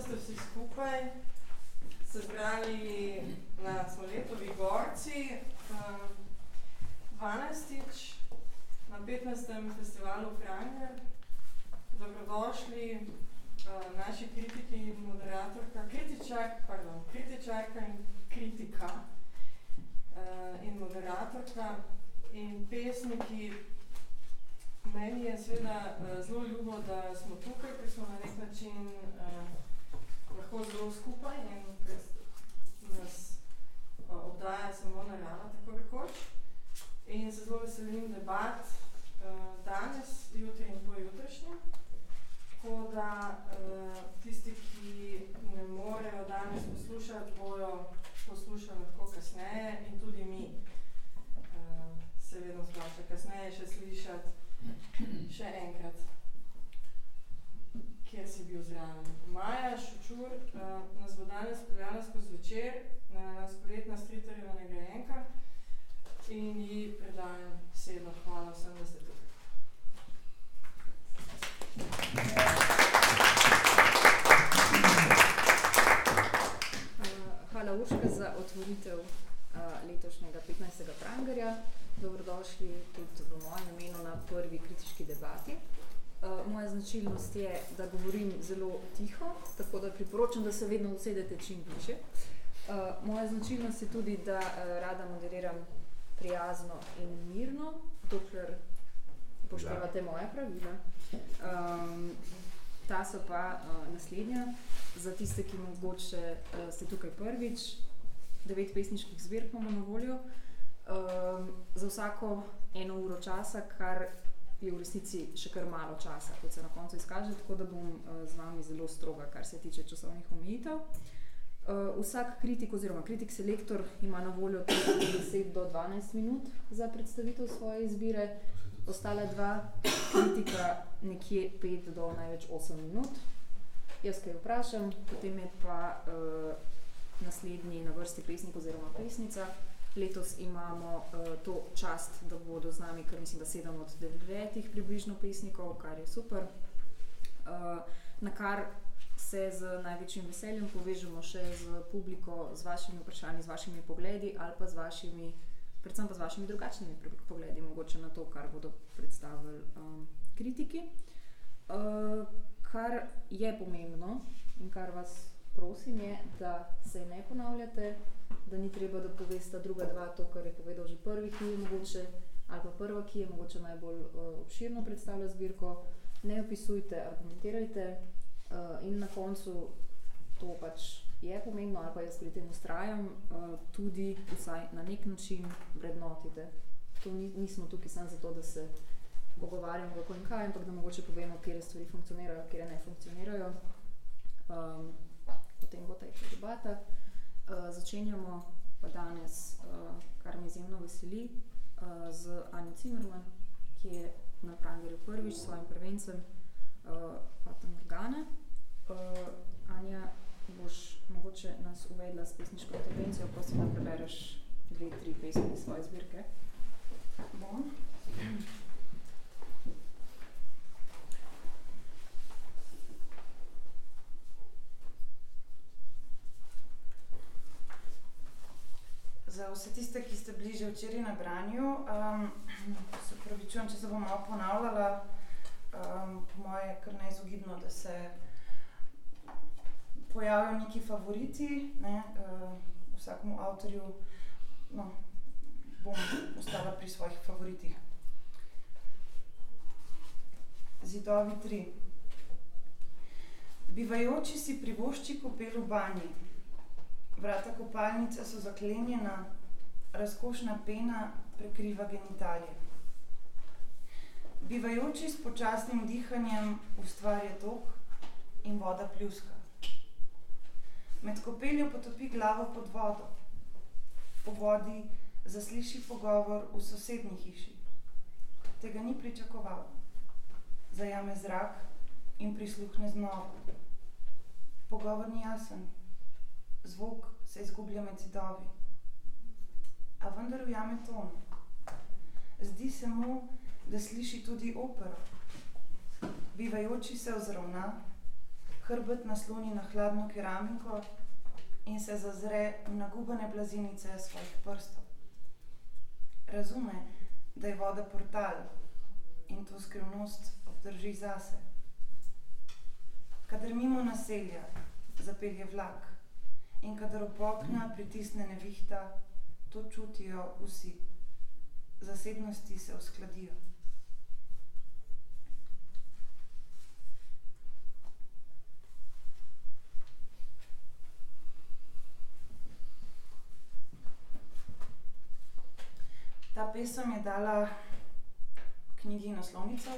da ste vsi skupaj se zbrali na Smoletovi gorci. Um, 12. na 15. festivalu Franger. Dobrodošli uh, naši kritiki in moderatorka, kritičar, pardon, kritičarka in kritika uh, in moderatorka in pesniki. Meni je seveda uh, zelo ljubo, da smo tukaj, ker smo na nek način uh, lahko zelo skupaj in nas obdaja samo narava, tako rekoč. In se zelo veselim debat danes, jutri in pojutrišnjem. Tako da tisti, ki ne morejo danes poslušati, bojo poslušali lahko kasneje in tudi mi se vedno splača kasneje še slišati še enkrat, kjer si bil zraven. Maja Šučur uh, nas bo danes peljala skozi večer na spoletna stritarjeva nagrajenka in ji predajam besedo. Hvala vsem, da ste tukaj. Hvala Urška za otvoritev uh, letošnjega 15. Prangerja. Dobrodošli tudi v mojem imenu na prvi kritiški debati. Uh, moja značilnost je, da govorim zelo tiho, tako da priporočam, da se vedno usedete čim bliže. Uh, moja značilnost je tudi, da uh, rada moderiram prijazno in mirno, dokler upoštevate moje pravila. Um, ta so pa uh, naslednja, za tiste, ki mogoče uh, ste tukaj prvič, devet pesniških zbirk imamo na voljo, um, za vsako eno uro časa, kar je v resnici še kar malo časa, kot se na koncu izkaže, tako da bom uh, z vami zelo stroga, kar se tiče časovnih omejitev. Uh, vsak kritik oziroma kritik selektor ima na voljo 10 do 12 minut za predstavitev svoje izbire, ostale dva kritika nekje 5 do največ 8 minut. Jaz kaj vprašam, potem je pa uh, naslednji na vrsti pesnik oziroma pesnica. Letos imamo uh, to čast, da bodo z nami, kar mislim, da sedem od devetih približno pesnikov, kar je super. Uh, na kar se z največjim veseljem povežemo še z publiko, z vašimi vprašanji, z vašimi pogledi ali pa z vašimi, predvsem pa z vašimi drugačnimi pogledi, mogoče na to, kar bodo predstavili um, kritiki. Uh, kar je pomembno in kar vas prosim, je, da se ne ponavljate, da ni treba, da poveste druga dva to, kar je povedal že prvi, ki je mogoče, ali pa prva, ki je mogoče najbolj uh, obširno predstavlja zbirko. Ne opisujte, argumentirajte uh, in na koncu to pač je pomembno, ali pa jaz pri tem ustrajam, uh, tudi vsaj na nek način vrednotite. To ni, nismo tukaj samo zato, da se pogovarjamo, kako in kaj, ampak da mogoče povemo, kje stvari funkcionirajo, kje ne funkcionirajo. Um, potem bo tekla debata. Uh, začenjamo pa danes, uh, kar me izjemno veseli, uh, z Anjo Cimerman, ki je na Prangerju prvič s svojim prvencem uh, Fatem Organe. Uh, Anja, boš mogoče nas uvedla s pesniško intervencijo, prosim, da prebereš dve, tri pesmi iz svoje zbirke. Bom. Za vse tiste, ki ste bili že včeraj na branju, um, se pravičujem, če se bom malo ponavljala, um, po moje je kar neizogibno, da se pojavijo neki favoriti, ne, uh, vsakemu avtorju no, bom ostala pri svojih favoritih. Zidovi 3. Bivajoči si privošči kopel v banji. Vrata kopalnice so zaklenjena, razkošna pena prekriva genitalije. Bivajoči s počasnim dihanjem ustvarja tok in voda pljuska. Med kopeljo potopi glavo pod vodo. Po vodi zasliši pogovor v sosednji hiši. Tega ni pričakoval. Zajame zrak in prisluhne znova. Pogovor ni jasen. Zvok se izgublja med zidovi. A vendar ujame ton. Zdi se mu, da sliši tudi opero. Bivajoči se ozravna, hrbet nasloni na hladno keramiko in se zazre v nagubane blazinice svojih prstov. Razume, da je voda portal in to skrivnost obdrži zase. Kadar mimo naselja zapelje vlak in kadar ob okna pritisne nevihta, to čutijo vsi. Zasebnosti se uskladijo. Ta pesem je dala knjigi naslovnico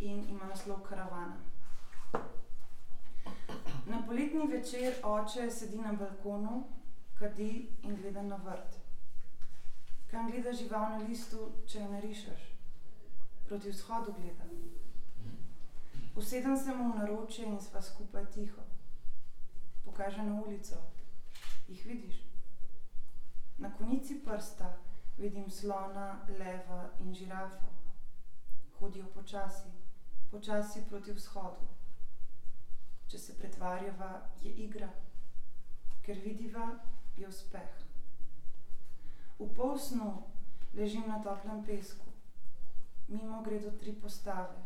in ima naslov Karavana. Na poletni večer oče sedi na balkonu, kadi in gleda na vrt. Kam gleda žival na listu, če jo narišeš? Proti vzhodu gleda. Usedem se mu v naročje in sva skupaj tiho. Pokaže na ulico. Jih vidiš? Na konici prsta vidim slona, leva in žirafo. Hodijo počasi, počasi proti vzhodu. Če se pretvarjava, je igra, ker vidiva, je uspeh. V polsnu ležim na toplem pesku, mimo gredo tri postave.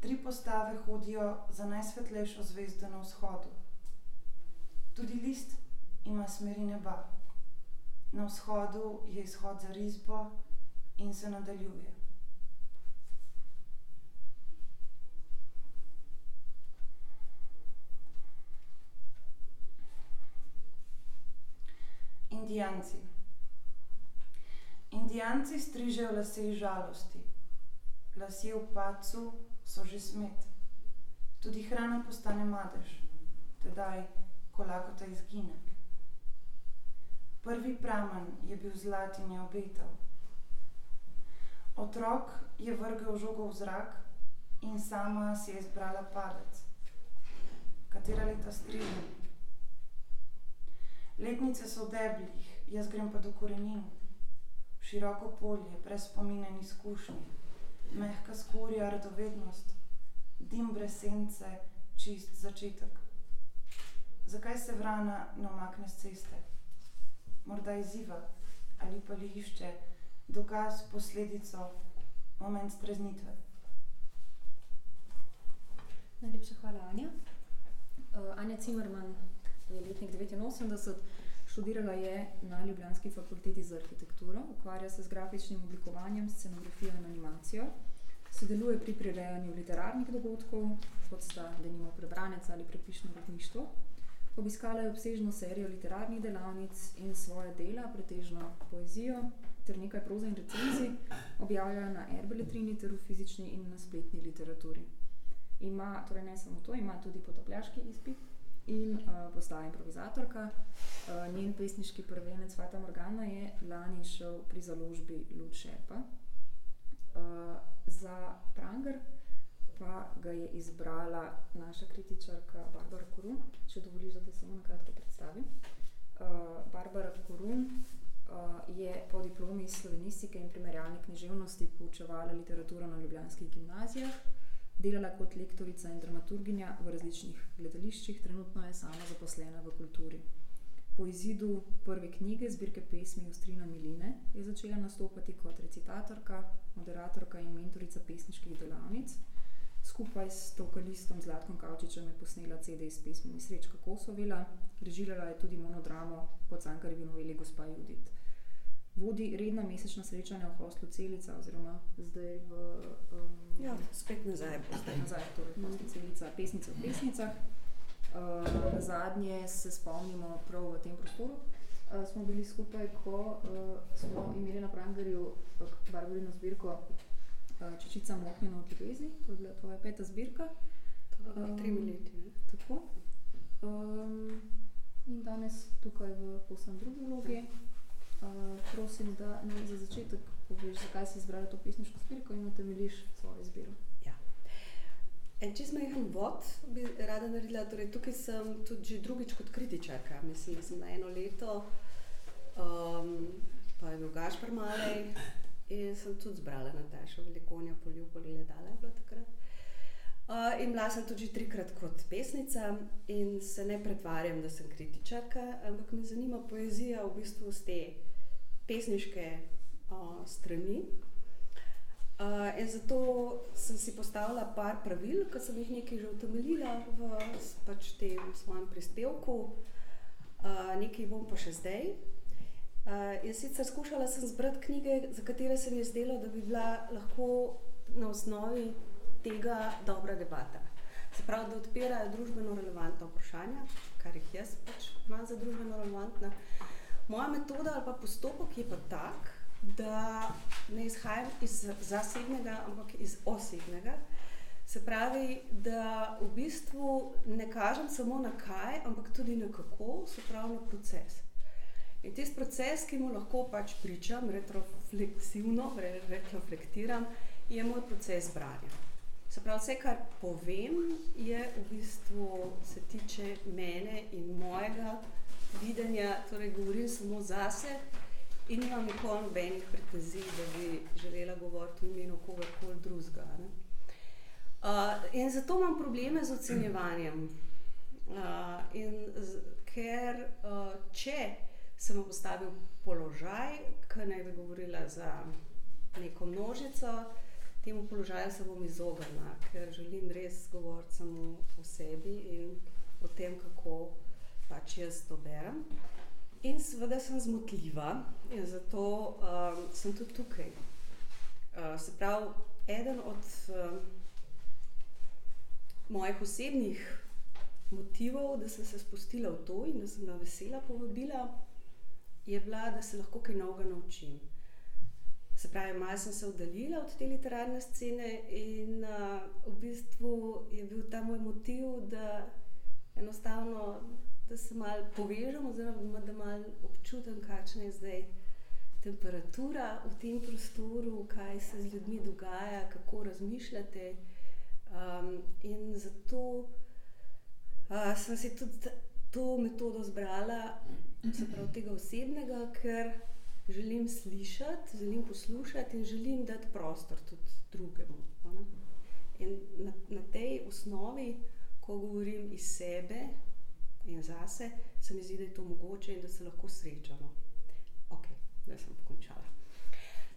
Tri postave hodijo za najsvetlejšo zvezdo na vzhodu. Tudi list ima smeri neba. Na vzhodu je izhod za risbo in se nadaljuje. Indijanci. Indijanci strižejo lase iz žalosti. Lasje v pacu so že smet. Tudi hrana postane madež, tedaj, ko lakota izgine. Prvi pramen je bil zlat in je obetal. Otrok je vrgel žogo v zrak in sama si je izbrala palec. Katera leta strižem? Letnice so deblih, jaz grem pa do korenin. Široko polje, brez spomina in izkušnje, mehka skorja, radovednost, dim brez sence, čist začetek. Zakaj se vrana ne omakne z ceste? Morda izziva ali pa li išče dokaz, posledico, moment streznitve. Najlepša hvala, Anja. Uh, Anja Cimerman je letnik 89, študirala je na Ljubljanski fakulteti za arhitekturo, ukvarja se z grafičnim oblikovanjem, scenografijo in animacijo, sodeluje pri prirejanju literarnih dogodkov, kot sta denimo prebranec ali prepišno uredništvo. Obiskala je obsežno serijo literarnih delavnic in svoje dela, pretežno poezijo, ter nekaj proze in recenzij, objavljajo na erbeletrini ter v fizični in na spletni literaturi. Ima, torej ne samo to, ima tudi potapljaški izpit in uh, postaja improvizatorka. Uh, njen pesniški prvenec Fata Morgana je lani šel pri založbi Lud Šerpa. Uh, za Pranger pa ga je izbrala naša kritičarka Barbara Korun, če dovoliš, da te samo na kratko predstavim. Uh, Barbara Korun uh, je po diplomi iz slovenistike in primerjalne književnosti poučevala literaturo na ljubljanskih gimnazijah, delala kot lektorica in dramaturginja v različnih gledališčih, trenutno je sama zaposlena v kulturi. Po izidu prve knjige, zbirke pesmi Ostrina Miline, je začela nastopati kot recitatorka, moderatorka in mentorica pesniških delavnic. Skupaj s vokalistom Zlatkom Kavčičem je posnela CD s pesmimi Srečka Kosovila, režirala je tudi monodramo po Cankarjevi noveli Gospa Judit. Vodi redna mesečna srečanja v hostlu Celica, oziroma zdaj v. Um, Ja, spet nazaj. Zdaj nazaj, torej v hostlu Celica, pesnice v pesnicah. Uh, zadnje se spomnimo prav v tem prostoru. Uh, smo bili skupaj, ko uh, smo imeli na Prangerju barbarino zbirko uh, Čečica Mohnjena od ljubezni, to je bila tvoja peta zbirka. To je tremi leti. Ne? Tako. Um, in danes tukaj v povsem drugi vlogi. Uh, prosim, da nam za začetek poveš, zakaj si izbrala to pesniško zbirko in utemeljiš svojo izbiro. En čez majhen vod bi rada naredila. Torej, tukaj sem tudi že drugič kot kritičarka. Mislim, da sem na eno leto, um, pa je bil Gašpar Malej in sem tudi zbrala Natašo Velikonja, Poljub, gledala je bilo takrat. Uh, in bila sem tudi trikrat kot pesnica, in se ne pretvarjam, da sem kritičarka, ampak me zanima poezija v bistvu z te pesniške uh, strani. Uh, in zato sem si postavila par pravil, ki sem jih nekaj že utemeljila v pač tem svojem prispevku, uh, nekaj bom pa še zdaj. Uh, in sicer skušala sem zbrati knjige, za katere se mi je zdelo, da bi bila lahko na osnovi tega dobra debata. Se pravi, da odpirajo družbeno relevantna vprašanja, kar jih jaz pač imam za družbeno relevantna. Moja metoda ali pa postopek je pa tak, da ne izhajam iz zasebnega, ampak iz osebnega. Se pravi, da v bistvu ne kažem samo na kaj, ampak tudi na kako, se pravi na proces. In tisti proces, ki mu lahko pač pričam, retrofleksivno, retroflektiram, je moj proces branja. Se pravi, vse, kar povem, je v bistvu se tiče mene in mojega videnja, torej govorim samo zase in nimam nikoli nobenih pretenzij, da bi želela govoriti v imenu kogarkoli drugega. Uh, in zato imam probleme z ocenjevanjem. Uh, in z, ker uh, če sem postavil položaj, ki naj bi govorila za neko množico, temu položaju se bom izognila, ker želim res govoriti samo o sebi in o tem, kako pač jaz to berem. In seveda sem zmotljiva in zato um, sem tudi tukaj. Uh, se pravi, eden od um, mojih osebnih motivov, da sem se spustila v to in da sem bila vesela povabila, je bila, da se lahko kaj novega naučim. Se pravi, malo sem se oddaljila od te literarne scene in uh, v bistvu je bil ta moj motiv, da enostavno da se malo povežem, oziroma da malo občutim, kakšna je zdaj temperatura v tem prostoru, kaj se z ljudmi dogaja, kako razmišljate. Um, in zato uh, sem si tudi to metodo zbrala, se pravi, tega osebnega, ker želim slišati, želim poslušati in želim dati prostor tudi drugemu. In na, na tej osnovi, ko govorim iz sebe in zase, se mi zdi, da je to mogoče in da se lahko srečamo. Ok, zdaj sem pokončala.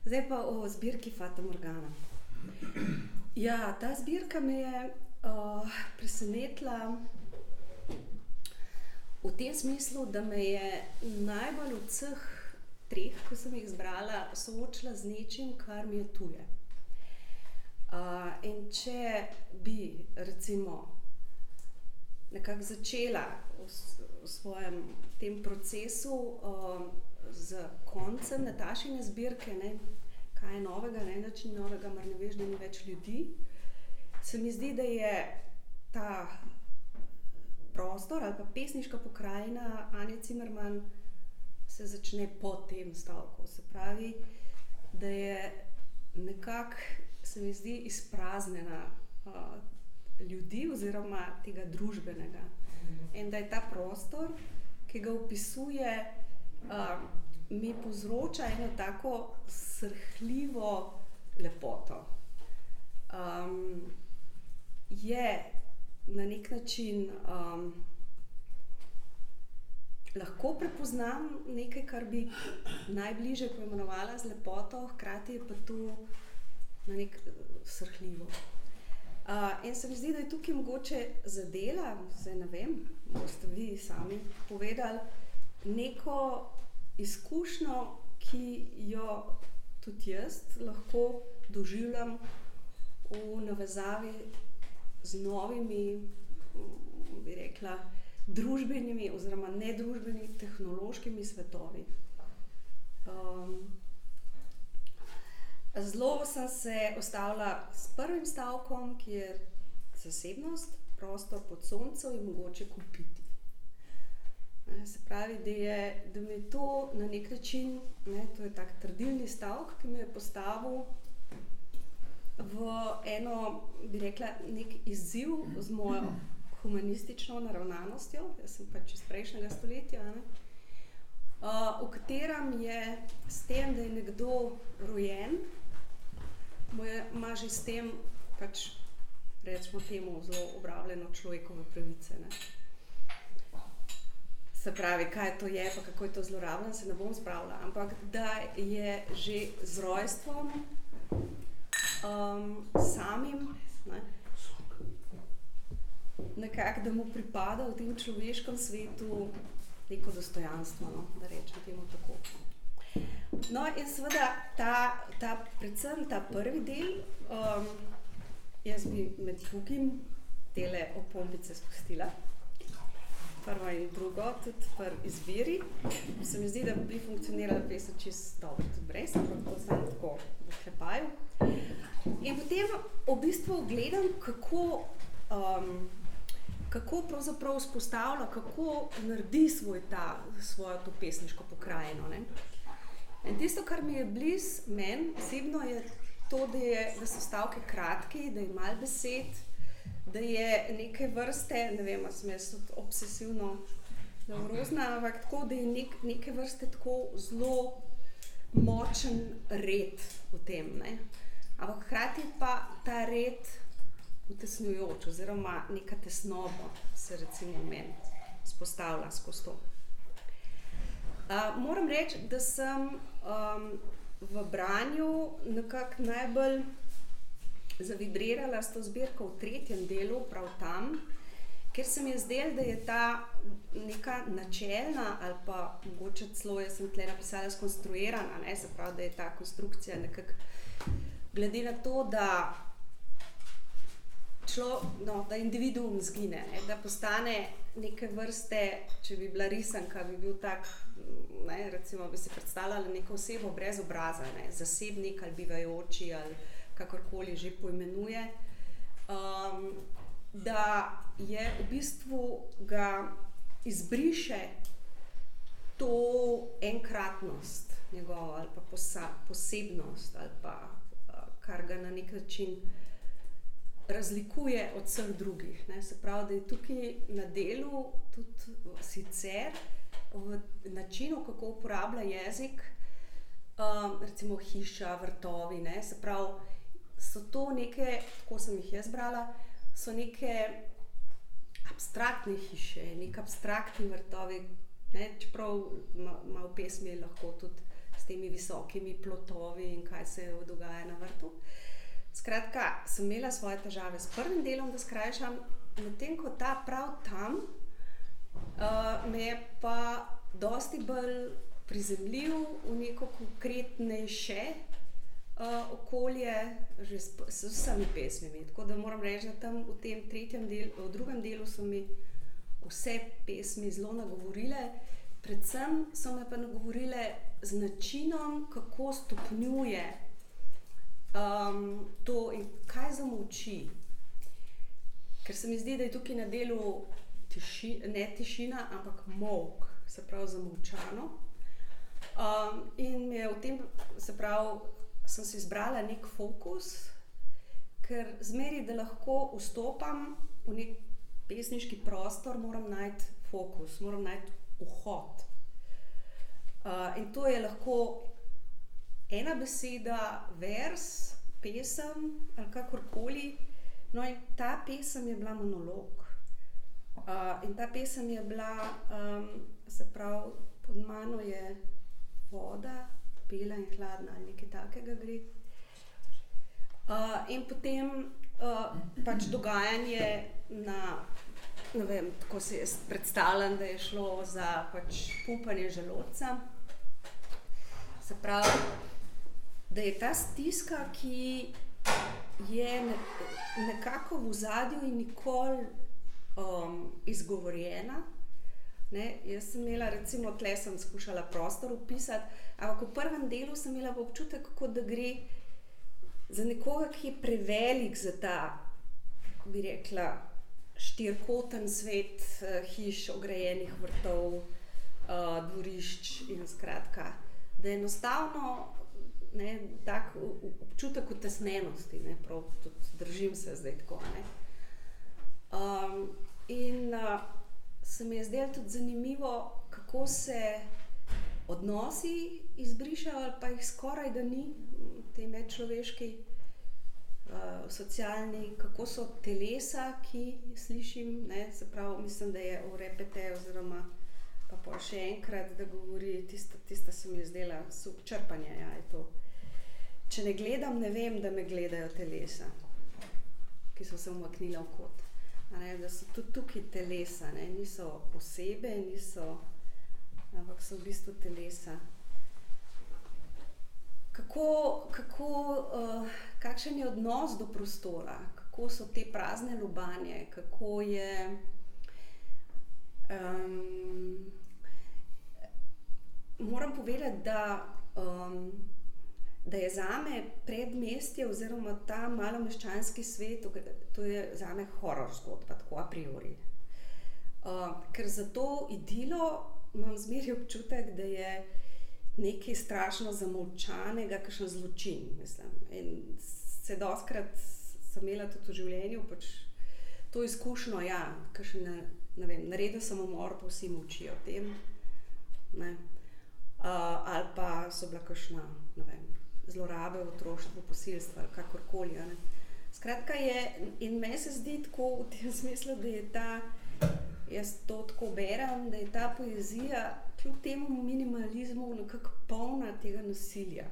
Zdaj pa o zbirki Fata Morgana. Ja, ta zbirka me je uh, presenetila v tem smislu, da me je najbolj od vseh treh, ko sem jih izbrala, soočila z nečim, kar mi je tuje. Uh, in če bi, recimo, nekako začela v, v svojem tem procesu uh, z koncem Natašine zbirke, ne, kaj je novega, ne način novega, mar ne veš, da ni več ljudi, se mi zdi, da je ta prostor ali pa pesniška pokrajina Anja Cimerman se začne po tem stavku. Se pravi, da je nekako, se mi zdi, izpraznjena uh, ljudi oziroma tega družbenega. In da je ta prostor, ki ga opisuje, uh, mi povzroča eno tako srhljivo lepoto. Um, je na nek način. Um, lahko prepoznam nekaj, kar bi najbližje poimenovala z lepoto, hkrati je pa to na nek srhljivo. Uh, in se mi zdi, da je tukaj mogoče zadela, zdaj ne vem, boste vi sami povedali, neko izkušnjo, ki jo tudi jaz lahko doživljam v navezavi z novimi, bi rekla, družbenimi oziroma nedružbenimi tehnološkimi svetovi. Um, zelo sem se ustavila s prvim stavkom, ki je zasebnost, prostor pod soncem in mogoče kupiti. Se pravi, da, je, da mi je to na nek način, ne, to je tak trdilni stavek, ki me je postavil v eno, bi rekla, nek izziv z mojo humanistično naravnanostjo, jaz sem pač iz prejšnjega stoletja, ne, v katerem je s tem, da je nekdo rojen, ima že s tem pač rečemo temu, zelo obravljeno človekove pravice. Ne. Se pravi, kaj to je, pa kako je to zlorabljeno, se ne bom spravila. Ampak da je že z rojstvom um, samim, ne, nekako, da mu pripada v tem človeškem svetu neko dostojanstvo, no, da rečem temu tako. No, in seveda, ta, ta, predvsem ta prvi del, um, jaz bi med drugim tele opombice spustila. Prvo in drugo, tudi pri izbiri. Se mi zdi, da bi funkcionirala pesem čisto dobro, tudi brez, ampak to znam tako v klepaju. In potem v bistvu gledam, kako um, kako pravzaprav vzpostavlja, kako naredi svoj ta, svojo to pesniško pokrajino. Ne? In tisto, kar mi je blizu meni osebno, je to, da, je, da so stavke kratke, da je malo besed, da je neke vrste, ne vem, sem jaz obsesivno neurozna, ampak tako, da je nek, neke vrste tako zelo močen red v tem. Ne? Ampak hkrati pa ta red utesnjujoč, oziroma neka tesnoba se recimo meni spostavlja skozi to. Uh, moram reči, da sem um, v branju nekako najbolj zavibrirala s to zbirko v tretjem delu, prav tam, ker se mi je zdelo, da je ta neka načelna ali pa mogoče celo, jaz sem tle napisala, skonstruirana, ne, se pravi, da je ta konstrukcija nekako glede na to, da šlo, no, da individuum zgine, ne, da postane neke vrste, če bi bila risanka, bi bil tak, ne, recimo, bi si predstavljala neko osebo brez obraza, ne, zasebnik ali bivajoči ali kakorkoli že poimenuje. Um, da je v bistvu ga izbriše to enkratnost njegovo ali pa posa, posebnost ali pa uh, kar ga na nek način razlikuje od vseh drugih. Ne? Se pravi, da je tukaj na delu tudi sicer v načinu, kako uporablja jezik, um, recimo hiša, vrtovi. Ne? Se pravi, so to neke, tako sem jih jaz brala, so neke abstraktne hiše, nek abstraktni vrtovi. Ne? Čeprav ima v pesmi lahko tudi s temi visokimi plotovi in kaj se dogaja na vrtu. Skratka, sem imela svoje težave s prvim delom, da skrajšam, medtem ko ta prav tam uh, me je pa dosti bolj prizemljiv v neko konkretnejše uh, okolje, že s, s vsemi pesmimi. Tako da moram reči, da tam v tem tretjem delu, v drugem delu so mi vse pesmi zelo nagovorile. Predvsem so me pa nagovorile z načinom, kako stopnjuje um, to kaj zamoči. Ker se mi zdi, da je tukaj na delu tiši, ne tišina, ampak mok, se pravi zamolčano. Um, in v tem, se pravi, sem si izbrala nek fokus, ker zmeri, da lahko vstopam v nek pesniški prostor, moram najti fokus, moram najti vhod. Uh, in to je lahko ena beseda, vers, pesem ali kakorkoli. No, in ta pesem je bila monolog. Uh, in ta pesem je bila, um, se pravi, pod mano je voda, bela in hladna, ali nekaj takega gre. Uh, in potem uh, pač dogajanje na, ne vem, tako se jaz predstavljam, da je šlo za pač pumpanje želodca. Se pravi, da je ta stiska, ki je nekako v zadju in nikoli um, izgovorjena. Ne, jaz sem imela, recimo, tle sem skušala prostor opisati, ampak v prvem delu sem imela občutek, kot da gre za nekoga, ki je prevelik za ta, kako bi rekla, štirikoten svet uh, hiš, ograjenih vrtov, uh, dvorišč in skratka, da je enostavno ne, tak občutek utesnenosti, ne, prav, tudi držim se zdaj tako. Um, in uh, se mi je zdelo tudi zanimivo, kako se odnosi izbrišajo, ali pa jih skoraj da ni, te medčloveški uh, socialni, kako so telesa, ki slišim. Ne, se pravi, mislim, da je v repete, oziroma pol še enkrat, da govori, tista, tista se mi je zdela, su, črpanje. Ja, je to. Če ne gledam, ne vem, da me gledajo telesa, ki so se umaknila v kot. Ne, da so tudi tukaj telesa, ne, niso osebe, niso, ampak so v bistvu telesa. Kako, kako, uh, kakšen je odnos do prostora, kako so te prazne lubanje, kako je. Um, moram povedati, da, um, da je za me predmestje oziroma ta malomeščanski svet, to je za me horor zgodba, tako a priori. Uh, ker za to idilo imam zmeraj občutek, da je nekaj strašno zamolčanega, kakšen zločin. Mislim. In se doskrat sem imela tudi v življenju pač to izkušnjo, ja, kakšen, ne vem, naredil sem umor, pa vsi molčijo o tem. Ne. Uh, ali pa so bila kakšna vem, zlorabe v otroštvu, posilstva ali kakorkoli. Skratka, je, in meni se zdi tako v tem smislu, da je ta, jaz to tako berem, da je ta poezija kljub temu minimalizmu nekako polna tega nasilja.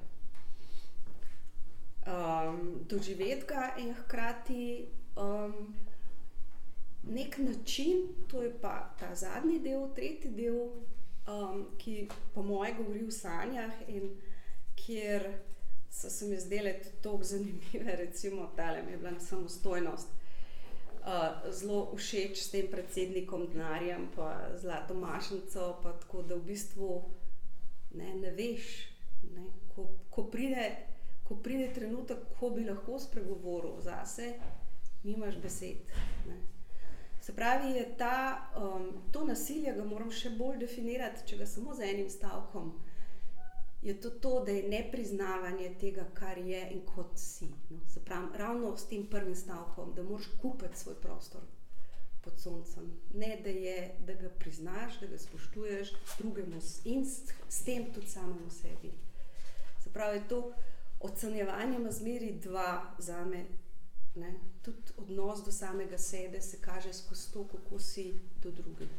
Um, doživeti ga in hkrati um, nek način, to je pa ta zadnji del, tretji del, um, ki po mojem govori o sanjah in kjer so se mi zdele tako zanimive, recimo tale mi je bila samostojnost. Uh, zelo všeč s tem predsednikom denarjem, pa zlato mašnico, pa tako da v bistvu ne, ne veš, ne, ko, ko, pride, ko pride trenutek, ko bi lahko spregovoril zase, nimaš besed. Ne. Se pravi, je ta, um, to nasilje, ga moram še bolj definirati, če ga samo z enim stavkom. Je to, to, da je nepriznavanje tega, kar je in kot si. No. Se pravi, ravno s tem prvim stavkom, da moraš kupiti svoj prostor pod soncem. Ne, da, je, da ga priznaš, da ga spoštuješ drugemu in s, s tem tudi samemu sebi. Se pravi, to ocenjevanje ima zmeri dva za me. Ne? Tudi odnos do samega sebe se kaže skozi to, kako si do drugega.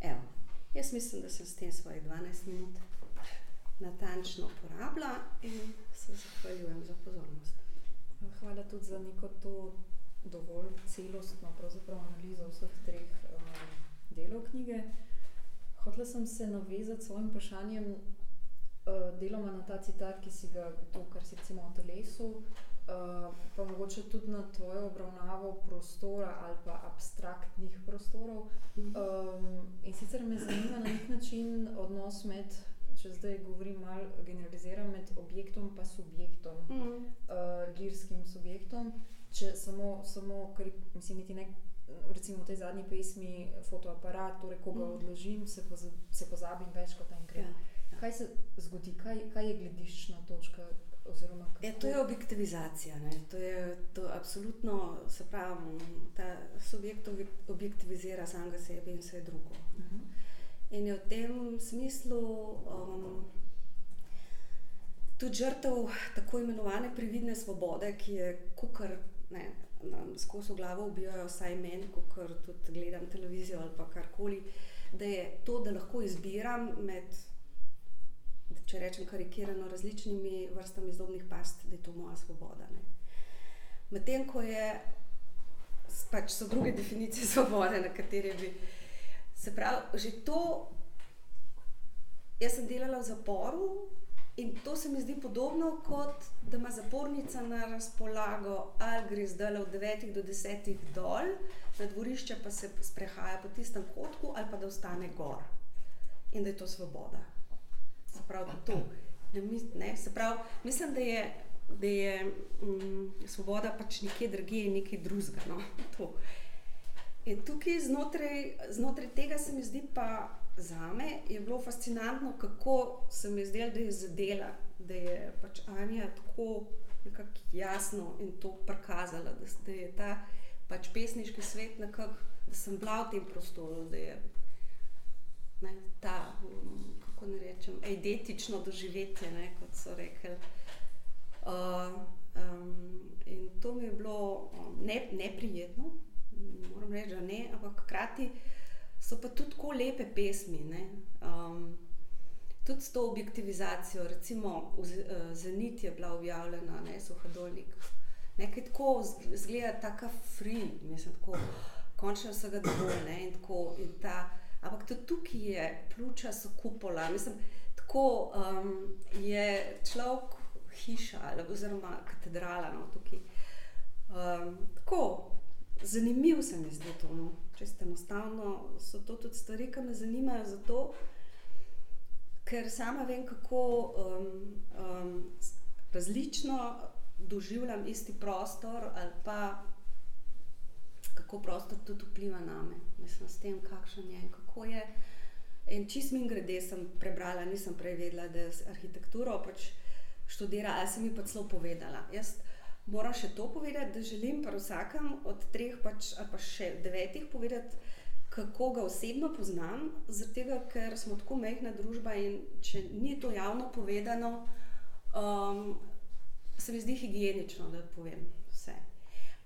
Evo, jaz mislim, da sem s tem svoje 12 minut natančno porabila in se zahvaljujem za pozornost. Hvala tudi za neko to dovolj celostno analizo vseh treh um, delov knjige. Hotela sem se navezati s svojim vprašanjem, uh, deloma na ta citat, ki si ga, to, kar si recimo o telesu, uh, pa mogoče tudi na tvojo obravnavo prostora ali pa abstraktnih prostorov. Um, in sicer me zanima na nek način odnos med če zdaj govorim malo generaliziram med objektom in subjektom, mm. uh, lirskim subjektom. Če samo, samo kar mislim, niti ne. Recimo v tej zadnji pesmi, fotoaparat, torej ko ga mm. odložim, se, poza, se pozabim več kot enkrat. Ja, ja. Kaj se zgodi, kaj, kaj je glediščna točka? Ja, to je objektivizacija. Ne? To je to absolutno, se pravi, ta subjekt objektivizira samega sebe in vse drugo. Uh mhm. -huh. In je v tem smislu um, tudi žrtev tako imenovane previdne svobode, ki je kukar, ne, skozi glavo ubijajo, vsaj meni, kukar tudi gledam televizijo ali pa karkoli, da je to, da lahko izbiram med, če rečem karikirano, različnimi vrstami zdobnih past, da je to moja svoboda. Medtem ko je, pač so druge definicije svobode, na katere bi. Se pravi, že to, jaz sem delala v zaporu in to se mi zdi podobno, kot da ima zapornica na razpolago, ali gre zdaj od 9 do 10 dol, na dvorišče pa se sprehaja po tistem kotku, ali pa da ostane gor in da je to svoboda. Pravi, to. Ne, se pravi, mislim, da je, da je um, svoboda pač nekje drugje in nekaj drugega. No? In tukaj znotraj, znotraj tega se mi zdi pa za me je bilo fascinantno, kako se mi zdelo, da je zadela, da je pač Anja tako jasno in to prikazala, da, da je ta pač pesniški svet nekako, da sem bila v tem prostoru, da je ne, ta, kako ne rečem, eidetično doživetje, ne, kot so rekli. Uh, um, in to mi je bilo um, ne, neprijetno, moram reči, da ne, ampak hkrati so pa tudi tako lepe pesmi. Um, tudi s to objektivizacijo, recimo Zenit je bila objavljena, ne Suhodolnik. Nekaj tako zgleda, tako free, mislim, tako končno vsega dovolj. In tako, in ta, ampak tudi tukaj je pljuča, so kupola. Mislim, tako um, je človek hiša ali oziroma katedrala. No, um, tako zanimiv se mi zdi to. No. Čisto enostavno so to tudi stvari, ki me zanimajo. Zato, ker sama vem, kako um, um, različno doživljam isti prostor, ali pa kako prostor tudi vpliva na me, mislim, s tem, kakšen je in kako je. In čist mi grede sem prebrala, nisem prej vedela, da je arhitekturo pač študirala, ali sem mi pa celo povedala. Jaz moram še to povedati, da želim pa vsakem od treh pač, ali pa še devetih povedati, kako ga osebno poznam, zato ker smo tako mehna družba in če ni to javno povedano, um, se mi zdi higienično, da povem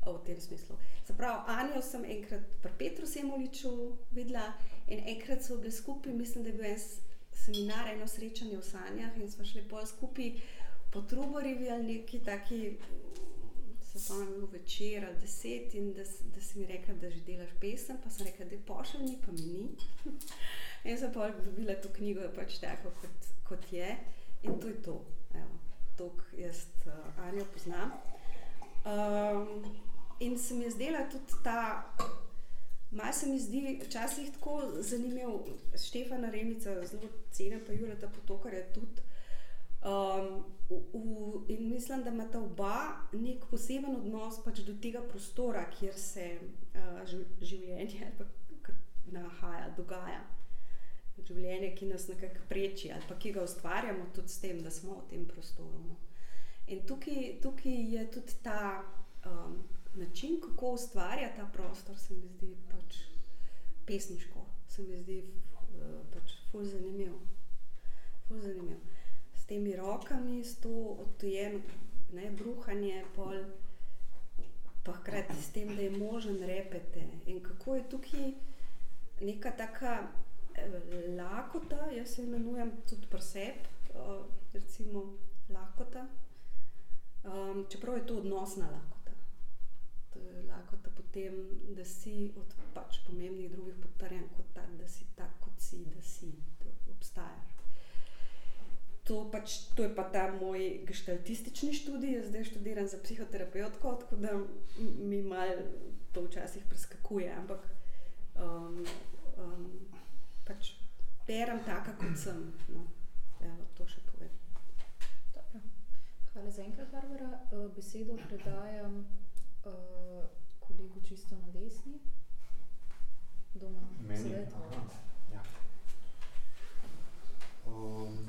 v tem smislu. Zaprav, Anijo sem enkrat pri Petru Semoliču videla in enkrat so bili skupaj, mislim, da je bil en seminar, eno srečanje v sanjah in smo šli pol skupaj po Truborivi ali neki taki, se spomnim, večer ali deset in da, da si mi rekla, da že delaš pesem, pa sem rekla, da je pošeljni, pa mi ni. in sem pa dobila to knjigo, pač tako kot, kot je in to je to. Evo, tok jaz uh, Anijo poznam. Um, in se mi je zdela tudi ta, malo se mi zdi, včasih tako zanimiv, Štefana Remica, zelo cena, pa Jureta Potokar je tudi. Um, v, v, in mislim, da imata oba nek poseben odnos pač do tega prostora, kjer se uh, življenje nahaja, dogaja. Življenje, ki nas nekako preči ali pa ki ga ustvarjamo tudi s tem, da smo v tem prostoru. No. In tukaj, tukaj je tudi ta um, način, kako ustvarja ta prostor, se mi zdi pač pesniško, se mi zdi uh, pač fulj zanimiv. Ful zanimiv. S temi rokami, s to odtojeno bruhanje, pol, pa hkrati s tem, da je možen repete. In kako je tukaj neka taka eh, lakota, jaz se imenujem tudi presep, recimo lakota. Um, čeprav je to odnosna lakota lakota potem, da si od pač pomembnih drugih potrjen kot ta, da si tak, kot si, da si, da obstajaš. To, pač, to je pa ta moj gestaltistični študij, jaz zdaj študiram za psihoterapevtko, tako da mi malo to včasih preskakuje, ampak um, um, pač berem taka, kot sem. No. Evo, to še povem. Hvala za enkrat, Barbara. Besedo predajam uh, kolegu čisto na desni, doma na svetu. Ja. Um,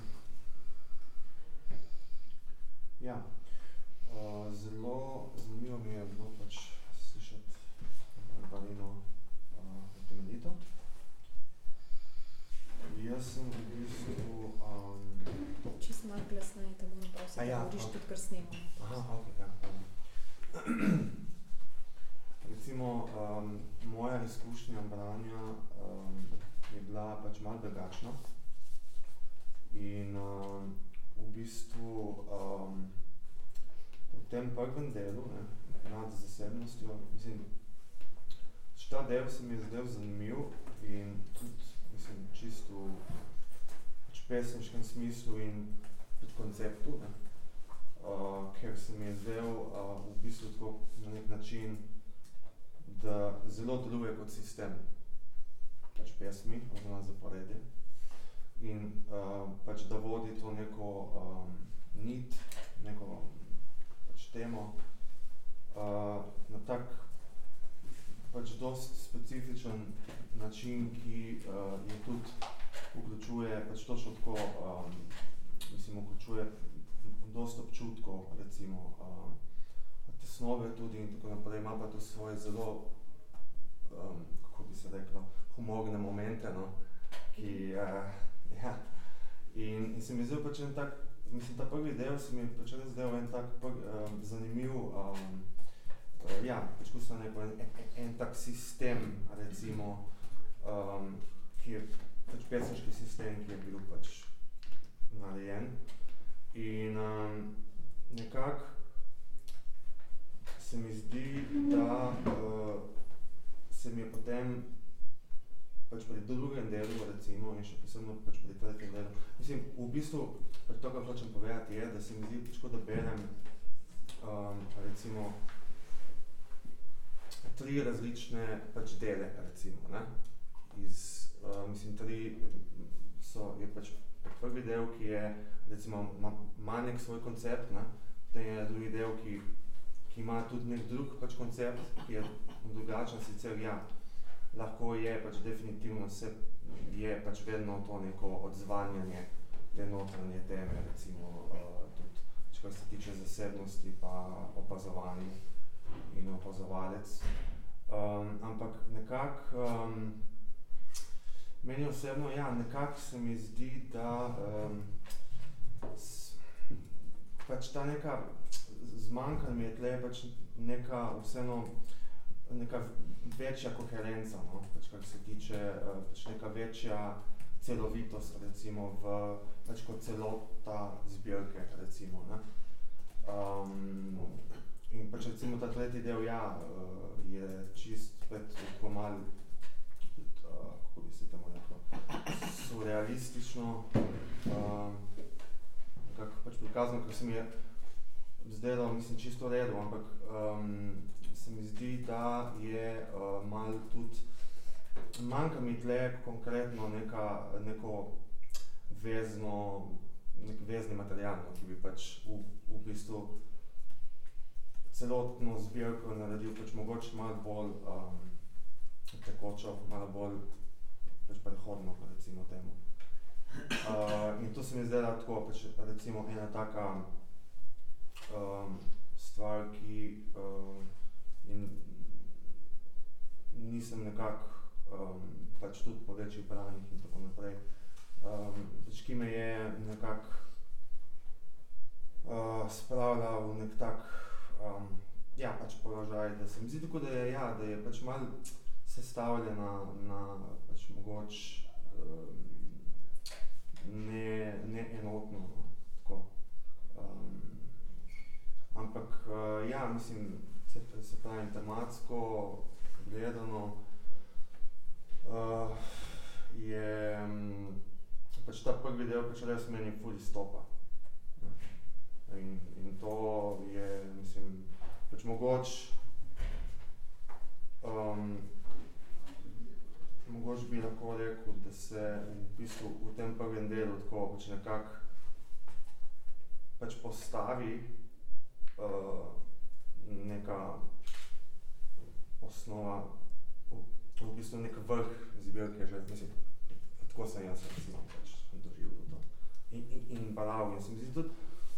ja. Uh, zelo zanimivo mi je bilo pač slišati Barbarino uh, temeljito. Jaz sem v bistvu... Um, Čisto malo glasneje, te moram prositi, da ja, govoriš tudi, kar snemamo. Aha, ok, ja. Recimo, um, moja izkušnja branja um, je bila pač malo drugačna. In um, v bistvu um, v tem prvem delu, ne, nad zasebnostjo, mislim, ta del se mi je zdel zanimiv in tudi, mislim, čisto v pač pesniškem smislu in tudi konceptu, ne, uh, ker se mi je zdel uh, v bistvu tako na nek način da zelo deluje kot sistem pač pesmi, oziroma zaporedje. In uh, pač da vodi to neko um, nit, neko pač temo uh, na tak pač dost specifičen način, ki uh, je tudi vključuje pač točno tako, um, mislim, vključuje dost občutkov, recimo, uh, tesnobe tudi in tako naprej, ima pa to svoje zelo, um, kako bi se reklo, humorne momente, no, ki, uh, ja, in, in se mi zdel pač en tak mislim, ta prvi del se mi je pač res zdel en tak pr, um, zanimiv, um, ja, pač ko sem rekel, en, en, en tak sistem, recimo, um, ki je pač pesniški sistem, ki je bil pač narejen. In um, nekako se mi zdi, da uh, se mi je potem pač pri drugem delu, recimo, in še posebno pač pri tretjem delu, mislim, v bistvu, pač to, kar hočem povedati, je, da se mi zdi, pač da berem, um, recimo, tri različne pač dele, recimo, ne, iz, uh, mislim, tri so, je pač prvi del, ki je, recimo, ma, ma nek svoj koncept, ne, potem je drugi del, ki ki ima tudi nek drug pač koncept, ki je drugačen sicer, ja, lahko je pač definitivno se, je pač vedno to neko odzvanjanje te notranje teme, recimo uh, tudi, če kar se tiče zasebnosti pa opazovanje in opazovalec. Um, ampak nekako, um, meni osebno, ja, nekako se mi zdi, da um, pač ta neka zmanjkalo mi je tle pač neka vseeno neka večja koherenca, no, pač kar se tiče eh, pač neka večja celovitost recimo v pač kot celota zbirke recimo, ne. Um, in pač recimo ta tretji del, ja, eh, je čist spet tako mal, tudi, uh, kako bi se temu rekel, surrealistično, uh, nekako pač prikazano, ker se mi je zdelo, mislim, čisto v redu, ampak um, se mi zdi, da je uh, malo tudi, manjka mi tle konkretno neka, neko vezno, nek vezni material, no, ki bi pač v, v bistvu celotno zbirko naredil pač mogoče malo bolj um, tekočo, malo bolj pač prehodno, recimo temu. Uh, in to se mi zdela tako, pač recimo ena taka um, stvar, ki um, nisem nekako um, pač tudi po večjih branjih in tako naprej, um, pač ki me je nekako uh, spravila v nek tak um, ja, pač položaj, da se mi zdi tako, da je, ja, da je pač malo sestavljena na pač mogoč um, ne, ne enotno, no, tako. Um, Ampak uh, ja, mislim, se, se pravi, tematsko gledano uh, je um, pač ta prvi del pač res meni ful stopa. In, in to je, mislim, pač mogoč, um, mogoč bi lahko rekel, da se v bistvu v tem prvem delu tako pač nekako pač postavi uh, neka osnova, v, v bistvu nek vrh zbirke, že mislim, tako sem jaz recimo pač doživel to. In, in, in bral, in se mi zdi tudi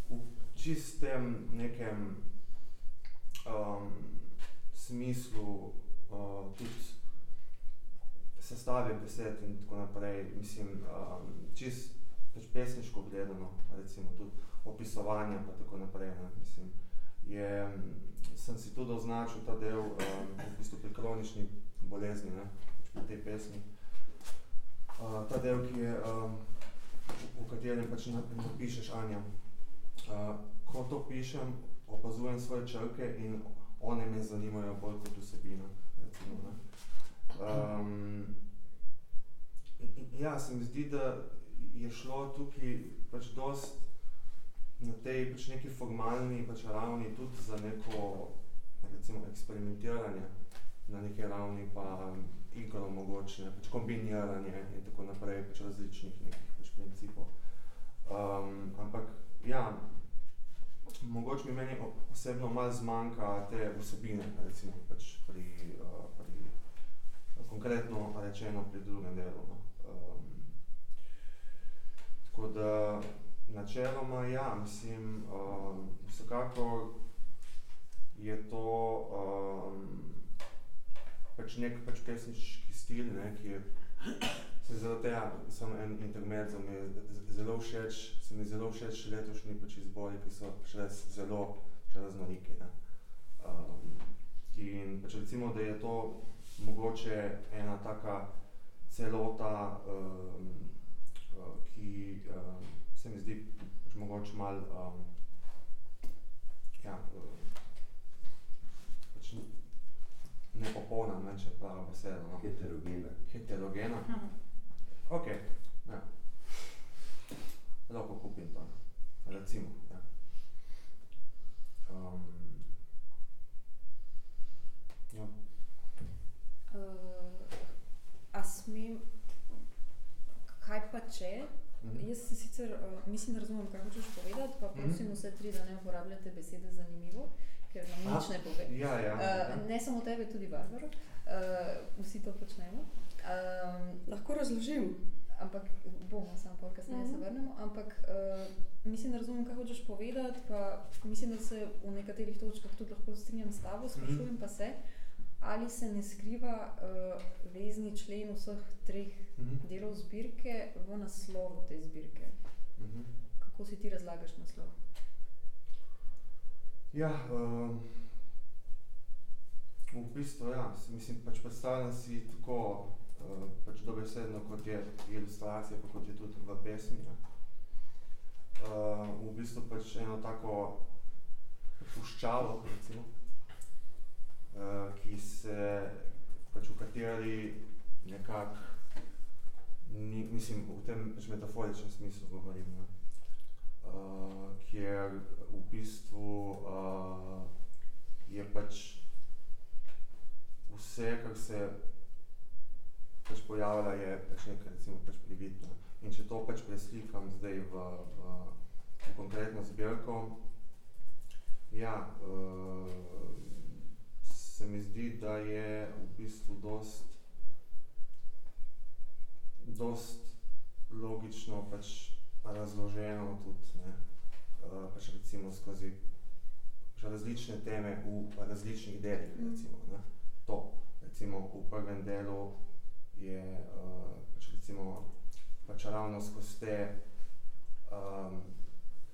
v čistem nekem um, smislu uh, tudi sestave besed in tako naprej, mislim, um, čist pač pesniško gledano, recimo tudi opisovanja pa tako naprej, ne, mislim, je, sem si tudi označil ta del um, v bistvu pri kronični bolezni, ne, pri tej pesmi. Uh, ta del, ki je, um, v katerem pač napišeš Anja. Uh, ko to pišem, opazujem svoje črke in one me zanimajo bolj kot vsebina, recimo, ne. Um, ja, se mi zdi, da je šlo tukaj pač dost na tej pač neki formalni pač ravni tudi za neko recimo eksperimentiranje na neki ravni pa igro mogoče, pač kombiniranje in tako naprej pač različnih nekih pač principov. Um, ampak ja, mogoče mi meni osebno malo zmanjka te vsebine, recimo pač pri, uh, pri konkretno rečeno pri drugem delu. No. Um, tako da Načeloma, ja, mislim, um, vsekakor je to um, pač nek pač pesniški stil, ne, ki je Se zaradi tega samo en intermezzo mi je zelo všeč, se mi zelo všeč letošnji pač izbori, ki so pač res zelo še raznoliki. Ne. Um, in pač recimo, da je to mogoče ena taka celota, um, uh, ki um, se mi zdi pač mogoče malo um, ja, um, pač nepopolna, ne, če prava beseda. No. Heterogena. Heterogena. Ok, ja. Lahko kupim to, recimo. Ja. Um, ja. Uh, a smem, kaj pa če? Mhm. Jaz se sicer uh, mislim, da razumem, kaj hočeš povedati, pa prosim Mhm. vse tri, da ne uporabljate besede zanimivo, ker nam nič ne pove. Ja, ja. Uh, ne samo tebe, tudi Barbaro. Uh, vsi to počnemo. Um, Lahko razložim. ampak bomo samo pol kasneje se Mhm. vrnemo. Ampak uh, mislim, da razumem, kaj hočeš povedati. Pa mislim, da se v nekaterih točkah tudi lahko strinjam s tabo, sprašujem pa se, ali se ne skriva uh, vezni člen vseh treh Mhm. delov zbirke v naslovu te zbirke. Mhm. Kako si ti razlagaš naslov? Ja, um, v bistvu ja, mislim, pač predstavljam si tako uh, pač dobesedno, kot je ilustracija, pa kot je tudi v pesmi. Ne. Uh, v bistvu pač eno tako puščavo, recimo, ki se, pač v kateri nekako, ni, mislim, v tem pač metaforičnem smislu govorim, ne. Uh, kjer v bistvu uh, je pač vse, kar se pač pojavlja, je pač nekaj recimo pač prividno. In če to pač preslikam zdaj v, v, v konkretno zbirko, ja, uh, se mi zdi, da je v bistvu dost, dost logično pač razloženo tudi, ne, uh, pač recimo skozi pač različne teme v različnih delih, Mm. recimo, ne. To, recimo v prvem delu je uh, pač recimo pač ravno skozi te um,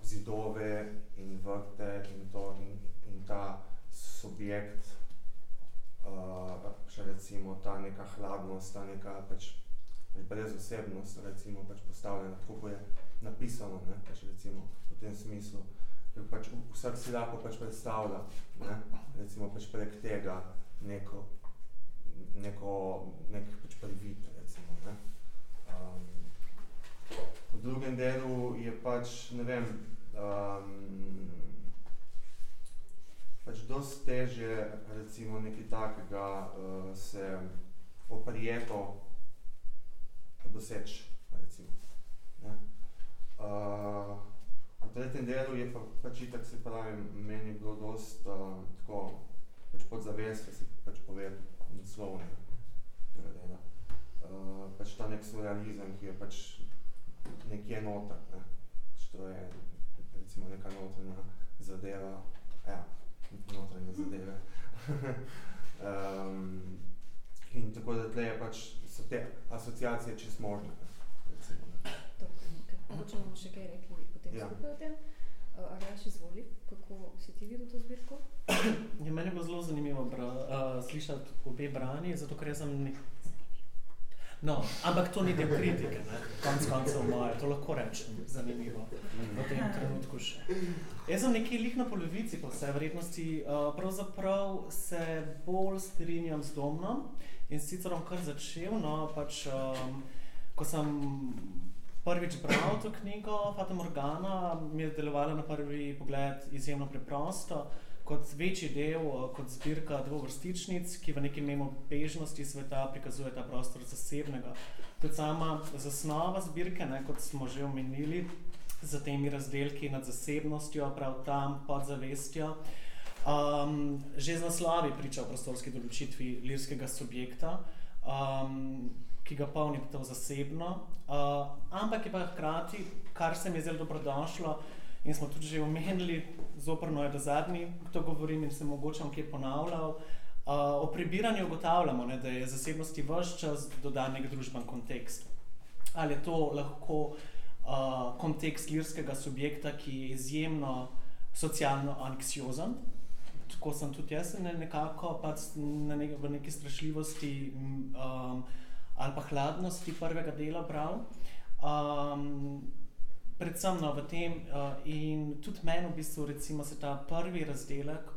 zidove in vrte in to in, in ta subjekt, uh, še recimo ta neka hladnost, ta neka pač brezosebnost recimo pač postavljena, tako kot je napisano, ne, pač recimo v tem smislu, ker pač vsak si lahko pač predstavlja, ne, recimo pač prek tega neko, neko, nek pač privid, recimo, ne. Um, v drugem delu je pač, ne vem, um, pač dosti težje recimo nekaj takega uh, se oprijeto doseči, recimo. Ne. Uh, v tretjem delu je pa pač itak, se pravi, meni bilo dosti uh, tako, pač podzavestno si pač povedal naslovne tega dela. Uh, pač ta nek surrealizem, ki je pač nekje noter, ne. Pač to je recimo neka notranja zadeva, ja, notranje zadeve. um, in tako da tle je pač, so te asociacije čisto možne, ne, recimo. Mogoče bomo še kaj rekli potem Ja. skupaj o tem. Uh, Aljaš, izvoli, kako si ti videl to zbirko? Ja, meni je bilo zelo zanimivo bra, uh, slišati obe brani, zato ker jaz sem. No, ampak to ni del kritike, ne? konc koncev moje, to lahko rečem, zanimivo v tem trenutku še. Jaz sem nekje lih na polovici po vsej vrednosti, uh, pravzaprav se bolj strinjam z Domnom in sicer bom kar začel, no, pač, um, ko sem prvič bral to knjigo Fata Morgana, mi je delovala na prvi pogled izjemno preprosto, kot večji del, eh, kot zbirka dvovrstičnic, ki v neki memo bežnosti sveta prikazuje ta prostor zasebnega. Tudi sama zasnova zbirke, ne, kot smo že omenili, z temi razdelki nad zasebnostjo, prav tam pod zavestjo. Um, že z naslovi priča o prostorski določitvi lirskega subjekta, um, ki ga polni to zasebno, uh, ampak je pa hkrati, kar se mi je zelo dobrodošlo, in smo tudi že omenili, zoprno je, da zadnji to govorim in se mogoče kje ponavljal. Uh, o prebiranju ugotavljamo, ne, da je zasebnosti vse čas dodan nek družben kontekst. ali je to lahko uh, kontekst lirskega subjekta, ki je izjemno socialno anksiozen. Tako sem tudi jaz ne, nekako pač na nek, v neki strašljivosti um, ali pa hladnosti prvega dela bral. Um, predvsem no, v tem, uh, in tudi meni v bistvu recimo, se ta prvi razdelek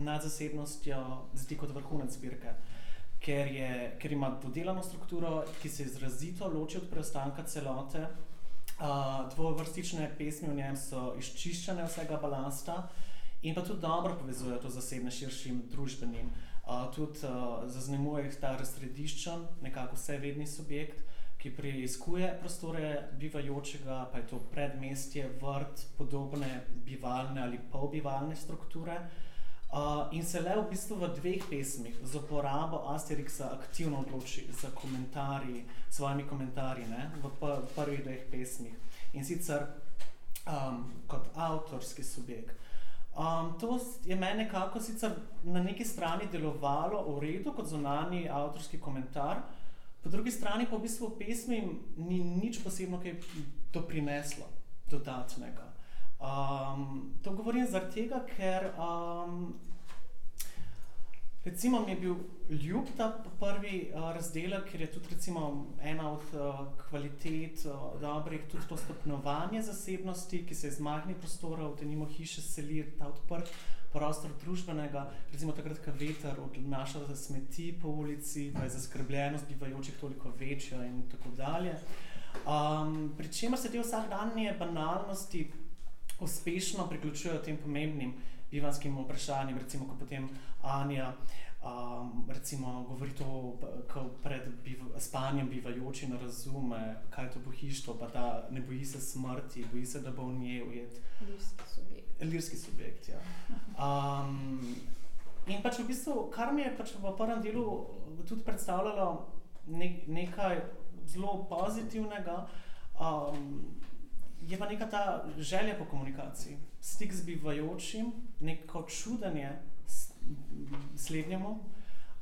nad zasebnostjo zdi kot vrhunec zbirke. Ker, je, ker ima dodelano strukturo, ki se izrazito loči od preostanka celote. Uh, Dvovrstične pesmi v njem so izčiščene vsega balasta in pa tudi dobro povezujejo to zasebne širšim družbenim. Uh, tudi uh, zaznamuje jih ta razsrediščen, nekako vsevedni subjekt, ki preizkuje prostore bivajočega, pa je to predmestje, vrt, podobne bivalne ali polbivalne strukture. Uh, in se le v bistvu v dveh pesmih z uporabo Asterixa aktivno odloči za komentarji, svojimi komentarji ne, v, v prvih dveh pesmih. In sicer um, kot avtorski subjekt. Um, to je meni nekako sicer na neki strani delovalo v redu kot zunani avtorski komentar, po drugi strani pa v bistvu pesmi ni nič posebno kaj doprineslo dodatnega. Um, to govorim zaradi tega, ker um, recimo mi je bil ljub ta prvi uh, razdelek, ker je tudi recimo ena od uh, kvalitet uh, dobrih, tudi to stopnovanje zasebnosti, ki se iz majhnih prostorov, da nimo hiše seli, ta odprt prostor družbenega, recimo takrat, ko veter odnaša smeti po ulici, pa je zaskrbljenost bivajočih toliko večja in tako dalje. Um, pri čemer se te vsakdanje banalnosti uspešno priključujejo tem pomembnim bivanskim vprašanjem, recimo, ko potem Anja um, recimo, govori to, ko pred biv, spanjem bivajoči ne razume, kaj je to bohištvo, pa da ne boji se smrti, boji se, da bo v njej ujet. Lirski subjekt. Lirski subjekt, ja. Um, in pač v bistvu, kar mi je pač v prvem delu tudi predstavljalo ne, nekaj zelo pozitivnega, um, je pa neka ta želja po komunikaciji, stik z bivajočim, neko čudenje slednjemu,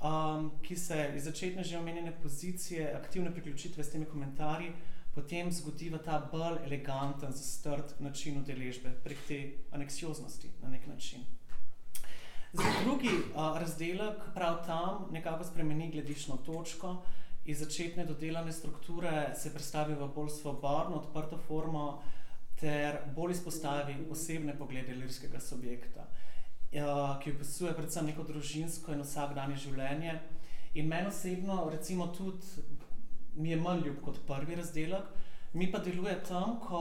um, ki se iz začetne že omenjene pozicije, aktivne priključitve s temi komentarji, potem zgodi v ta bolj eleganten, zastrt način udeležbe prek te aneksioznosti na nek način. Zdaj, drugi uh, razdelek prav tam nekako spremeni gledišno točko, iz začetne dodelane strukture se predstavi v bolj svobodno, odprto formo, ter bolj izpostavi osebne poglede lirskega subjekta, ja, ki opisuje predvsem neko družinsko in vsakdanje življenje. In meni osebno, recimo, tudi mi je manj ljub kot prvi razdelek, mi pa deluje tam, ko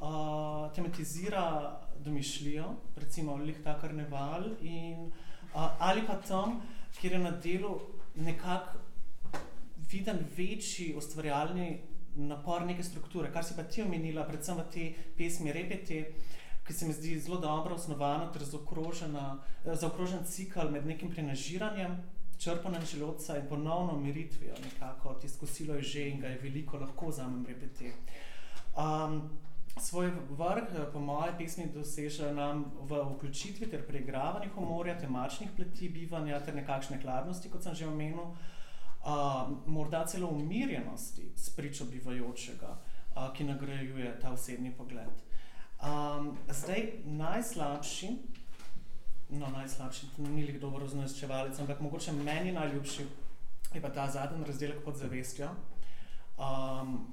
uh, tematizira domišljijo, recimo Lih ta karneval, in, uh, ali pa tam, kjer je na delu nekako viden večji ustvarjalni napor neke strukture, kar si pa ti omenila, predvsem v te pesmi Repeti, ki se mi zdi zelo dobro osnovana ter zaokrožen cikl med nekim prenažiranjem, črpanjem želodca in ponovno umiritvijo, nekako tisto kosilo je že in ga je veliko, lahko vzamem Repeti. Um, svoj vrh, po moje pesmi, dosežejo nam v vključitvi ter preigravanju humorja, temačnih pleti bivanja ter nekakšne kladnosti, kot sem že omenil, uh, morda celo umirjenosti s pričo bivajočega, uh, ki nagrajuje ta osebni pogled. Um, zdaj, najslabši, no, najslabši, ni jih dobro razumevalec, ampak mogoče meni najljubši je pa ta zadnji razdelek pod zavestjo, um,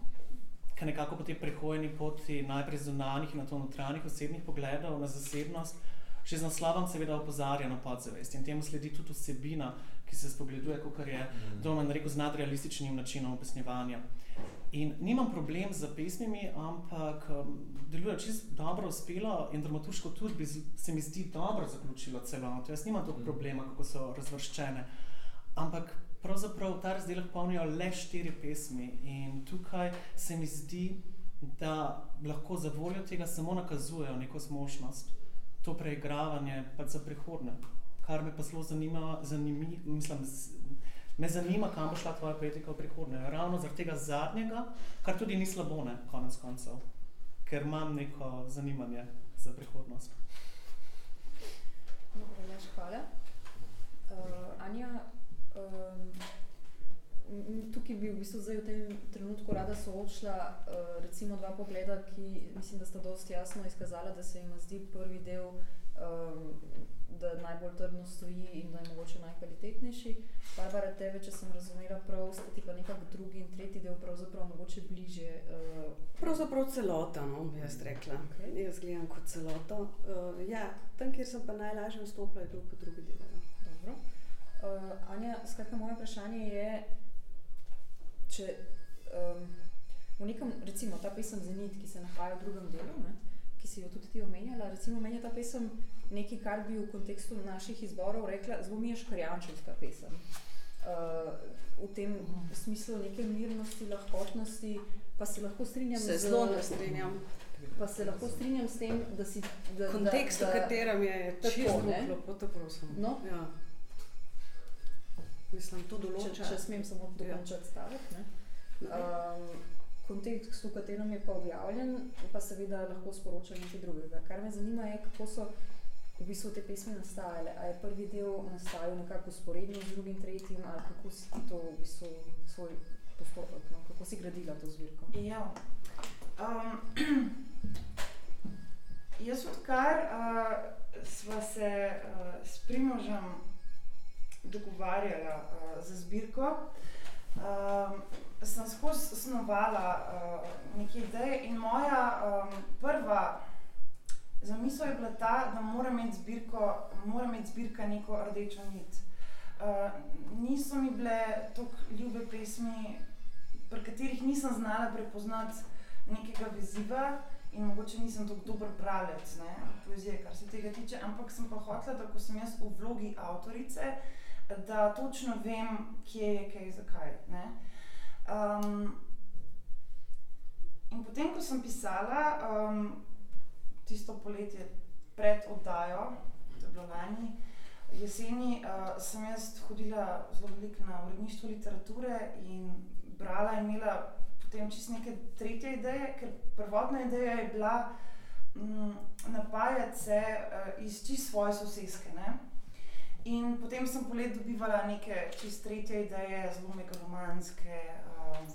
ki nekako po tej prehojeni poti najprej zunanjih in na to notranjih osebnih pogledov na zasebnost, še z naslovom seveda opozarja na podzavest in temu sledi tudi vsebina, ki se spogleduje, kot je mm. Domen rekel, z nadrealističnim načinom opisnjevanja. In nimam problem z pesmimi, ampak um, deluje čisto dobro uspelo in dramaturško tudi se mi zdi dobro zaključilo celoto. Jaz nimam tog mhm. problema, kako so razvrščene. Ampak pravzaprav ta razdelek polnijo le štiri pesmi in tukaj se mi zdi, da lahko za voljo tega samo nakazujejo neko zmožnost, to preigravanje pa za prihodne kar me pa zelo zanima, zanimi, mislim, me zanima, kam bo šla tvoja poetika v prihodnje. Ravno zaradi tega zadnjega, kar tudi ni slabo, ne, konec koncev, ker imam neko zanimanje za prihodnost. Dobro, lež, hvala. Uh, Anja, um, tukaj bi v bistvu zdaj v tem trenutku rada soočila uh, recimo dva pogleda, ki mislim, da sta dosti jasno izkazala, da se jim zdi prvi del, um, da najbolj trdno stoji in da je mogoče najkvalitetnejši. Barbara, tebe, če sem razumela prav, sta ti pa nekako drugi in tretji del pravzaprav mogoče bliže. Uh, Pravzaprav celota, no, bi jaz rekla. Okej. Jaz gledam kot celoto. Uh, ja, tam, kjer sem pa najlažje vstopila, je bil pa drugi del. ja. Dobro. Uh, Anja, skratka, moje vprašanje je, če um, v nekem, recimo ta pesem Zenit, ki se nahaja v drugem delu, ne, ki si jo tudi ti omenjala, recimo meni je ta pesem nekaj, kar bi v kontekstu naših izborov rekla, zelo mi je škarjančevska pesem. Uh, v tem smislu neke mirnosti, lahkotnosti, pa se lahko strinjam Se z- zelo ne strinjam. Pa se lahko strinjam s tem, da si. Da, Kontekst, da, v da, katerem je, čisto ne? lepo, prosim. No. Ja. Mislim, to če, določa. če smem samo dokončati stavek. ne. Ja. Um, kontekst, v katerem je pa objavljen, pa seveda lahko sporoča nekaj drugega. Kar me zanima, je, kako so v bistvu te pesmi nastajale. Ali je prvi del nastajal nekako usporedno z drugim, tretjim, ali kako si ti to v bistvu svoj postopek, no? kako si gradila to zbirko. Ja. Um, jaz odkar uh, sva se uh, s Primožem dogovarjala uh, za zbirko, um, sem skozi snovala uh, neke ideje in moja um, prva zamisel je bila ta, da mora imeti, zbirko, mora imeti zbirka neko rdečo nit. Uh, niso mi bile tako ljube pesmi, pri katerih nisem znala prepoznati nekega veziva in mogoče nisem tako dober bralec ne, poezije, kar se tega tiče, ampak sem pa hotela, da ko sem jaz v vlogi avtorice, da točno vem, kje je kaj, zakaj. Ne. Um, in potem, ko sem pisala um, tisto poletje pred oddajo, to je bilo lani, jeseni, uh, sem jaz hodila zelo veliko na uredništvo literature in brala in imela potem čisto neke tretje ideje, ker prvotna ideja je bila mm, napajati se uh, iz čisto svoje soseske. Ne? In potem sem polet dobivala neke čist tretje ideje, zelo megalomanske. Um,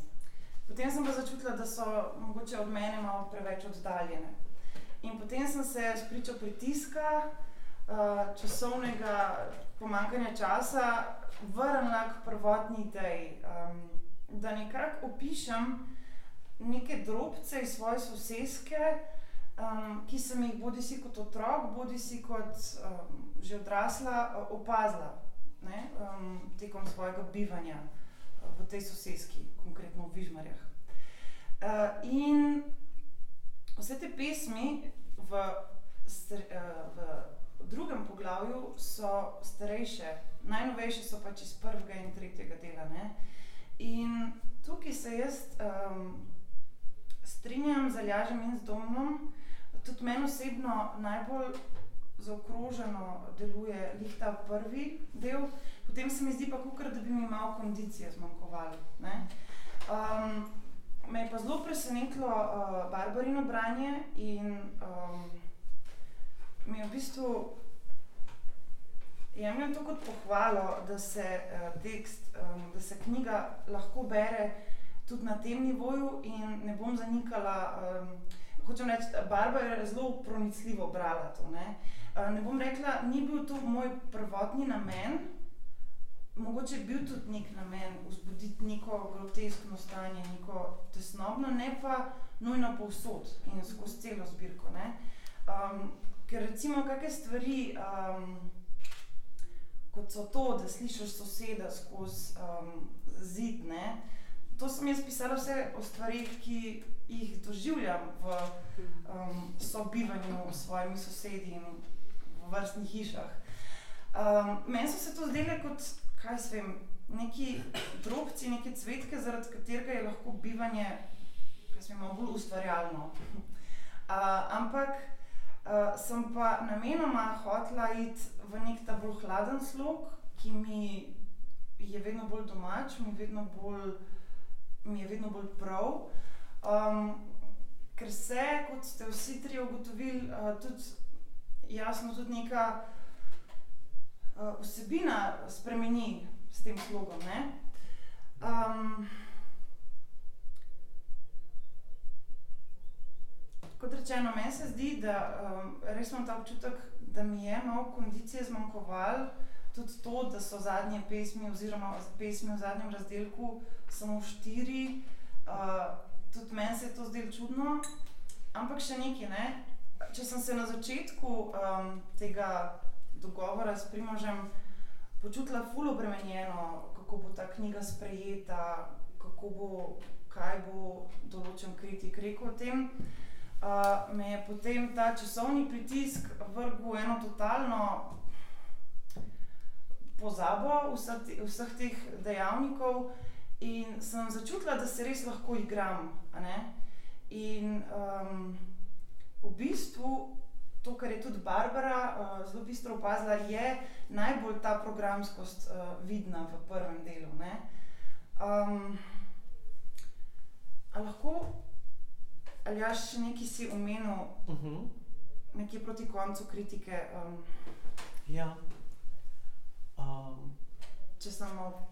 potem sem pa začutila, da so mogoče od mene malo preveč oddaljene. In potem sem se spričal pritiska, uh, časovnega pomankanja časa, vrnila k prvotni ideji. Um, da nekako opišem neke drobce iz svoje soseske, um, ki sem jih bodi si kot otrok, bodi si kot um, že odrasla uh, opazila um, tekom svojega bivanja uh, v tej soseski, konkretno v Vižmarjah. Uh, in vse te pesmi v, str, uh, v drugem poglavju so starejše, najnovejše so pač iz prvega in tretjega dela. Ne. In tukaj se jaz um, strinjam z Aljažem in z Domom, tudi meni osebno najbolj zaokroženo deluje lih ta prvi del, potem se mi zdi pa kukar, da bi mi malo kondicije zmanjkovalo. Um, me je pa zelo presenetilo uh, Barbarino branje in um, mi je v bistvu jemljem to kot pohvalo, da se uh, tekst, um, da se knjiga lahko bere tudi na tem nivoju in ne bom zanikala, um, hočem reči, Barbara je zelo pronicljivo brala to. Ne? Uh, ne bom rekla, ni bil to moj prvotni namen, mogoče je bil tudi nek namen vzbuditi neko groteskno stanje, neko tesnobno, ne pa nujno povsod in skozi celo zbirko. Um, ker recimo kakšne stvari, um, kot so to, da slišiš soseda skozi um, zid, ne? To sem jaz pisala vse o stvarih, ki jih doživljam v um, sobivanju s svojimi sosedi in v vrstnih hišah. Um, meni so se to zdele kot, kaj s vem, neki drobci, neke cvetke, zaradi katerega je lahko bivanje, kaj s vem, malo bolj ustvarjalno. Uh, ampak uh, sem pa namenoma hotela iti v nek ta bolj hladen slog, ki mi je vedno bolj domač, mi, vedno bolj, mi je vedno bolj prav. Um, ker se, kot ste vsi tri ugotovili, uh, tudi jasno, tudi neka uh, vsebina spremeni s tem slogom. Ne? Um, kot rečeno, meni se zdi, da um, res imam ta občutek, da mi je malo kondicije zmanjkovalo. Tudi to, da so zadnje pesmi, oziroma pesmi v zadnjem razdelku, samo štiri, uh, tudi meni se je to zdelo čudno. Ampak še nekaj, ne? če sem se na začetku um, tega dogovora s Primožem počutila fully obremenjeno, kako bo ta knjiga sprejeta, kako bo, kaj bo določen kritik rekel o tem. Uh, me je potem ta časovni pritisk vrgel v eno totalno pozabo vseh, te, vseh teh dejavnikov, in sem začutila, da se res lahko igram. In um, v bistvu to, kar je tudi Barbara uh, zelo bistro opazila, je najbolj ta programskost uh, vidna v prvem delu. Um, lahko, ali ja, še nekaj si omenil, uh Mhm. -huh. nekje proti koncu kritike. Um, Ja. Um, če malo.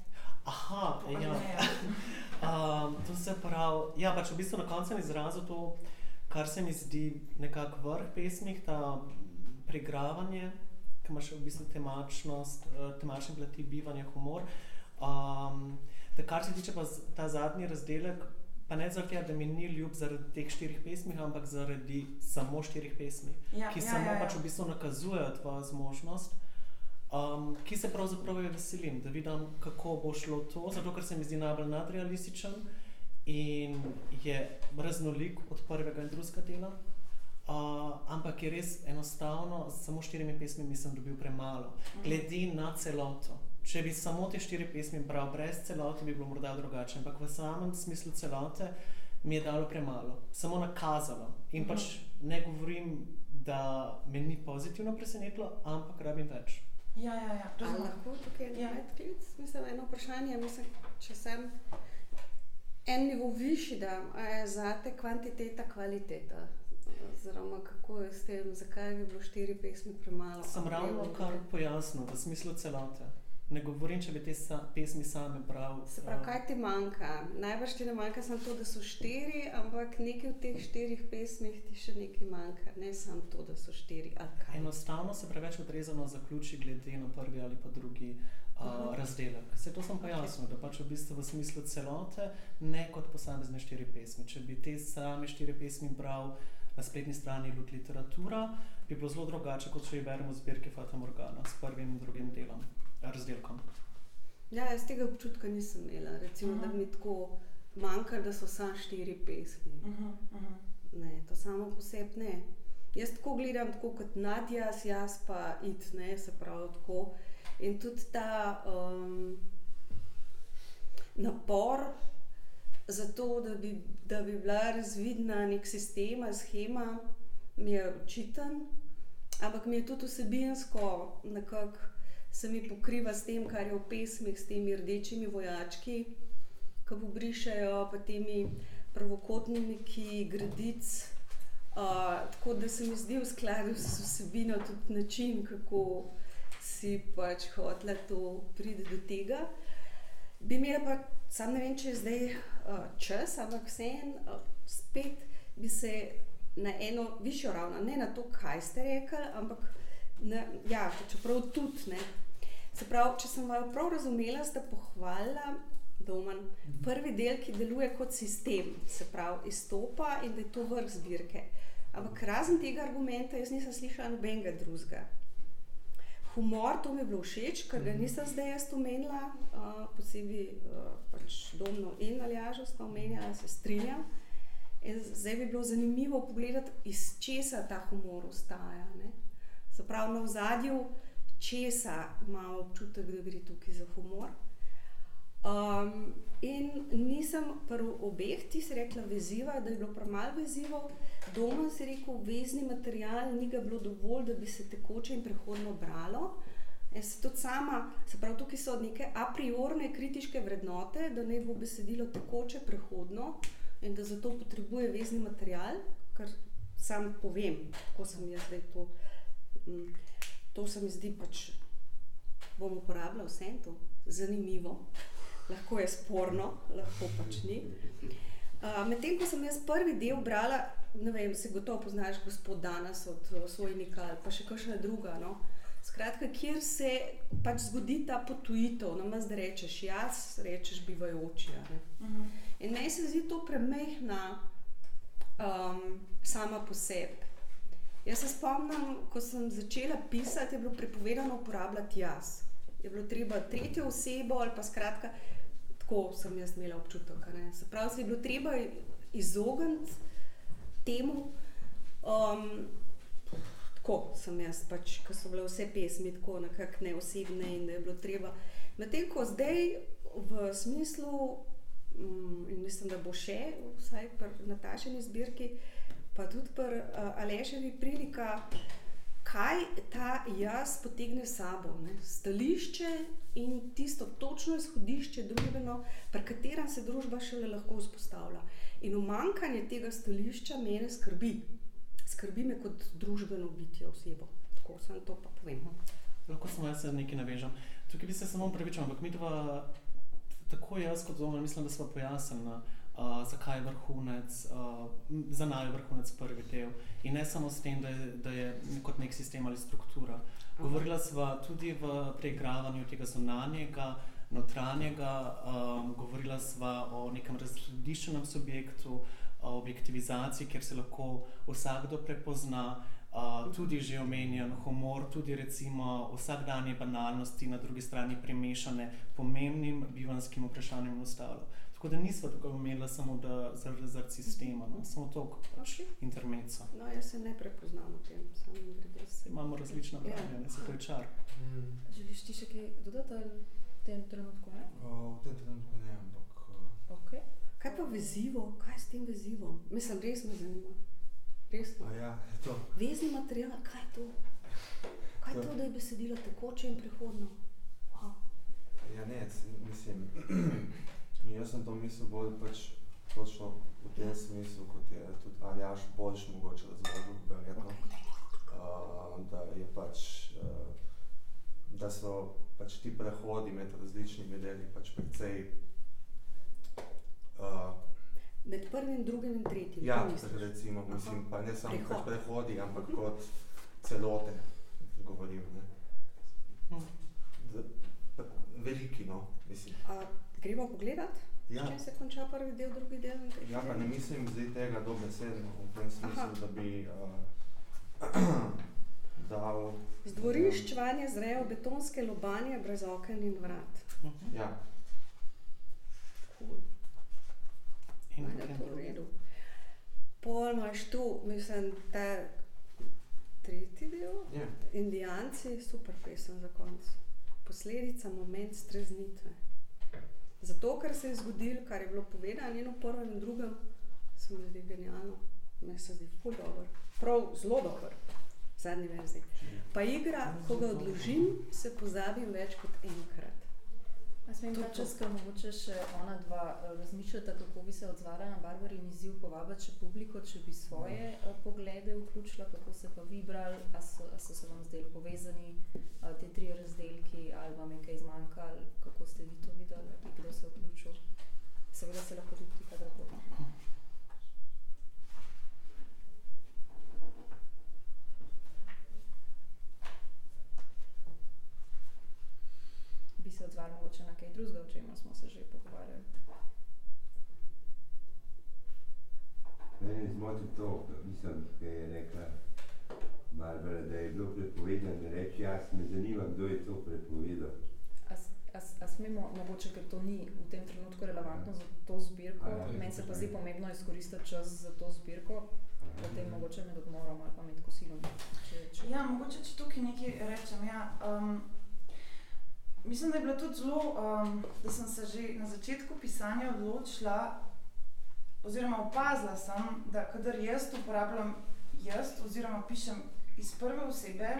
aha, ja. Um, to se pravi, ja, pač v bistvu na koncu sem izrazil to, kar se mi zdi nekako vrh pesmi, ta prigravanje, ki ima še v bistvu temačnost, eh, temačne plati, bivanje, humor. Um, da kar se tiče pa ta zadnji razdelek, pa ne zato, da mi ni ljub zaradi teh štirih pesmi, ampak zaradi samo štirih pesmi, Ja, ki ja, samo ja, ja. pač v bistvu nakazujejo tvojo zmožnost. Um, ki se pravzaprav veselim, da vidim, kako bo šlo to, zato ker se mi zdi najbolj nadrealističen in je raznolik od prvega in drugega dela. Uh, ampak je res enostavno, s samo štirimi pesmimi sem dobil premalo, glede na celoto. Če bi samo te štiri pesmi bral brez celote, bi bilo morda drugače, ampak v samem smislu celote mi je dalo premalo, samo nakazalo. In Mhm. pač ne govorim, da me ni pozitivno presenetilo, ampak rabim več. Ja, ja, ja. Ali razumem. lahko tukaj Ja. medklic? Mislim, eno vprašanje. Mislim, če sem en nivo višji, da je zate kvantiteta kvaliteta. Oziroma, kako je s tem, zakaj bi bilo štiri pesmi premalo? Sem ravno kar pojasnil, v smislu celote. Ne govorim, če bi te sa, pesmi same bral. Se pravi, eh, kaj ti manjka? Najbrž ti ne manjka samo to, da so štiri, ampak nekaj v teh štirih pesmih ti še nekaj manjka. Ne samo to, da so štiri. Enostavno se preveč odrezano zaključi, glede na prvi ali pa drugi Aha. uh, razdelek. Se to sem pojasnil, da pač v bistvu v smislu celote, ne kot posamezne štiri pesmi. Če bi te same štiri pesmi bral na spletni strani Lud literatura, bi bilo zelo drugače, kot če jih beremo v zbirki Fata Morgana s prvim in drugim delom, razdelkom. Ja, jaz tega občutka nisem imela. Recimo, da Aha. bi mi tako manjkalo, da so samo štiri pesmi. Uh -huh, uh -huh. Ne, to samo po sebi ne. Jaz tako gledam, tako kot Nadja, jaz pa it, ne, se pravi tako. In tudi ta um, napor za to, da bi, da bi bila razvidna nek sistem, ali schema, mi je očiten, ampak mi je tudi vsebinsko nekako se mi pokriva s tem, kar je v pesmih, s temi rdečimi vojački, ki pobrišajo, pa temi pravokotniki, gradic. Uh, tako da se mi zdi v skladu s vsebino tudi način, kako si pač hotela to priti do tega. Bi imela pa, sam ne vem, če je zdaj uh, čas, ampak vseeno uh, spet bi se na eno višjo raven, ne na to, kaj ste rekli, ampak na, ja, čeprav tudi ne. Se pravi, če sem vas prav razumela, ste pohvalila Domen, prvi del, ki deluje kot sistem, se pravi, izstopa in da je to vrh zbirke. Ampak razen tega argumenta, jaz nisem slišala nobenega drugega. Humor, to mi je bilo všeč, ker ga nisem zdaj jaz omenila, uh, posebej uh, pač domno in aljažo sta omenjala, se strinjam. In zdaj bi bilo zanimivo pogledati, iz česa ta humor ostaja. Ne? Se pravi, na ozadju česa imamo občutek, da gre tukaj za humor. Um, in nisem pri obeh, ti si rekla, veziva, da je bilo premalo vezivov, doma si rekel, vezni material, ni ga bilo dovolj, da bi se tekoče in prehodno bralo. Jaz se tudi sama, se pravi, tukaj so neke a priorne kritiške vrednote, da naj bo besedilo tekoče, prehodno in da zato potrebuje vezni material, kar sam povem, kako sem jaz zdaj to. mm, To se mi zdi pač, bom uporabljal vse to, zanimivo. lahko je sporno, lahko pač ni. Uh, Medtem ko sem jaz prvi del brala, ne vem, se gotovo poznaš, gospod Danes od uh, Svojnika ali pa še kakšna druga. No? Skratka, kjer se pač zgodi ta potujitev, no, da rečeš jaz, rečeš bivajoči. a ne. Mhm. In meni se zdi to premehna um, sama po sebi. Jaz se spomnim, ko sem začela pisati, je bilo prepovedano uporabljati jaz. Je bilo treba tretjo osebo ali pa skratka, tako sem jaz imela občutek. Se pravi, se je bilo treba izogniti temu. Um, tako sem jaz, pač, ker so bile vse pesmi tako nekako neosebne in da je bilo treba. Medtem ko zdaj v smislu, um, in mislim, da bo še, vsaj pri Natašeni zbirki, pa tudi pri uh, Aleševi prilika, kaj ta jaz potegne s sabo. Ne? Stališče in tisto točno izhodišče družbeno, pri katerem se družba šele lahko vzpostavlja. In umankanje tega stališča mene skrbi. Skrbi me kot družbeno bitje osebo. Tako sem to pa povem. no. Lahko samo jaz nekaj navežem. Tukaj bi se samo upravičil, ampak mi dva, tako jaz kot Zoran, mislim, da smo pojasnili, uh, zakaj je vrhunec, uh, za naj je vrhunec prvi del. In ne samo s tem, da je, da je kot nek sistem ali struktura. Govorila sva tudi v preigravanju tega zunanjega, notranjega, um, govorila sva o nekem razrediščenem subjektu, o objektivizaciji, kjer se lahko vsakdo prepozna, uh, tudi že omenjen humor, tudi recimo vsakdanje banalnosti, na drugi strani premešane pomembnim bivanskim vprašanjem in ostalo. Tako da nismo tukaj imeli samo da zaradi zar sistema, no? samo to pač intermeco. No, jaz se ne prepoznam v tem, samo grede se. Imamo različna Ja. branja, ne se to je čar. Mm. Želiš ti še kaj dodati v tem trenutku? Ne? Uh, v tem trenutku ne, ampak uh, Okay. Kaj pa vezivo? Kaj s tem vezivom? Mislim, res me zanima. Resno. a ja, je to. Vezni material, kaj je to? Kaj je to, da je besedilo tekoče in prehodno? Wow. Ja, ne, c- mislim, jaz sem to mislil bolj pač točno v tem smislu, kot je tudi Aljaš boljš mogoče razložil, verjetno. Uh, da je pač, uh, da so pač ti prehodi med različnimi deli pač precej uh, Med prvim, drugim in tretjim. Ja, recimo, mislim, pa ne samo Prehod. pač prehodi, ampak Mhm. kot celote, govorim. Ne. Hm. Z- pa Veliki, no, mislim. A, gremo pogledat, Ja, če se konča prvi del, drugi del ja, pa ne mislim zdaj tega dobesedno, v tem smislu, Aha. da bi uh, dal... Z dvorišč vanje zrejo betonske lobanje brez oken in vrat. Mhm. Ja, Cool. In potem to v redu. Pol imaš tu, mislim, ta tretji del, je. Indijanci, super pesem za konec. Posledica, moment streznitve. Zato, ker se je zgodilo, kar je bilo povedano, v prvem in drugem, se mi zdi genialno, meni se zdi ful dobro. Prav zelo dobro, v zadnji verziji. Pa igra, ko ga odložim, se pozabim več kot enkrat. A smem ta čas, ker mogoče še ona dva eh, razmišljata, kako bi se odzvala na Barbarin izziv, povabiti še publiko, če bi svoje eh, poglede vključila, kako ste pa vi brali, a so, a so se vam zdeli povezani a, te tri razdelki, ali vam je kaj zmanjkalo, kako ste vi to videli, kdo se je vključil. Seveda se lahko tudi ti kadarkoli. Bi se odzvali mogoče na kaj drugega, o čemer smo se že pogovarjali. Mene je zmotil to, mislim, kaj je rekla Barbara, da je bilo prepovedano reči, jaz me zanima, kdo je to prepovedal. A, smemo, mogoče, ker to ni v tem trenutku relevantno za to zbirko, ja. meni se pa zdi pomembno izkoristiti čas za to zbirko, potem mogoče med odmorom ali pa med kosilom. Če, če. Ja, mogoče če tukaj nekaj rečem. Ja, um, mislim, da je bilo tudi zelo, um, da sem se že na začetku pisanja odločila, oziroma opazila sem, da kadar jaz uporabljam jaz, oziroma pišem iz prve osebe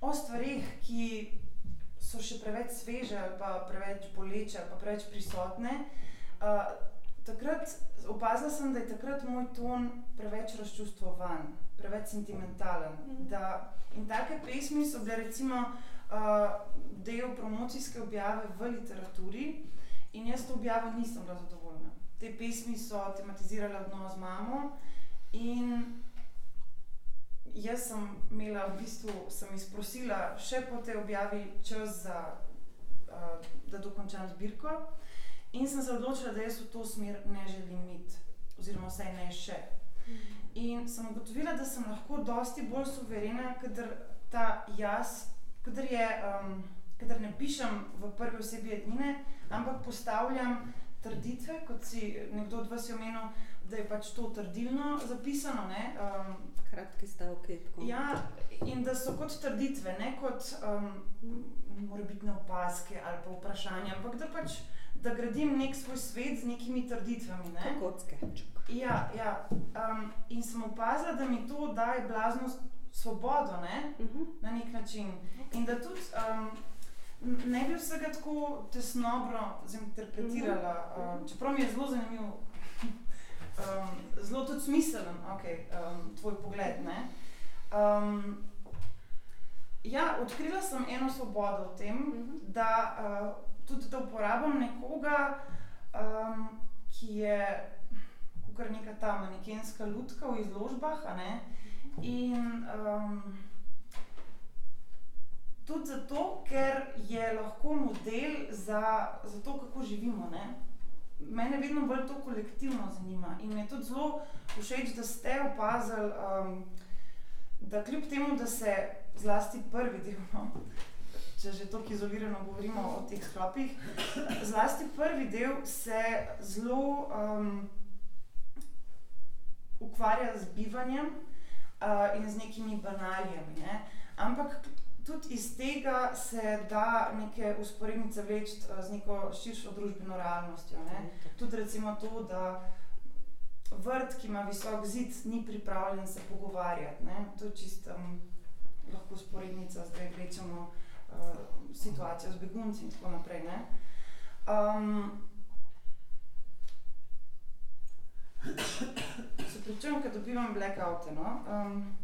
o stvarih, ki so še preveč sveže ali pa preveč boleče ali pa preveč prisotne. Uh, takrat opazila sem, da je takrat moj ton preveč razčustvovan, preveč sentimentalen. Mhm. Da, in take pesmi so bile recimo uh, del promocijske objave v literaturi. In jaz to objavo nisem bila zadovoljna. Te pesmi so tematizirale odnos z mamo in jaz sem imela v bistvu, sem izprosila še po tej objavi čas za, uh, da dokončam zbirko. In sem se odločila, da jaz v to smer ne želim iti, oziroma vsaj ne še. In sem ugotovila, da sem lahko dosti bolj suverena, kadar ta jaz, kadar, je, um, kadar ne pišem v prvi osebi edine, ampak postavljam trditve, kot si nekdo od vas je omenil, da je pač to trdilno zapisano. Ne, um, Kratki stavki. tako. Ja, in da so kot trditve, ne kot um, morebitne opaske ali pa vprašanja, ampak da pač da gradim nek svoj svet z nekimi trditvami. Ne? Kot kocke. Ja, ja. Um, in sem opazila, da mi to daje blazno svobodo ne? Mhm. na nek način. In da tudi um, ne bi vsega tako tesnobno zinterpretirala, um, čeprav mi je zelo zanimiv, um, zelo tudi smiselen okay, um, tvoj pogled. Ne? Um, ja, odkrila sem eno svobodo v tem, Mhm. da uh, tudi da uporabljam nekoga, um, ki je kot neka ta manekenska lutka v izložbah. ne, In um, tudi zato, ker je lahko model za, za to, kako živimo. Ne? Mene vedno bolj to kolektivno zanima in mi je tudi zelo všeč, da ste opazili, um, da kljub temu, da se zlasti prvi del, no, če že tako izolirano govorimo o teh sklopih, zlasti prvi del se zelo um, ukvarja z bivanjem uh, in z nekimi banalijami. Ne? Ampak tudi iz tega se da neke usporednice vleči uh, z neko širšo družbeno realnostjo. Ne? Tudi recimo to, da vrt, ki ima visok zid, ni pripravljen se pogovarjati. Ne? To je čisto um, lahko usporednica, zdaj vlečemo uh, situacijo z begunci in tako naprej. Ne? Um, se pričujem, ker dobivam blackoute. No? Um,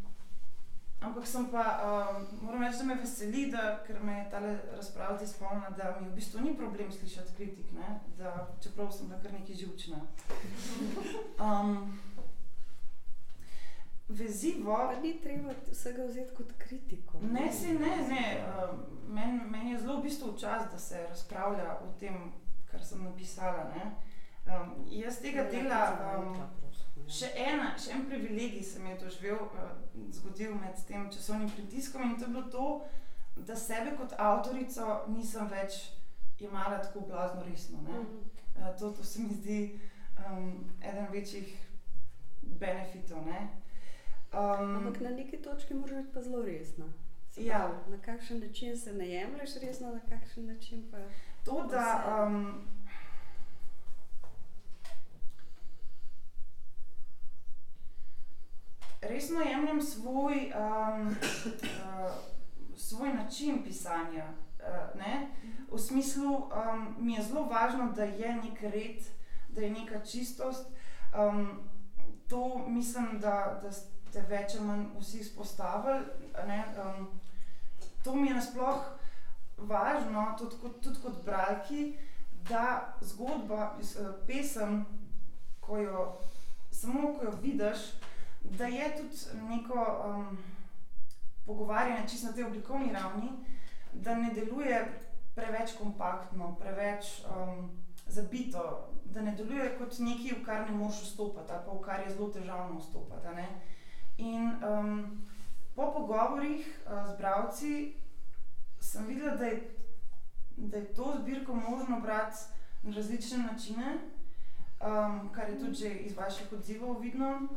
ampak sem pa, um, moram reči, da me veseli, da, ker me je ta razprava tudi spomnila, da mi v bistvu ni problem slišati kritik, ne? da, čeprav sem bila kar nekaj živčna. Um, vezivo. Pa ni treba vsega vzeti kot kritiko. Ne, se ne, ne. Um, Meni men je zelo v bistvu čas, da se razpravlja o tem, kar sem napisala. Ne. Um, jaz tega dela. Um, še, ena, še en privilegij se mi je doživel, uh, zgodil med tem časovnim pritiskom in to je bilo to, da sebe kot avtorico nisem več jemala tako blazno resno. Ne. Uh, to, to se mi zdi um, eden večjih benefitov. Ne. Um, Ampak na neki točki moraš biti pa zelo resna. Ja. pravi, Na kakšen način se ne jemliš resno, na kakšen način pa. To, da um, resno jemljem svoj, um, uh, svoj način pisanja. Uh, ne? v smislu, um, mi je zelo važno, da je nek red, da je neka čistost. Um, to mislim, da, da ste več ali manj vsi izpostavili. ne, Um, to mi je nasploh važno, tudi kot, tudi kot bralki, da zgodba, eh, pesem, ko jo, samo ko jo vidiš, da je tudi neko um, pogovarjanje čisto na tej oblikovni ravni, da ne deluje preveč kompaktno, preveč um, zabito, da ne deluje kot nekaj, v kar ne moreš vstopiti, ali pa v kar je zelo težavno vstopiti. In um, po pogovorih uh, z bralci sem videla, da je, da je to zbirko možno brati na različne načine, um, kar je tudi že iz vaših odzivov vidno.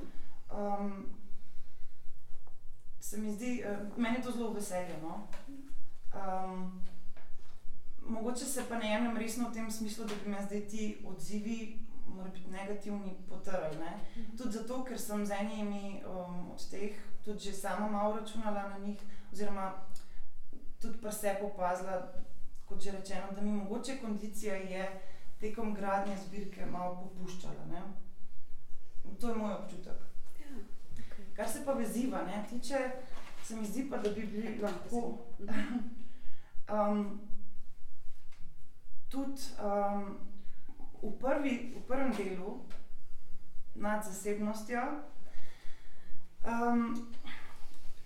Um, se mi zdi, uh, meni je to zelo veselje. No? Um, mogoče se pa ne jemljem resno v tem smislu, da bi me zdaj ti odzivi, mora biti negativni, potrli. Ne? Tudi zato, ker sem z enimi um, od teh tudi že sama malo računala na njih, oziroma tudi pri sebi opazila, kot že rečeno, da mi mogoče kondicija je tekom gradnje zbirke malo popuščala. Ne? To je moj občutek. Kar se pa veziva ne, tiče, se mi zdi pa, da bi bili lahko um, tudi um, v, prvi, v prvem delu nad zasebnostjo, um,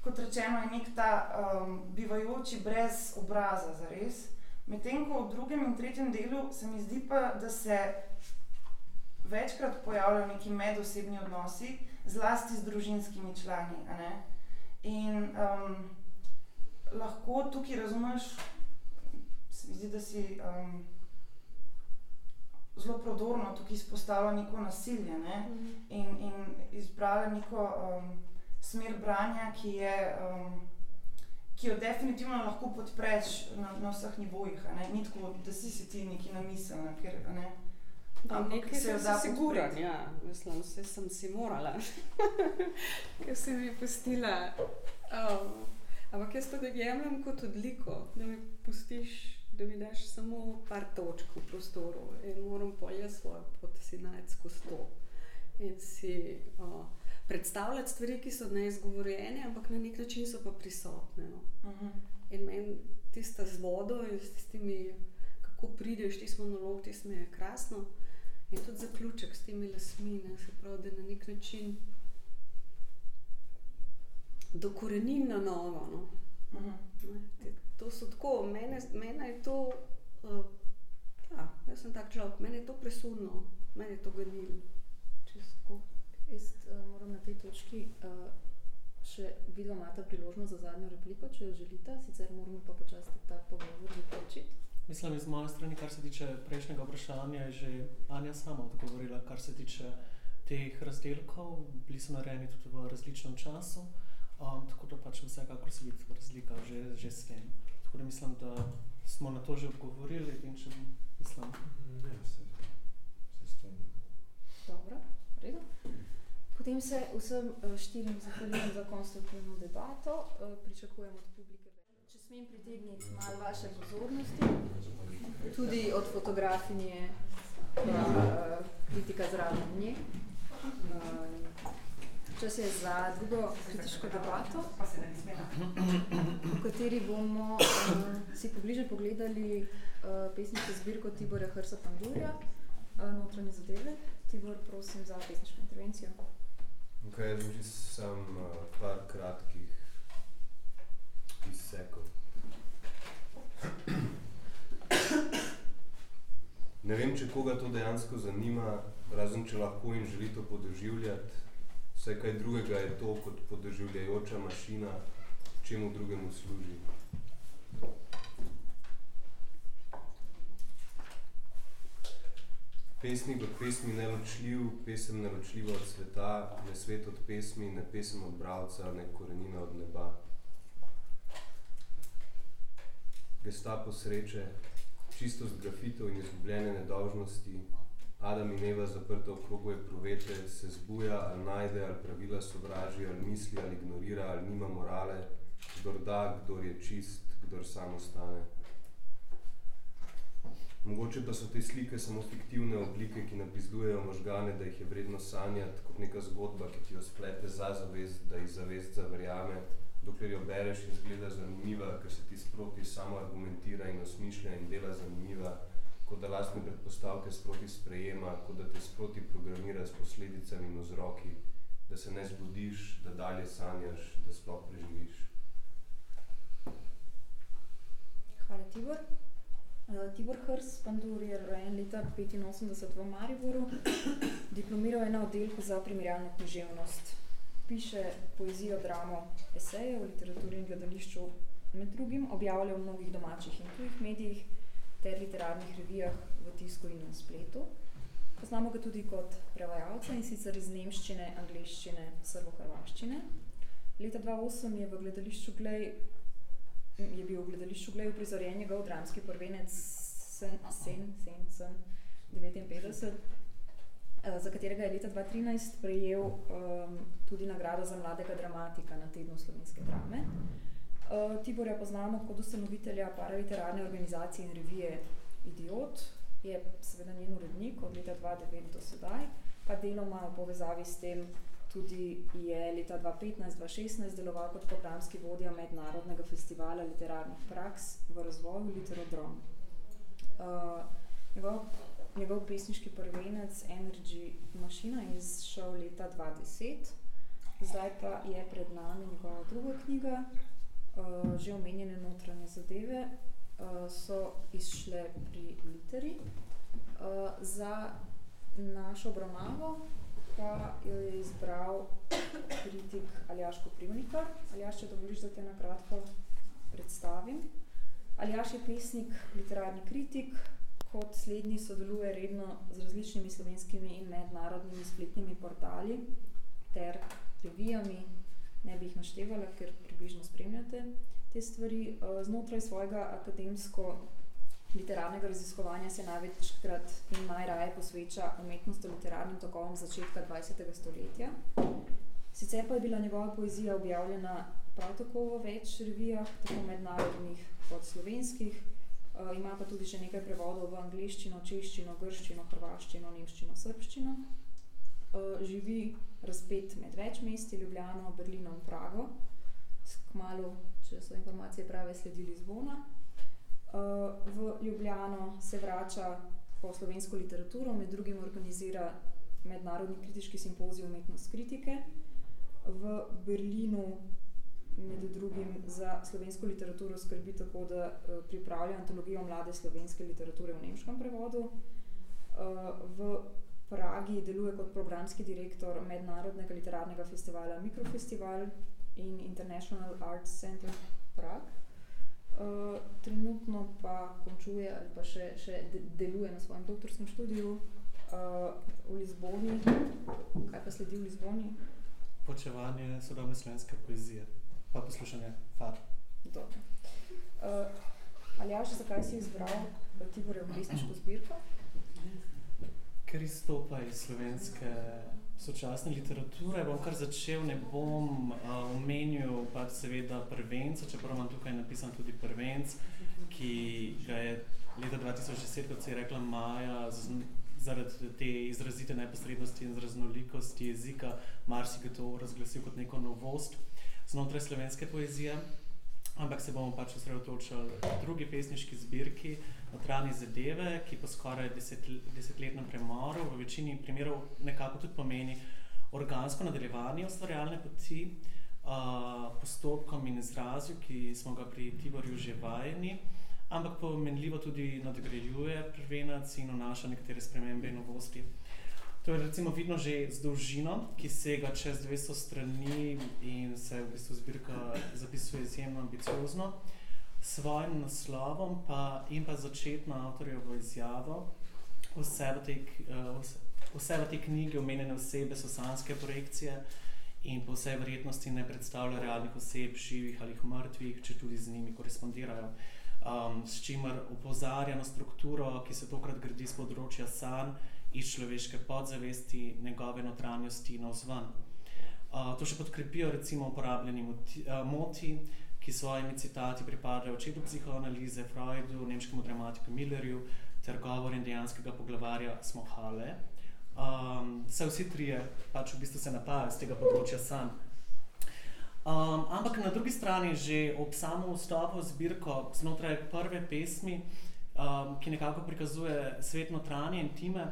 kot rečeno, je nek ta um, bivajoči brez obraza, za res. Medtem ko v drugem in tretjem delu se mi zdi pa, da se večkrat pojavljajo neki medosebni odnosi, zlasti z družinskimi člani. In um, lahko tukaj razumeš, se mi zdi, da si um, zelo prodorno tukaj izpostavila neko nasilje ne? in, in izbrala neko um, smer branja, ki, je, um, ki jo definitivno lahko podpreš na, na vseh nivojih. Ni tako, da si si ti neki namiselna, ker ne. Ampak Nekaj se da siguran, podpreti. ja. Mislim, vse sem si morala, ker sem mi pustila. Um, ampak jaz to jemljem kot odliko, da mi pustiš, da mi daš samo par točk v prostoru in moram pa jaz svojo pot si najti skozi to. In si uh, predstavljati stvari, ki so neizgovorjene, ampak na nek način so pa prisotne. No. Mhm. In meni tista z vodo in s tistimi, kako prideš, tisti monolog, tisti mi je krasno. In tudi zaključek s temi lasmi, ne, se pravi, da na nek način dokorenim na novo. No. Mhm. Ne, te- To so tako, mene, mene je to, uh, ja, jaz sem tak človek, meni je to presudno, meni je to tako. Jaz uh, moram na tej točki uh, še vidva imata priložnost za zadnjo repliko, če jo želite, sicer moramo pa počasi ta pogovor zaključiti. Mislim, iz moje strani, kar se tiče prejšnjega vprašanja, je že Anja sama odgovorila, kar se tiče teh razdelkov. Bili so narejeni tudi v različnem času, um, tako da pač vsekakor se vidi razlika že, že s tem. Tako da mislim, da smo na to že odgovorili in če mislim, Ne, se, se strinjam. Dobro, v redu. Potem se vsem eh, štirim zahvaljujem za konstruktivno debato. Eh, Pričakujem od publike. Smem pritegniti malo vaše pozornosti, tudi od fotografinje pa eh, kritika zraven nje. Eh, Čas je za drugo kritiško debato, v kateri bomo uh, si pobliže pogledali uh, pesniško zbirko Tiborja Hrsa Pandurja, notranje zadeve. Tibor, prosim za pesniško intervencijo. Ok, jaz bom čisto sam uh, par kratkih izsekov. Ne vem, če koga to dejansko zanima, razen če lahko in želi to podoživljati. Vse kaj drugega je to kot podoživljajoča mašina, čemu drugemu služi. Pesnik od pesmi neločljiv, pesem neločljiva od sveta, ne svet od pesmi, ne pesem od bralca, ne korenina od neba. Gestapo sreče, čistost grafitov in izgubljene nedolžnosti, Adam in Eva zaprta v krogu epruvete, se zbuja ali najde, ali pravila sovraži, ali misli, ali ignorira, ali nima morale, kdor da, kdor je čist, kdor sam ostane. Mogoče pa so te slike samo fiktivne oblike, ki napizdujejo možgane, da jih je vredno sanjati, kot neka zgodba, ki ti jo splete za zavest, da jih zavest zaverjame, dokler jo bereš in zgleda zanimiva, ker se ti sproti samo argumentira in osmišlja in dela zanimiva, kot da lastne predpostavke sproti sprejema, kot da te sproti programira s posledicami in vzroki, da se ne zbudiš, da dalje sanjaš, da sploh preživiš. Hvala, Tibor. Uh, Tibor Hrs, Pandur je rojen leta 1985 v Mariboru, diplomiral je na oddelku za primerjalno književnost. Piše poezijo, dramo, eseje v literaturi in gledališču, med drugim objavlja v mnogih domačih in tujih medijih ter literarnih revijah v tisku in na spletu. Poznamo ga tudi kot prevajalca in sicer iz nemščine, angleščine, srbo-hrvaščine. Leta 2008 je v gledališču Glej je bil v gledališču Glej uprizorjen njegov dramski prvenec Sen, Sen, Sen, Sen 59, eh, za katerega je leta 2013 prejel um, tudi nagrado za mladega dramatika na tednu slovenske drame. Uh, Tiborja poznamo kot ustanovitelja paraliterarne organizacije in revije Idiot, je seveda njen urednik od leta 2009 do sedaj, pa deloma v povezavi s tem tudi je leta 2015-2016 deloval kot programski vodja mednarodnega festivala literarnih praks v razvoju Literodrom. Uh, njegova njegov pesniški prvenec Energy Machine je izšel leta 2010, zdaj pa je pred nami njegova druga knjiga, uh, že omenjene notranje zadeve, uh, so izšle pri Literi. Uh, za našo obravnavo pa jo je izbral kritik Aljaš Koprivnikar. Aljaš, če dovoliš, da te na kratko predstavim. Aljaš je pesnik, literarni kritik, kot slednji sodeluje redno z različnimi slovenskimi in mednarodnimi spletnimi portali ter revijami, ne bi jih naštevala, ker približno spremljate te stvari. Znotraj svojega akademsko literarnega raziskovanja se največkrat in najraje posveča umetnosti literarnim tokovom začetka 20. stoletja. Sicer pa je bila njegova poezija objavljena prav tako v več revijah, tako mednarodnih kot slovenskih. Uh, ima pa tudi še nekaj prevodov v angliščino, češčino, grščino, hrvaščino, nemščino, srbščino. Uh, živi razpet med več mesti, Ljubljano, Berlino in Prago. Kmalu, če so informacije prave, sledi Lizbona. Uh, v Ljubljano se vrača po slovensko literaturo, med drugim organizira mednarodni kritiški simpozij umetnost kritike. V Berlinu med drugim za slovensko literaturo skrbi tako, da uh, pripravlja antologijo mlade slovenske literature v nemškem prevodu. Uh, v Pragi deluje kot programski direktor mednarodnega literarnega festivala Mikrofestival in International Arts Center Prague. Uh, trenutno pa končuje ali pa še, še de deluje na svojem doktorskem študiju uh, v Lizboni. Kaj pa sledi v Lizboni? Počevanje sodobne slovenske poezije, pa poslušanje far. Dobro. Uh, Aljaš, zakaj si izbral Tiborjev pesniško zbirko? Ker izstopa iz slovenske sočasne literature. Bom kar začel, ne bom uh, omenil pa seveda prvenca, čeprav imam tukaj napisan tudi prvenc, ki ga je leta 2010, kot si je rekla Maja, zaradi te izrazite neposrednosti in raznolikosti jezika, marsikaj to razglasil kot neko novost znotraj slovenske poezije. Ampak se bomo pač osredotočili na drugi pesniški zbirki, notranje zadeve, ki po skoraj deset, desetletnem premoru v večini primerov nekako tudi pomeni organsko nadaljevanje ustvarjalne poti, uh, postopkom in izrazju, ki smo ga pri Tiborju že vajeni, ampak pomenljivo tudi nadgrajuje prvenac in vnaša nekatere spremembe in novosti. To je recimo vidno že z dolžino, ki sega čez 200 strani in se v bistvu zbirka zapisuje izjemno ambiciozno svojim naslovom pa, in pa začetno avtorjevo izjavo. Vse v, tej, vse, vse v tej knjigi omenjene osebe so sanske projekcije in po vsej verjetnosti ne predstavljajo realnih oseb, živih ali mrtvih, če tudi z njimi korespondirajo. Um, s čimer upozarja na strukturo, ki se tokrat gradi z področja sanj iz človeške podzavesti, njegove notranjosti in ozvan. Uh, to še podkrepijo recimo uporabljeni moti, uh, moti ki svojimi citati pripadajo očetu psihoanalize, Freudu, nemškemu dramatiku Millerju ter govorim dejanskega poglavarja Smohale. Um, se vsi trije pač v bistvu se napajajo z tega področja sam. Um, ampak na drugi strani že ob samem vstopu v zbirko znotraj prve pesmi, um, ki nekako prikazuje svet notranje in time,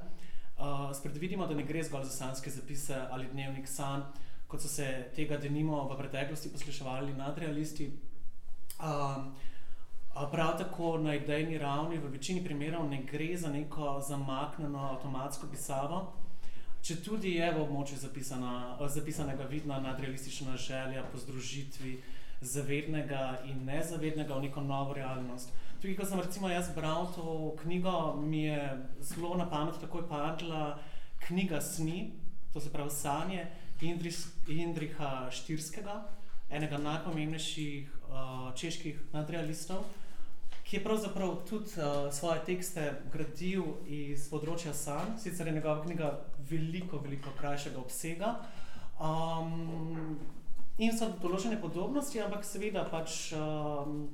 uh, spred vidimo, da ne gre zgolj za sanske zapise ali dnevnik san, kot so se tega denimo v preteklosti posluševali nadrealisti. Um, prav tako na idejni ravni v večini primerov ne gre za neko zamaknjeno avtomatsko pisavo, če tudi je v območju zapisanega vidna nadrealistična želja po združitvi zavednega in nezavednega v neko novo realnost. Tukaj, ko sem recimo jaz bral to knjigo, mi je zelo na pamet takoj padla knjiga Sni, to se pravi Sanje, Indriha Štirskega, enega najpomembnejših uh, čeških nadrealistov, ki je pravzaprav tudi uh, svoje tekste gradil iz področja sanj, sicer je njegova knjiga veliko, veliko krajšega obsega. Um, in so določene podobnosti, ampak seveda pač um,